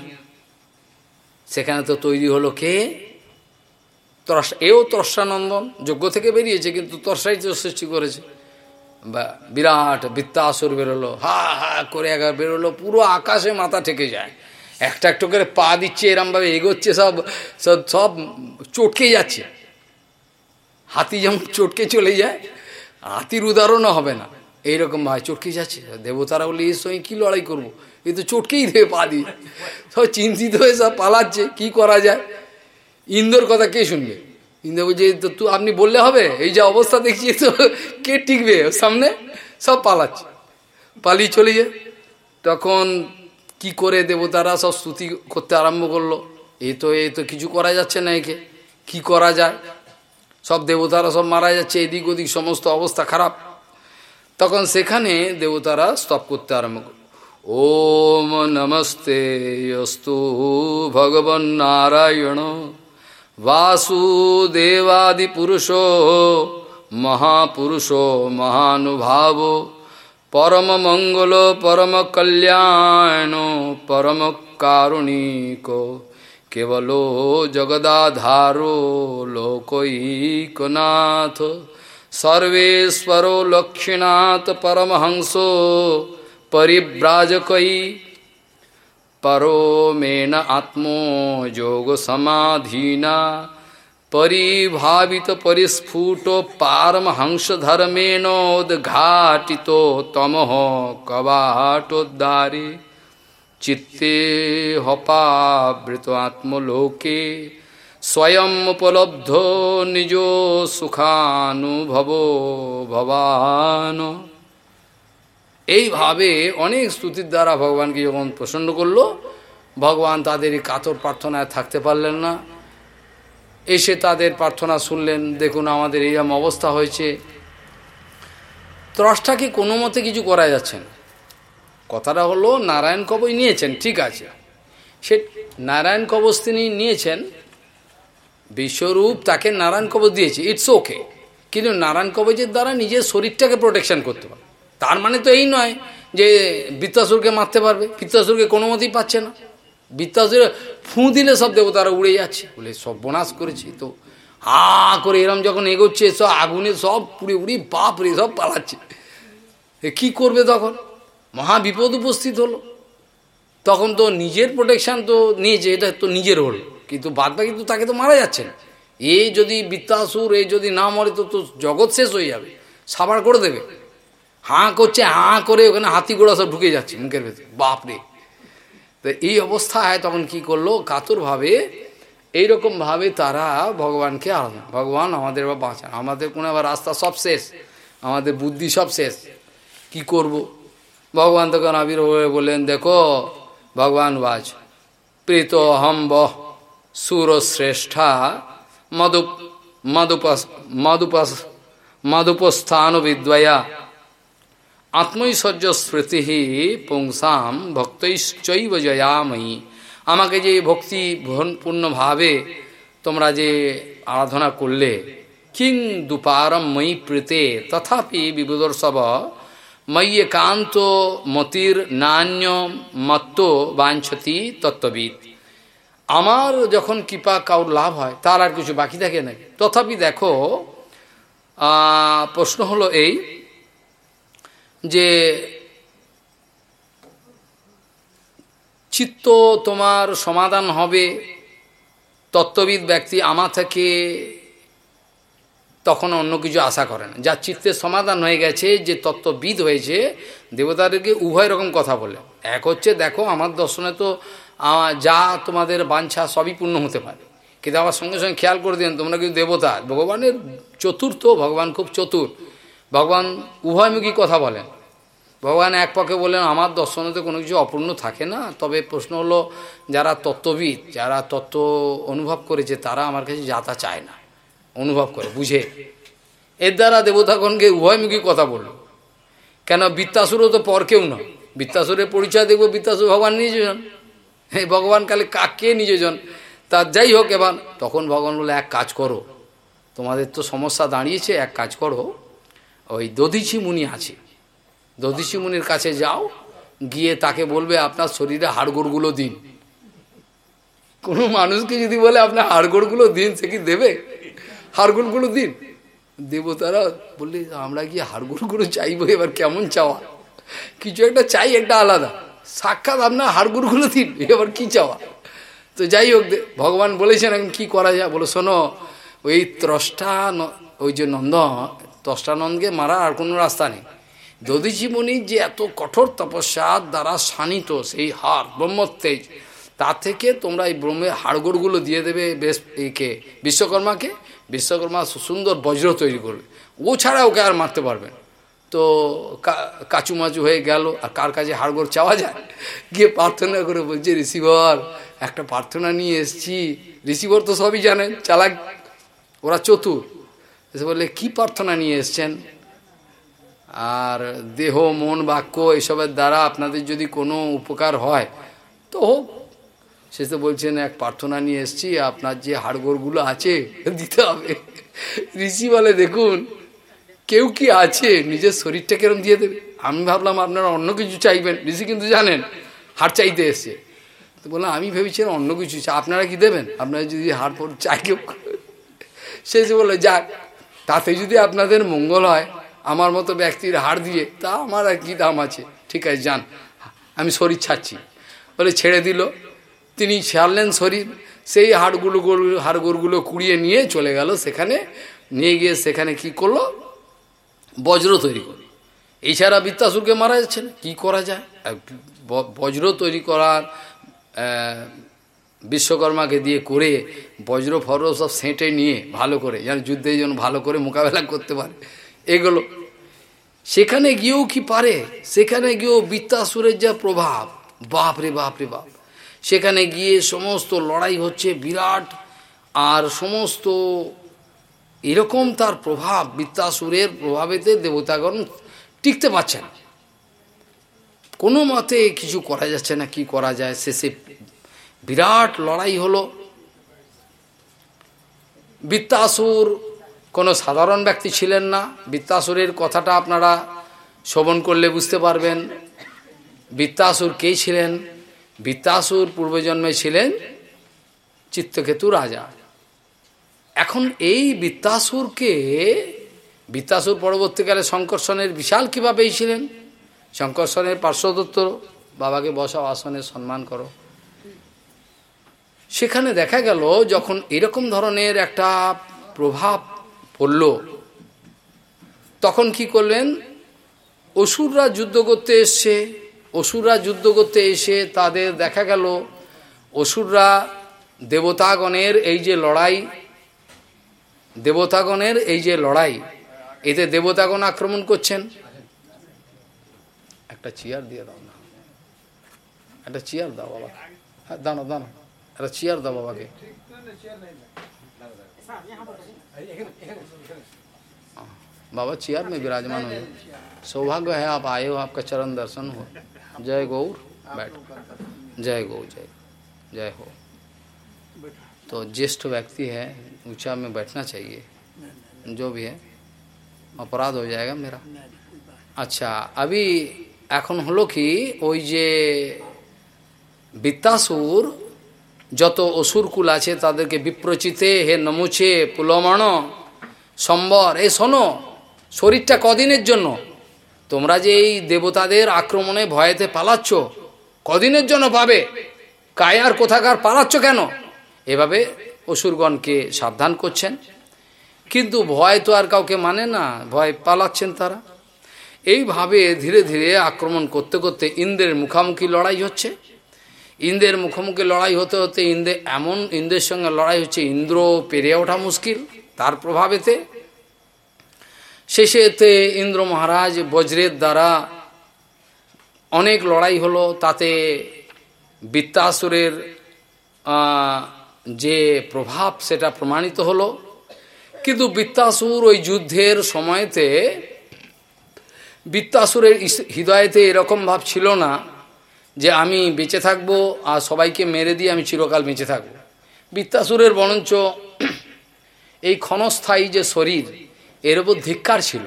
সেখানে তো তৈরি হলো কে? তরসা, এও তর্ষানন্দন যজ্ঞ থেকে বেরিয়েছে, কিন্তু তর্ষাই সৃষ্টি করেছে। বা বিরাট বৃত্তাসুর বেরোলো, হা হা করে একবার বেরোলো, পুরো আকাশে মাথা ঠেকে যায়। একটা একটু করে পা দিচ্ছে, এরমভাবে এগোচ্ছে, সব সব সব চটকে যাচ্ছে। হাতি যেমন চটকে চলে যায়, হাতির উদাহরণও হবে না। এইরকম ভাই চটকে যাচ্ছে। দেবতারা বলে এর সঙ্গে কী লড়াই করব? এ তো চটকেই দেবে পা দিয়ে। সব চিন্তিত হয়ে সব পালাচ্ছে, কি করা যায়? ইন্দোর কথা কে শুনবে? ইন্দো বলছে তো তুই আপনি বললে হবে? এই যে অবস্থা দেখছি, তো কে টিকবে? সামনে? সব পালাচ্ছে। পালিয়ে চলে যায়। তখন কি করে দেবতারা সব স্তুতি করতে আরম্ভ করল? এই তো এই তো কিছু করা যাচ্ছে না একে। কি করা যায়? সব দেবতারা সব মারা যাচ্ছে, এদিক ওদিক সমস্ত অবস্থা খারাপ। তখন সেখানে দেবতারা স্তপ করতে আরম্ভ করল। ওম নমস্তে, অস্তু ভগবন নারায়ণ বাসুদেবাদি পুরুষ মহাপুরুষ মহানুভাব পরম মঙ্গল পরম কল্যাণ পরম কারুণিক কেবল জগদাধারো লোকৈকনাথ সর্বেশ্বরো লক্ষ্মীনাথ পরমহংসো পরো মেন আত্মো যোগ সমাধীনা পরিভাবিত পরিস্ফুট পারমহংস ধর্মেণোদ্ঘাটিত তমহ কবাটোদ্দারে চিত্তে হপাবৃত আত্মলোকে স্বয়ং উপলব্ধ নিজ সুখানুভব ভবান এইভাবে অনেক স্তুতির দ্বারা ভগবানকে যখন প্রসন্ন করল, ভগবান তাদের এই কাতর প্রার্থনায় থাকতে পারলেন না। এসে তাদের প্রার্থনা শুনলেন, দেখুন, আমাদের এইরকম অবস্থা হয়েছে। ত্রষ্টাকে কোনো মতে কিছু করা যাচ্ছে না? কথাটা হলো, নারায়ণ কবচ নিয়েছেন। ঠিক আছে। সে নারায়ণ কবচ তিনি নিয়েছেন, বিশ্বরূপ তাকে নারায়ণ কবচ দিয়েছে। ইটস ওকে কিন্তু নারায়ণ কবচের দ্বারা নিজের শরীরটাকে প্রোটেকশন করতে পারে তার মানে তো এই নয় যে বৃত্তাসুরকে মারতে পারবে। বৃত্তাসুরকে কোনো মতেই পাচ্ছে না। বৃত্তাসুর ফুঁ দিলে সব দেবতারা উড়ে যাচ্ছে। বলে সব বনাশ করেছি তো। হা করে এরম যখন এগোচ্ছে, সব আগুনে সব পুড়ে উড়ি বাপ রে, সব পালাচ্ছে। কি করবে তখন? মহা বিপদ উপস্থিত হলো। তখন তো নিজের প্রোটেকশান তো নিয়েছে, এটা তো নিজের হলো। কিন্তু বাদ বাকি তো তাকে তো মারা যাচ্ছে না। এই যদি বৃত্তাসুর এই যদি না মরে, তো তো জগৎ শেষ হয়ে যাবে। সাবার করে দেবে। হাঁ করছে, হাঁ করে ওখানে হাতি গোড়া সব ঢুকে যাচ্ছে মুখের ভেতরে। বাপরে। তো এই অবস্থায় তখন কি করল? কাতরভাবে এইরকমভাবে তারা ভগবানকে আরাধনা ভগবান আমাদের বা বাঁচান। আমাদের কোনো আবার রাস্তা সব শেষ। আমাদের বুদ্ধি সব শেষ। কি করব? ভগবান তখন আবির বললেন, দেখো, ভগবান বাজ। প্রীত হম বহ সুরশ্রেষ্ঠা মধুপ মধুপাস মধুপাস মধুপস্থান বিদ্বয়া আত্মৈশ্বর্য স্মৃতি পুংসাম ভক্তৈশ্চৈব জয়াময়ী। আমাকে যে ভক্তি পূর্ণভাবে তোমরা যে আরাধনা করলে, কিং দুপারম ময়ী প্রীতে, তথাপি বিবুদর্শব ময়ী একান্ত মতির নান্য মত্ত বাঞ্ছতি তত্ত্ববিদ আমার যখন কৃপা কাউর লাভ হয়, তার আর কিছু বাকি থাকে না তথাপি দেখো প্রশ্ন হলো এই যে চিত্ত তোমার সমাধান হবে, তত্ত্ববিদ ব্যক্তি আমার থেকে তখন অন্য কিছু আশা করে না। যার চিত্তের সমাধান হয়ে গেছে, যে তত্ত্ববিদ হয়েছে, দেবতাদেরকে উভয় রকম কথা বলে। এক হচ্ছে, দেখো, আমার দর্শনে তো যা তোমাদের বাঞ্ছা সবই পূর্ণ হতে পারে। কিন্তু আবার সঙ্গে সঙ্গে খেয়াল করে দেন, তোমরা কিন্তু দেবতা। ভগবানের চতুর্থ, ভগবান খুব চতুর। ভগবান উভয়মুখী কথা বলেন। ভগবান এক পক্ষে বললেন, আমার দর্শনেতে কোনো কিছু অপূর্ণ থাকে না। তবে প্রশ্ন হলো, যারা তত্ত্ববিদ, যারা তত্ত্ব অনুভব করেছে, তারা আমার কাছে যাতা চায় না। অনুভব করে, বুঝে। এর দ্বারা দেবতাগণকে উভয়মুখী কথা বলল। কেন? বৃত্তাসুরও তো পর কেউ নয়। বৃত্তাসুরের পরিচয় দেখব বৃত্তাসুর ভগবান নিজেজন এই ভগবান, কালে কাকে নিজেজন তার যাই হোক এবার, তখন ভগবান বলে এক কাজ করো। তোমাদের তো সমস্যা দাঁড়িয়েছে, এক কাজ করো। ওই দধিচি মুনি আছে। দধিচি মুনির কাছে যাও, গিয়ে তাকে বলবে, আপনার শরীরে হাড়গোড়গুলো দিন। কোনো মানুষকে যদি বলে, আপনার হাড়গোড়গুলো দিন, সে কি দেবে? হাড়গোড়গুলো দিন। দেবতারা বললে, আমরা গিয়ে হাড়গোড়গুলো চাইব, এবার কেমন চাওয়া? কিছু একটা চাই, একটা আলাদা। সাক্ষাৎ আপনার হাড়গুড়গুলো দিন, এবার কি চাওয়া? তো যাই হোক ভগবান বলেছেন, এখন কী করা যায়? বলো, শোনো, ওই ত্রষ্টা ওই যে নন্দ ত্রষ্টানন্দকে মারা আর কোনো রাস্তা নেই। দধিচি মুনির যে এত কঠোর তপস্যার দ্বারা শানিত সেই হার ব্রহ্মতেজ তার থেকে তোমরা এই ব্রহ্মের হাড়গোড়গুলো দিয়ে দেবে বেশ একে বিশ্বকর্মাকে, বিশ্বকর্মা সুন্দর বজ্র তৈরি করবে। ও ছাড়া ওকে আর মারতে পারবেন তো কাচুমাচু হয়ে গেল, আর কার কাছে হাড়গোড় চাওয়া যায়? গিয়ে প্রার্থনা করে বলছে রিসিভার একটা প্রার্থনা নিয়ে এসছি। রিসিভার তো সবই জানেন, চালাক, ওরা চতুর। এসে বললে, কি প্রার্থনা নিয়ে এসছেন? আর দেহ, মন, বাক্য এসবের দ্বারা আপনাদের যদি কোনো উপকার হয়, তো হোক। সে তো বলছেন, এক প্রার্থনা নিয়ে এসছি, আপনার যে হাড়গোড়গুলো আছে, দিতে হবে। ঋষি বলে, দেখুন, কেউ কি আছে, নিজের শরীরটা কেরম দিয়ে দেবে? আমি ভাবলাম, আপনারা অন্য কিছু চাইবেন। ঋষি কিন্তু জানেন, হাড় চাইতে এসছে। তো বললাম, আমি ভেবেছিলাম অন্য কিছু আপনারা কি দেবেন? আপনারা যদি হাড় পর চাই কেউ সে যে বলল, যাক তাতে যদি আপনাদের মঙ্গল হয়, আমার মতো ব্যক্তির হাড় দিয়ে, তা আমার আর কী দাম আছে? ঠিক আছে, যান। আমি শরীর ছাড়ছি। বলে ছেড়ে দিল। তিনি ছাড়লেন শরীর। সেই হাড়গুলো হাড়গোড়গুলো কুড়িয়ে নিয়ে চলে গেল সেখানে। নিয়ে গিয়ে সেখানে কি করল? বজ্র তৈরি করল। এছাড়া বৃত্তাসুরকে মারা যাচ্ছে না কী করা যায়? বজ্র তৈরি করার বিশ্বকর্মাকে দিয়ে করে বজ্র ফর সব সেঁটে নিয়ে ভালো করে, যেন যুদ্ধে যেন ভালো করে মোকাবেলা করতে পারে। এগুলো। সেখানে গিয়েও কি পারে? সেখানে গিয়েও বৃত্তাসুরের যা প্রভাব, বাপ রে বাপ রে বাপ। সেখানে গিয়ে সমস্ত লড়াই হচ্ছে বিরাট, আর সমস্ত এরকম তার প্রভাব, বৃত্তাসুরের প্রভাবেতে দেবতাগণ টিকতে পারছে না কোনো মতে কিছু করা যাচ্ছে না, কি করা যায়, শেষে বিরাট লড়াই হলো। বৃত্তাসুর কোনো সাধারণ ব্যক্তি ছিলেন না। বৃত্তাসুরের কথাটা আপনারা শ্রবণ করলে বুঝতে পারবেন। বৃত্তাসুর কে ছিলেন? বৃত্তাসুর পূর্বজন্মে ছিলেন চিত্তকেতু রাজা। এখন এই বৃত্তাসুরকে, বৃত্তাসুর পরবর্তীকালে শঙ্কর্ষণের বিশাল কীভাবে ছিলেন শঙ্কর্ষণের পার্শ্বদত্ত বাবাকে বসাও আসনে সম্মান করো। সেখানে দেখা গেল যখন এরকম ধরনের একটা প্রভাব পড়ল, তখন কি করলেন? অসুররা যুদ্ধ করতে এসছে। অসুররা যুদ্ধ করতে এসে তাদের দেখা গেল, অসুররা দেবতাগণের এই যে লড়াই, দেবতাগণের এই যে লড়াই, এতে দেবতাগণ আক্রমণ করছেন। একটা চেয়ার দিয়ে দাও না। একটা চেয়ার দাও বাবা। হ্যাঁ দানো দানো একটা চেয়ার দাও বাবাকে बाबा चेयर में विराजमान हो सौभाग्य है आप आए हो आपका चरण दर्शन हो जय गौर बैठ जय गौ जय जय हो तो ज्येष्ठ व्यक्ति है ऊंचा में बैठना चाहिए जो भी है अपराध हो जाएगा मेरा আচ্ছা আবি এখন হলো কি ওই যে বিত্তাসুর যত অসুরকুল আছে তাদেরকে বিপ্রচিতে, হে নমুছে পুলমণ, সম্বর, এ শোনো, শরীরটা কদিনের জন্য? তোমরা যে এই দেবতাদের আক্রমণে ভয়েতে পালাচ্ছ, কদিনের জন্য পাবে? কায়ার কোথাকার পালাচ্ছ কেন? এভাবে অসুরগণকে সাবধান করছেন। কিন্তু ভয় তো আর কাউকে মানে না, ভয় পালাচ্ছেন তারা। এইভাবে ধীরে ধীরে আক্রমণ করতে করতে ইন্দ্রের মুখামুখি লড়াই হচ্ছে। ইন্দ্রের মুখোমুখি লড়াই হতে হতে ইন্দ্রে এমন ইন্দ্রের সঙ্গে লড়াই হচ্ছে, ইন্দ্র পেরে ওঠা মুশকিল, তার প্রভাবেতে। শেষেতে ইন্দ্র মহারাজ বজ্রের দ্বারা অনেক লড়াই হলো, তাতে বৃত্তাসুরের যে প্রভাব সেটা প্রমাণিত হলো। কিন্তু বৃত্তাসুর ওই যুদ্ধের সময়তে, বৃত্তাসুরের হৃদয়েতে এরকম ভাব ছিল না। যে আমি বেঁচে থাকব আর সবাইকে মেরে দিয়ে আমি চিরকাল বেঁচে থাকব। বৃত্তাসুরের বরঞ্চ এই ক্ষণস্থায়ী যে শরীর, এর ওপর ধিক্কার ছিল।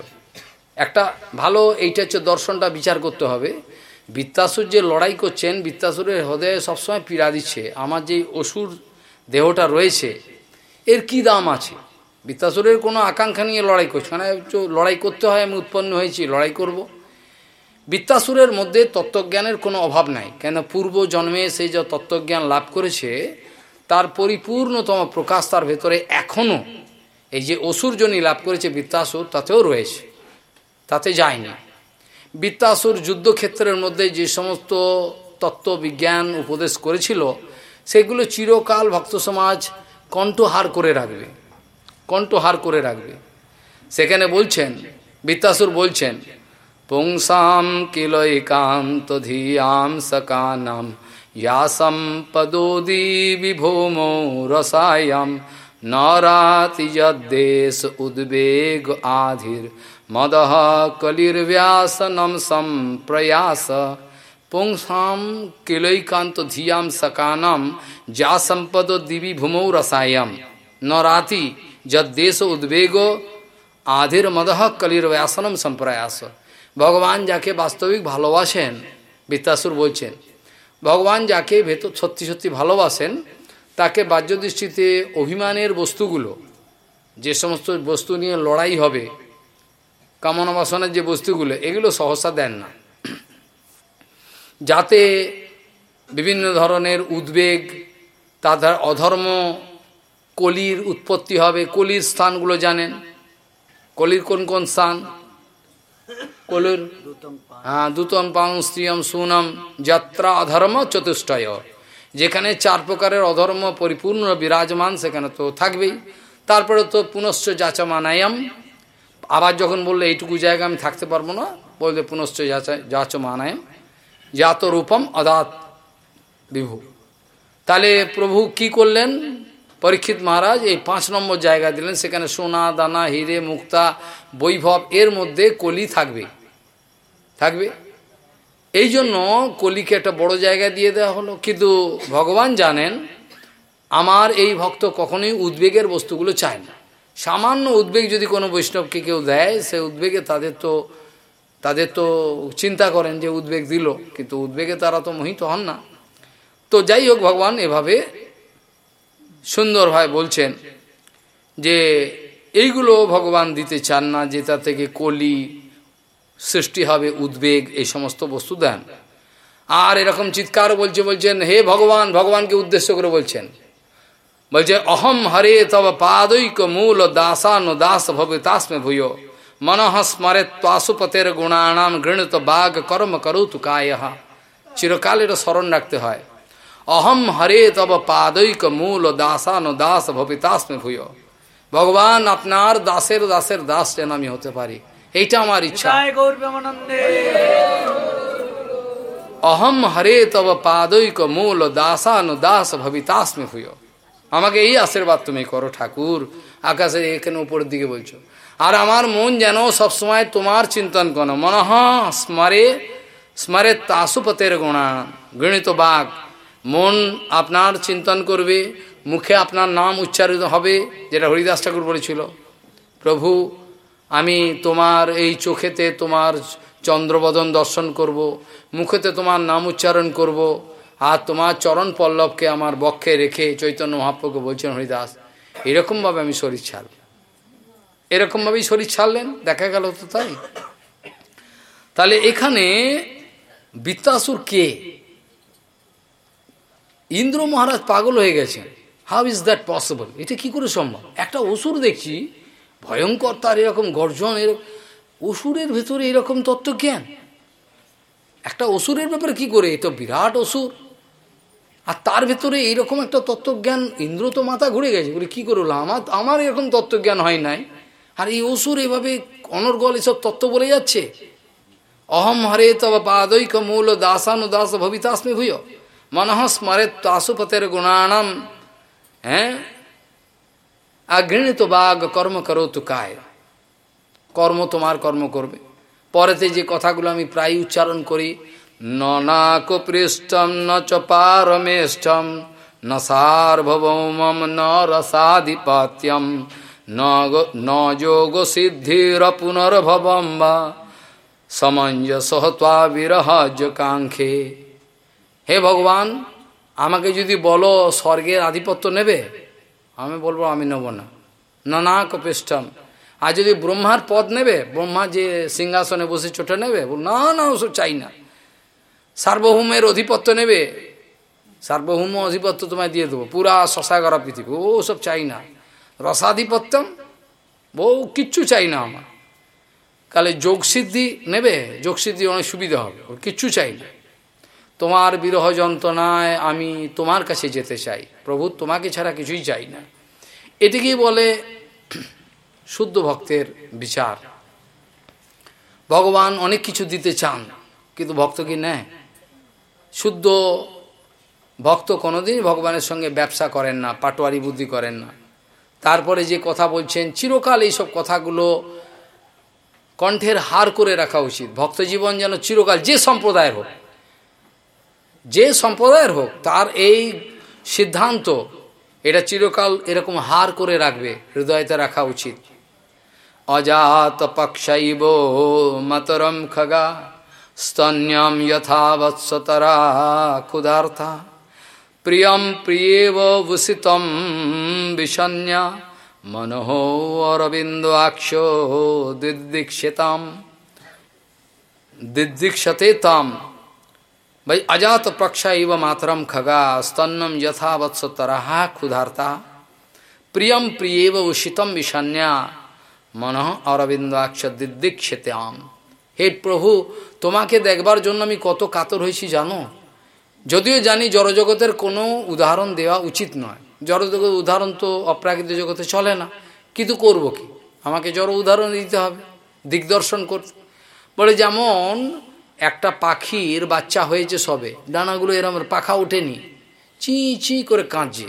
একটা ভালো এইটা হচ্ছে দর্শনটা বিচার করতে হবে। বৃত্তাসুর যে লড়াই করছেন, বৃত্তাসুরের হৃদয়ে সবসময় পীড়া দিচ্ছে। আমার যে অসুর দেহটা রয়েছে, এর কি দাম আছে? বৃত্তাসুরের কোনো আকাঙ্ক্ষা নিয়ে লড়াই করছে মানে লড়াই করতে হয়, আমি উৎপন্ন হয়েছি, লড়াই করব। বৃত্তাসুরের মধ্যে তত্ত্বজ্ঞানের কোনো অভাব নাই। কেন পূর্ব জন্মে সেই যে তত্ত্বজ্ঞান লাভ করেছে, তার পরিপূর্ণতম প্রকাশ তার ভেতরে এখনও এই যে অসুরজনী লাভ করেছে বৃত্তাসুর, তাতেও রয়েছে। তাতে যায়নি। বৃত্তাসুর যুদ্ধক্ষেত্রের মধ্যে যে সমস্ত তত্ত্ব, বিজ্ঞান উপদেশ করেছিল, সেগুলো চিরকাল ভক্ত সমাজ কণ্ঠহার করে রাখবে। কণ্ঠহার করে রাখবে। সেখানে বলছেন, বৃত্তাসুর বলছেন पुंसां किलैकान्तधियाँ सकानां यासं पदोदी विभूमौ रसायं। नराति यद्देश उद्वेग आधिर्मदः कलिर्व्यासनं सम्प्रयास पुंसाम किलैकांत धियाम सकानम जा संपदो दिवी भूमौ रसायम नौराति जद देश उद्वेगो आधिर मदह कलिर्व्यासनम संप्रयास। ভগবান যাকে বাস্তবিক ভালোবাসেন, বিত্তাসুর বলছেন, ভগবান যাকে ভেতর সত্যি সত্যি ভালোবাসেন, তাকে বাহ্য দৃষ্টিতে অভিমানের বস্তুগুলো, যে সমস্ত বস্তু নিয়ে লড়াই হবে কামনা বাসনের যে বস্তুগুলো, এগুলো সহসা দেন না। যাতে বিভিন্ন ধরনের উদ্বেগ তাদের অধর্ম, কলির উৎপত্তি হবে, কলির স্থানগুলো জানেন, কলির কোন কোন স্থান কলির হ্যাঁ দূতম পাং স্ত্রিয়ম সুনম যাত্রা অধর্ম চতুষ্টয়। যেখানে চার প্রকারের অধর্ম পরিপূর্ণ বিরাজমান সেখানে তো থাকবেই। তারপরে তো পুনশ্চ যাচমানায়াম। আবার যখন বললে এইটুকু জায়গা আমি থাকতে পারব না বললে পুনশ্চ যাচমানায়াম। জাত রূপম অদাত বিভু। তাহলে প্রভু কি করলেন? পরীক্ষিত মহারাজ এই পাঁচ নম্বর জায়গা দিলেন, সেখানে সোনা, দানা, হিরে, মুক্তা, বৈভব, এর মধ্যে কলি থাকবে। থাকবে? এই জন্য কলিকে একটা বড় জায়গা দিয়ে দেওয়া হলো। কিন্তু ভগবান জানেন, আমার এই ভক্ত কখনোই উদ্বেগের বস্তুগুলো চায় না। সামান্য উদ্বেগ যদি কোনো বৈষ্ণবকে কেউ দেয়, সে উদ্বেগে তাদের তো তাদের তো চিন্তা করেন যে উদ্বেগ দিল, কিন্তু উদ্বেগে তারা তো মোহিত হন না। তো যাই হোক, ভগবান এভাবে সুন্দরভাবে বলছেন যে এইগুলো ভগবান দিতে চান না, যেটা থেকে কলি সৃষ্টি হবে, উদ্বেগ, এই সমস্ত বস্তু দেন। আর এরকম চিৎকার বলছে, বলছেন, হে ভগবান, ভগবানকে উদ্দেশ্য করে বলছেন। বলছে অহম হরে তব পাদৈক মূল দাসান দাস ভবে তাসমে ভূয়। মনঃ স্মরে ত্বাসুপতের গুণানাম গৃণত বাঘ কর্ম করুত কায়। চিরকাল এটা স্মরণ রাখতে হয়। অহম হরে তব পাদৈক মূল দাসান দাস ভবে তাসমে ভূয়। ভগবান আপনার দাসের দাসের দাস যেন আমি হতে পারি। এইটা আমার ইচ্ছা। অহম হরে তব পাদৈক মূল দাসানু দাস ভবিতাসমে ভূয়। আমাকে এই আশীর্বাদ তুমি করো ঠাকুর। আকাশে এখানে উপরের দিকে বলছো। আর আমার মন যেন সবসময় তোমার চিন্তন করো। মনহ স্মরে স্মরে তাসুপতের গোণা গণিত বাঘ মন আপনার চিন্তন করবে, মুখে আপনার নাম উচ্চারিত হবে, যেটা হরিদাস ঠাকুর বলেছিল। প্রভু, আমি তোমার এই চোখেতে তোমার চন্দ্রবদন দর্শন করব, মুখেতে তোমার নাম উচ্চারণ করব, আর তোমার চরণ পল্লবকে আমার বক্ষে রেখে চৈতন্য মহাপ্রভুকে বলছেন হরিদাস, এরকমভাবে আমি শরীর ছাড়ব। এরকমভাবেই শরীর ছাড়লেন, দেখা গেল তো তাই। তাহলে এখানে বৃত্তাসুর কে? ইন্দ্র মহারাজ পাগল হয়ে গেছেন। হাউ ইজ দ্যাট পসিবল এটা কি করে সম্ভব? একটা অসুর দেখছি, ভয়ঙ্কর তার এরকম গর্জন এরকম অসুরের ভেতরে এরকম তত্ত্বজ্ঞান। একটা অসুরের ব্যাপারে কি করে? এ তো বিরাট অসুর। আর তার ভেতরে এইরকম একটা তত্ত্বজ্ঞান, ইন্দ্র তো মাথা ঘুরে গেছে। বলে, কী করল? আমার আমার এরকম তত্ত্বজ্ঞান হয় নাই। আর এই অসুর এভাবে অনর্গল এসব তত্ত্ব বলে যাচ্ছে? অহম হরে তব পাদৈক মূল দাসানুদাস ভবিতাস্মে ভূয়। মনঃ স্মরে তাসুপতের গুণানাম হ্যাঁ অঘৃণিত বাঘ, কর্ম করো তু কায়। কর্ম তোমার কর্ম করবে। পরেতে যে কথাগুলো আমি প্রায় উচ্চারণ করি নাক পৃষ্ঠম, ন চ পারমেষ্টম ন সার্বভৌমম, ন রসাধিপত্যম, ন যোগ সিদ্ধির পুনর্ভবম বা সমঞ্জস হে ভগবান, আমাকে যদি বলো স্বর্গের আধিপত্য নেবে, আমি বলব আমি নেব না। নানাক পৃষ্ঠম আর যদি ব্রহ্মার পদ নেবে, ব্রহ্মা যে সিংহাসনে বসে চোটে নেবে না না, ওসব চাই না। সার্বভৌমের অধিপত্য নেবে, সার্বভৌম অধিপত্য তোমায় দিয়ে দেবো, পুরা শশাগরা পৃথিবী, ও সব চাই না। রসাধিপত্যম, বউ, কিচ্ছু চাই না আমার। কালে যোগসিদ্ধি নেবে, যোগসিদ্ধি অনেক সুবিধা হবে ওর কিচ্ছু চাই না। তোমার বিরহ যন্ত্রণায় আমি তোমার কাছে যেতে চাই। প্রভু, তোমাকে ছাড়া কিছুই চাই না। এটিকেই বলে শুদ্ধ ভক্তের বিচার। ভগবান অনেক কিছু দিতে চান, কিন্তু ভক্ত কি নেয়? শুদ্ধ ভক্ত কোনোদিনই ভগবানের সঙ্গে ব্যবসা করেন না, পাটোয়ারি বুদ্ধি করেন না। তারপরে যে কথা বলছেন, চিরকাল এইসব কথাগুলো কণ্ঠের হার করে রাখা উচিত। ভক্ত জীবন যেন চিরকাল যে সম্প্রদায়ের হোক যে সম্প্রদায়ের হোক, তার এই সিদ্ধান্ত, এটা চিরকাল এরকম হার করে রাখবে, হৃদয়তে রাখা উচিত। অজাত পক্ষাইব মতরম খগা, স্তন্যম যথা বৎসতরা ক্ষুধার্থা, প্রিয়ম প্রিয়েব ভূষিতম বিষণ্যা মনোহ অরবিন্দাক্ষ দিদীক্ষিতাম দিদীক্ষতে তাম। ভাই অজাত পক্ষা ইব মাতরম খগা স্তন্নম যথা বৎসতরা ক্ষুধার্তা প্রিয়ম প্রিয়েব উষিতম বিষণ্যা মন অরবিন্দাক্ষ দিদীক্ষিতাম হে প্রভু তোমাকে দেখবার জন্য আমি কত কাতর হয়েছি জানো? যদিও জানি জড়জগতের কোনো উদাহরণ দেওয়া উচিত নয়। জড়জগতের উদাহরণ তো অপ্রাকৃত জগতে চলে না। কিন্তু করব কি? আমাকে জড় উদাহরণ দিতে হবে, দিগদর্শন করতে। বলে যেমন একটা পাখির বাচ্চা হয়েছে সবে। ডানাগুলো এরম, পাখা ওঠেনি। চি চি করে কাঁদছে।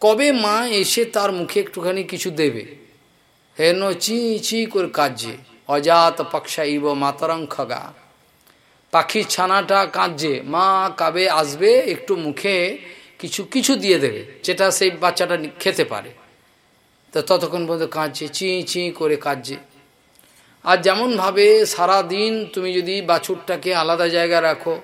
কবে মা এসে তার মুখে একটুখানি কিছু দেবে? হেন চি চি করে কাঁদছে। অজাত পক্ষা ইব মাতরং খগা। পাখির ছানাটা কাঁদছে। মা কাবে আসবে? একটু মুখে কিছু কিছু দিয়ে দেবে, যেটা সেই বাচ্চাটা খেতে পারে। তো ততক্ষণ পর্যন্ত কাঁদছে, চি চি করে কাঁদছে। আর যেমনভাবে সারাদিন তুমি যদি বাছুরটাকে আলাদা জায়গায় রাখো,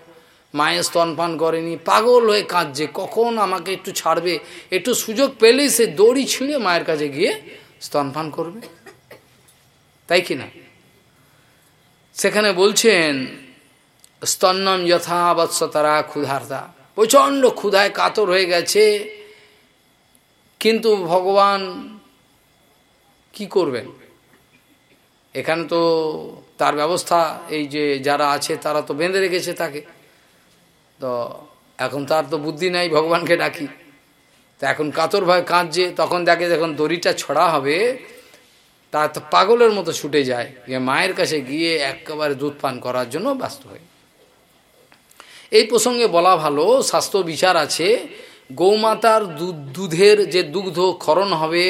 মায়ের স্তনপান করেনি, পাগল হয়ে কাঁদছে, কখন আমাকে একটু ছাড়বে, একটু সুযোগ পেলেই সে দড়ি ছিঁড়ে মায়ের কাছে গিয়ে স্তনপান করবে। তাই কি না? সেখানে বলছেন, স্তন্নম যথা বৎস তারা ক্ষুধার্তা। প্রচণ্ড ক্ষুধায় কাতর হয়ে গেছে, কিন্তু ভগবান কি করবেন? এখানে তো তার ব্যবস্থা, এই যে যারা আছে তারা তো বেঁধে রেখেছে তাকে। তো এখন তার তো বুদ্ধি নাই, ভগবানকে ডাকি। তো এখন কাতর ভয় কাঁদছে, তখন দেখে যখন দড়িটা ছড়া হবে, তা তো পাগলের মতো ছুটে যায়। মায়ের কাছে গিয়ে একেবারে দুধ পান করার জন্য ব্যস্ত হয়। এই প্রসঙ্গে বলা ভালো, স্বাস্থ্য বিচার আছে, গৌমাতার দুধের যে দুগ্ধ ক্ষরণ হবে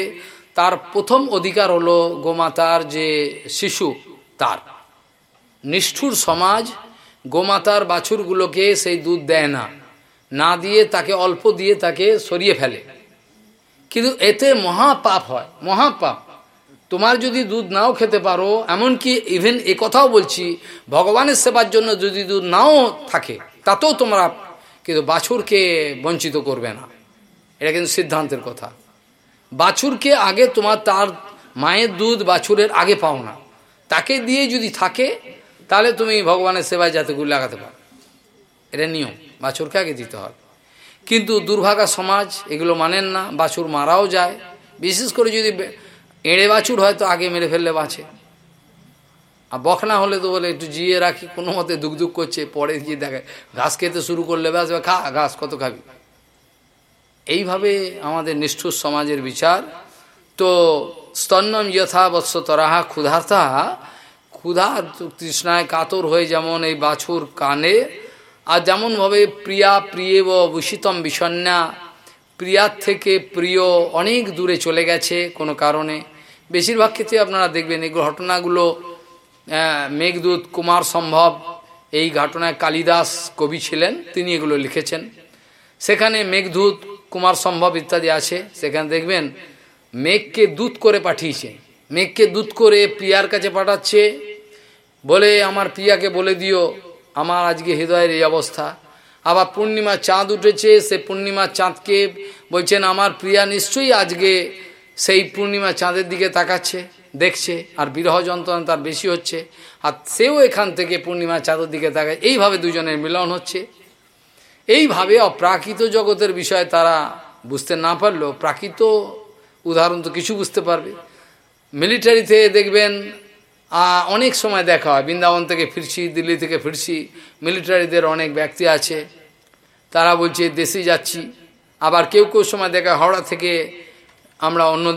তার প্রথম অধিকার হলো গোমাতার যে শিশু তার। নিষ্ঠুর সমাজ গোমাতার বাছুরগুলোকে সেই দুধ দেয় না। না দিয়ে তাকে অল্প দিয়ে তাকে সরিয়ে ফেলে। কিন্তু এতে মহাপাপ হয়, মহাপাপ। তোমার যদি দুধ নাও খেতে পারো, এমনকি ইভেন এ কথাও বলছি, ভগবানের সেবার জন্য যদি দুধ নাও থাকে, তাতেও তোমরা কিন্তু বাছুরকে বঞ্চিত করবে না। এটা কিন্তু সিদ্ধান্তের কথা। বাছুরকে আগে তোমার তার মায়ের দুধ বাছুরের আগে পাও না। তাকে দিয়ে যদি থাকে, তাহলে তুমি ভগবানের সেবায় যাতে গুলি লাগাতে পারো। এটা নিয়ম, বাছুরকে আগে দিতে হবে। কিন্তু দুর্ভাগা সমাজ, এগুলো মানেন না, বাছুর মারাও যায়। বিশেষ করে যদি এড়ে বাছুর হয়তো আগে মেরে ফেললে বাঁচে। আর বখনা হলে তো বলে একটু জিয়ে রাখি, কোনো মতে দুঃখ করছে, পরে গিয়ে দেখে, ঘাস খেতে শুরু করলে ব্যাস খা, ঘাস কত খাবি। এইভাবে আমাদের নিষ্ঠুর সমাজের বিচার। তো স্তন্নম যথা বৎস তরাহা ক্ষুধার্থা ক্ষুধা তৃষ্ণায় কাতর হয়ে যেমন এই বাছুর কানে, আর যেমনভাবে প্রিয়া প্রিয় ভূষিতম বিষণ্যা প্রিয়ার থেকে প্রিয় অনেক দূরে চলে গেছে কোনো কারণে। বেশিরভাগ ক্ষেত্রে আপনারা দেখবেন এই ঘটনাগুলো মেঘদূত কুমার সম্ভব, এই ঘটনায় কালিদাস কবি ছিলেন, তিনি এগুলো লিখেছেন। সেখানে মেঘদূত কুমার সম্ভব ইত্যাদি আছে, সেখানে দেখবেন মেঘকে দুধ করে পাঠিয়েছে। মেঘকে দুধ করে প্রিয়ার কাছে পাঠাচ্ছে, বলে, আমার প্রিয়াকে বলে দিও, আমার আজকে হৃদয়ের এই অবস্থা। আবার পূর্ণিমা চাঁদ উঠেছে, সে পূর্ণিমার চাঁদকে বলছেন, আমার প্রিয়া নিশ্চয়ই আজকে সেই পূর্ণিমা চাঁদের দিকে তাকাচ্ছে, দেখছে, আর বিরহ যন্ত্রণা তার বেশি হচ্ছে। আর সেও এখান থেকে পূর্ণিমা চাঁদের দিকে তাকায়। এইভাবে দুজনের মিলন হচ্ছে। এইভাবে অপ্রাকৃত জগতের বিষয়ে তারা বুঝতে না পারলেও প্রাকৃত উদাহরণ তো কিছু বুঝতে পারবে। মিলিটারিতে দেখবেন অনেক সময় দেখা হয়, বৃন্দাবন থেকে ফিরছি, দিল্লি থেকে ফিরছি, মিলিটারিদের অনেক ব্যক্তি আছে, তারা বলছে, দেশে যাচ্ছি। আবার কেউ কেউ সময় দেখা হাওড়া থেকে আমরা অন্য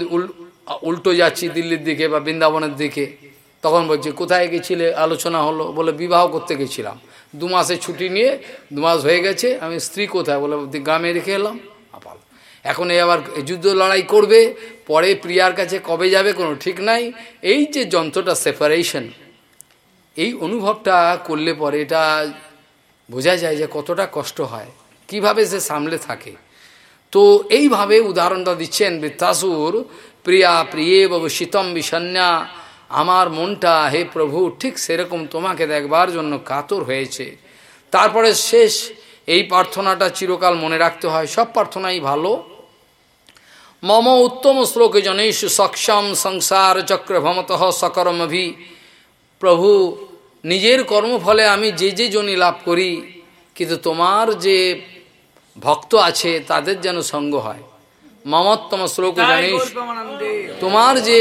উল্টো যাচ্ছি দিল্লির দিকে বা বৃন্দাবনের দিকে। তখন বলছে, কোথায় গেছিলে? আলোচনা হলো, বলে, বিবাহ করতে গেছিলাম। দু মাসের ছুটি নিয়ে, দু মাস হয়ে গেছে, আমি স্ত্রী কোথায়? বলে গ্রামে রেখে এলাম। আপাল। এখন এই আবার যুদ্ধ লড়াই করবে, পরে প্রিয়ার কাছে কবে যাবে কোনো ঠিক নাই। এই যে যন্ত্রটা সেপারেশন এই অনুভবটা করলে পরে এটা বোঝা যায় যে কতটা কষ্ট হয়, কীভাবে সে সামলে থাকে। তো এইভাবে উদাহরণটা দিচ্ছেন বৃত্তাসুর প্রিয়া, প্রিয়ে বাবু শীতম বিষণ্যা আমার মনটা হে প্রভু ঠিক সেরকম তোমাকে দেখবার জন্য কাতর হয়েছে। তারপরে শেষ এই প্রার্থনাটা চিরকাল মনে রাখতে হয় সব প্রার্থনাই ভালো। মম উত্তম শ্লোকে জনেশু সক্ষম সংসার চক্র ভমত সকরমভি। প্রভু নিজের কর্মফলে আমি যে যে জনি লাভ করি কিন্তু তোমার যে ভক্ত আছে তাদের যেন সঙ্গ হয়। মমত্তম শ্লোক জানিস তোমার যে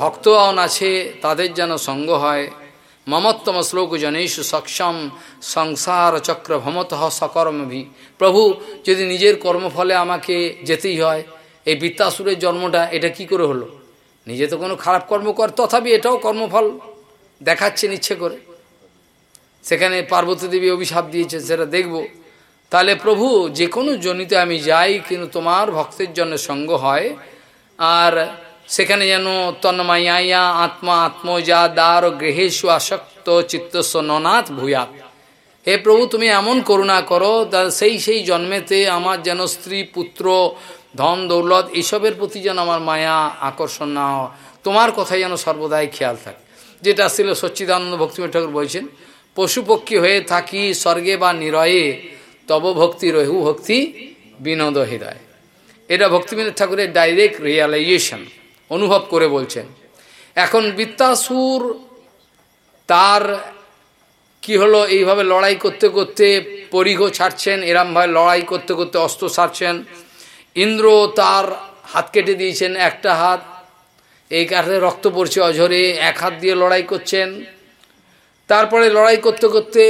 ভক্তগণ আছে, তাদের যেন সঙ্গ হয়। মমত্তম শ্লোক জনেশ সক্ষম সংসার চক্র ভমত সকর্মভি। প্রভু, যদি নিজের কর্মফলে আমাকে যেতেই হয়, এই বৃত্তাসুরের জন্মটা এটা কি করে হলো? নিজে তো কোনো খারাপ কর্ম কর, তথাপি এটাও কর্মফল দেখাচ্ছেন ইচ্ছে করে। সেখানে পার্বতী দেবী অভিশাপ দিয়েছে সেটা দেখব। তাহলে প্রভু, যে কোনো জনিতে আমি যাই, কিন্তু তোমার ভক্তের জন্য সঙ্গ হয়। আর সেখানে যেন তন্মাইয়া আত্মা আত্মজা দ্বার গৃহেশু আসক্ত চিত্তস্ব ননাথ ভূয়াত হে প্রভু, তুমি এমন করুণা করো সেই সেই জন্মেতে আমার যেন স্ত্রী, পুত্র, ধন, দৌলত এইসবের প্রতি যেন আমার মায়া আকর্ষণ না তোমার কথাই যেন সর্বদাই খেয়াল থাকে। যেটা ছিল সচ্চিদানন্দ ভক্তিম ঠাকুর বলছেন পশুপক্ষী হয়ে থাকি স্বর্গে বা নিরয়ে, তব ভক্তি রহু ভক্তি বিনোদ হৃদয়। এটা ভক্তিবিনোদ ঠাকুরের ডাইরেক্ট রিয়ালাইজেশন অনুভব করে বলছেন। এখন বিত্তাসুর তার কি হলো, এইভাবে লড়াই করতে করতে পরিঘ ছাড়ছেন, এরমভাবে লড়াই করতে করতে অস্ত্র ছাড়ছেন। ইন্দ্র তার হাত কেটে দিয়েছেন একটা হাত, এই কাঠে রক্ত পড়ছে অঝরে, এক হাত দিয়ে লড়াই করছেন। তারপরে লড়াই করতে করতে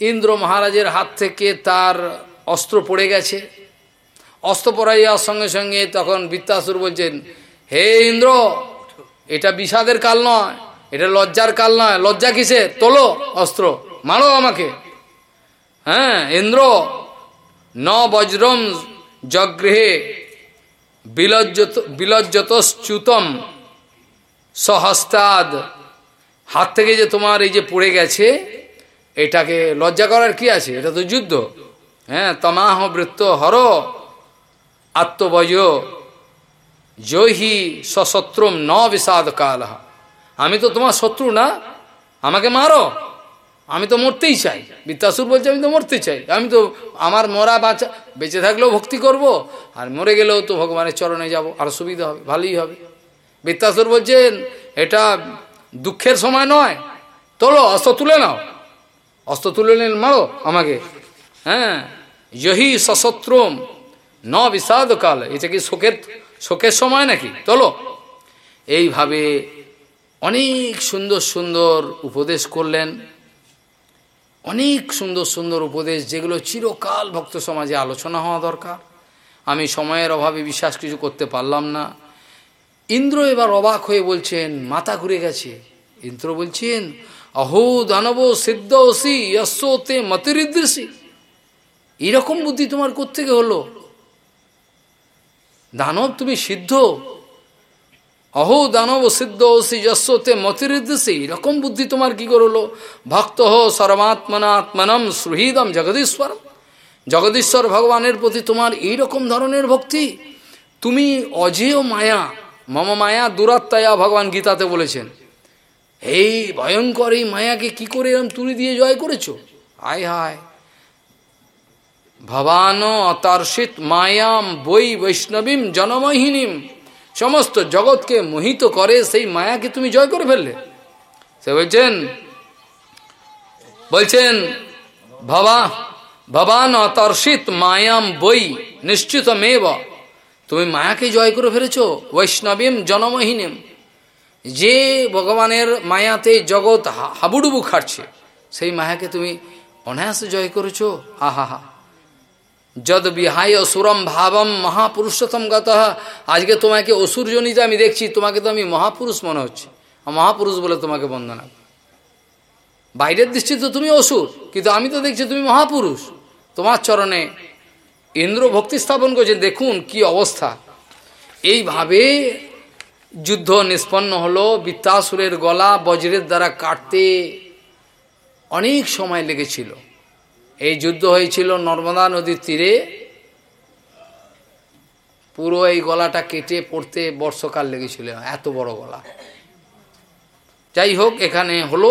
ইন্দ্র মহারাজের হাত থেকে তার অস্ত্র পড়ে গেছে। অস্ত্র পড়াই যাওয়ার সঙ্গে সঙ্গে তখন বৃত্তাসুর বলছেন হে ইন্দ্র, এটা বিষাদের কাল নয়, এটা লজ্জার কাল নয়। লজ্জা কিসে তোলো অস্ত্র, মারো আমাকে। হ্যাঁ ইন্দ্র ন বজ্রম জগৃহে বিলজ্জত বিলজ্জতশ্চ্যুতম। সহস্তাদ, হাত থেকে যে তোমার এই যে পড়ে গেছে, এটাকে লজ্জা করার কি আছে? এটা তো যুদ্ধ। হ্যাঁ তমাহ বৃত্ত হর, আত্মবয় জয়হি সশত্রুম ন বিষাদ কাল আমি তো তোমার শত্রু না, আমাকে মারো। আমি তো মরতেই চাই। বিদ্যাসুর বলছে, আমি তো মরতে চাই। আমি তো আমার মরা বাঁচা, বেঁচে থাকলেও ভক্তি করব, আর মরে গেলেও তো ভগবানের চরণে যাব, আরও সুবিধা হবে, ভালোই হবে। বিদ্যাসুর বলছেন এটা দুঃখের সময় নয়। তোলো, অস্ত্র তুলে নাও। অস্ত্র তুলে নেন মারো আমাকে। হ্যাঁ যহি সশত্রম ন বিষাদ কাল এটা কি শোকের শোকের সময় নাকি? তোলো এইভাবে অনেক সুন্দর সুন্দর উপদেশ করলেন। অনেক সুন্দর সুন্দর উপদেশ যেগুলো চিরকাল ভক্ত সমাজে আলোচনা হওয়া দরকার। আমি সময়ের অভাবে বিশ্বাস কিছু করতে পারলাম না। ইন্দ্র এবার অবাক হয়ে বলছেন, মাথা ঘুরে গেছে। ইন্দ্র বলছেন, অহো দানব সিদ্ধ ওসি তে মতিরিদৃশী এরকম বুদ্ধি তোমার কোথেকে হলো? দানব তুমি সিদ্ধ? অহো দানব সিদ্ধ ওসি যশোতে মতিরিদৃশী এরকম বুদ্ধি তোমার কি করল? ভক্ত হো সর্বাত্মনাত্মনম সুহৃদম জগদীশ্বর জগদীশ্বর ভগবানের প্রতি তোমার এইরকম ধরনের ভক্তি? তুমি অজেয় মায়া, মম মায়া দুরাত্মায়া ভগবান গীতাতে বলেছেন। এই ভয়ঙ্কর এই মায়াকে কি করে এরম তুলি দিয়ে জয় করেছ? আয় হায়। ভবান অতার্ষিত মায়াম বই বৈষ্ণবীম জনমহিনীম। সমস্ত জগৎকে মোহিত করে সেই মায়াকে তুমি জয় করে ফেললে। সে বলছেন বলছেন, ভবা, ভবান অতর্ষিত মায়াম বই নিশ্চিত মেব তুমি মায়াকে জয় করে ফেলেছ, বৈষ্ণবীম জনমহিনীম। যে ভগবানের মায়াতে জগৎ হাবুডুবু খাটছে, সেই মায়াকে তুমি অনায়াসে জয় করেছ। হা হা হা। যদ বিহায় অসুরম ভাবম মহাপুরুষোত্তম গত। আজকে তোমাকে অসুর জনিতে আমি দেখছি, তোমাকে তো আমি মহাপুরুষ মনে হচ্ছে। মহাপুরুষ বলে তোমাকে বন্দনা বাইরের দৃষ্টিতে তুমি অসুর, কিন্তু আমি তো দেখছি তুমি মহাপুরুষ। তোমার চরণে ইন্দ্র ভক্তি স্থাপন করছে, দেখুন কি অবস্থা। এইভাবে যুদ্ধ নিষ্পন্ন হলো, বৃত্তাসুরের গলা বজ্রের দ্বারা কাটতে অনেক সময় লেগেছিল। এই যুদ্ধ হয়েছিল নর্মদা নদীর তীরে। পুরো এই গলাটা কেটে পড়তে বর্ষকাল লেগেছিল, এত বড় গলা। যাই হোক, এখানে হলো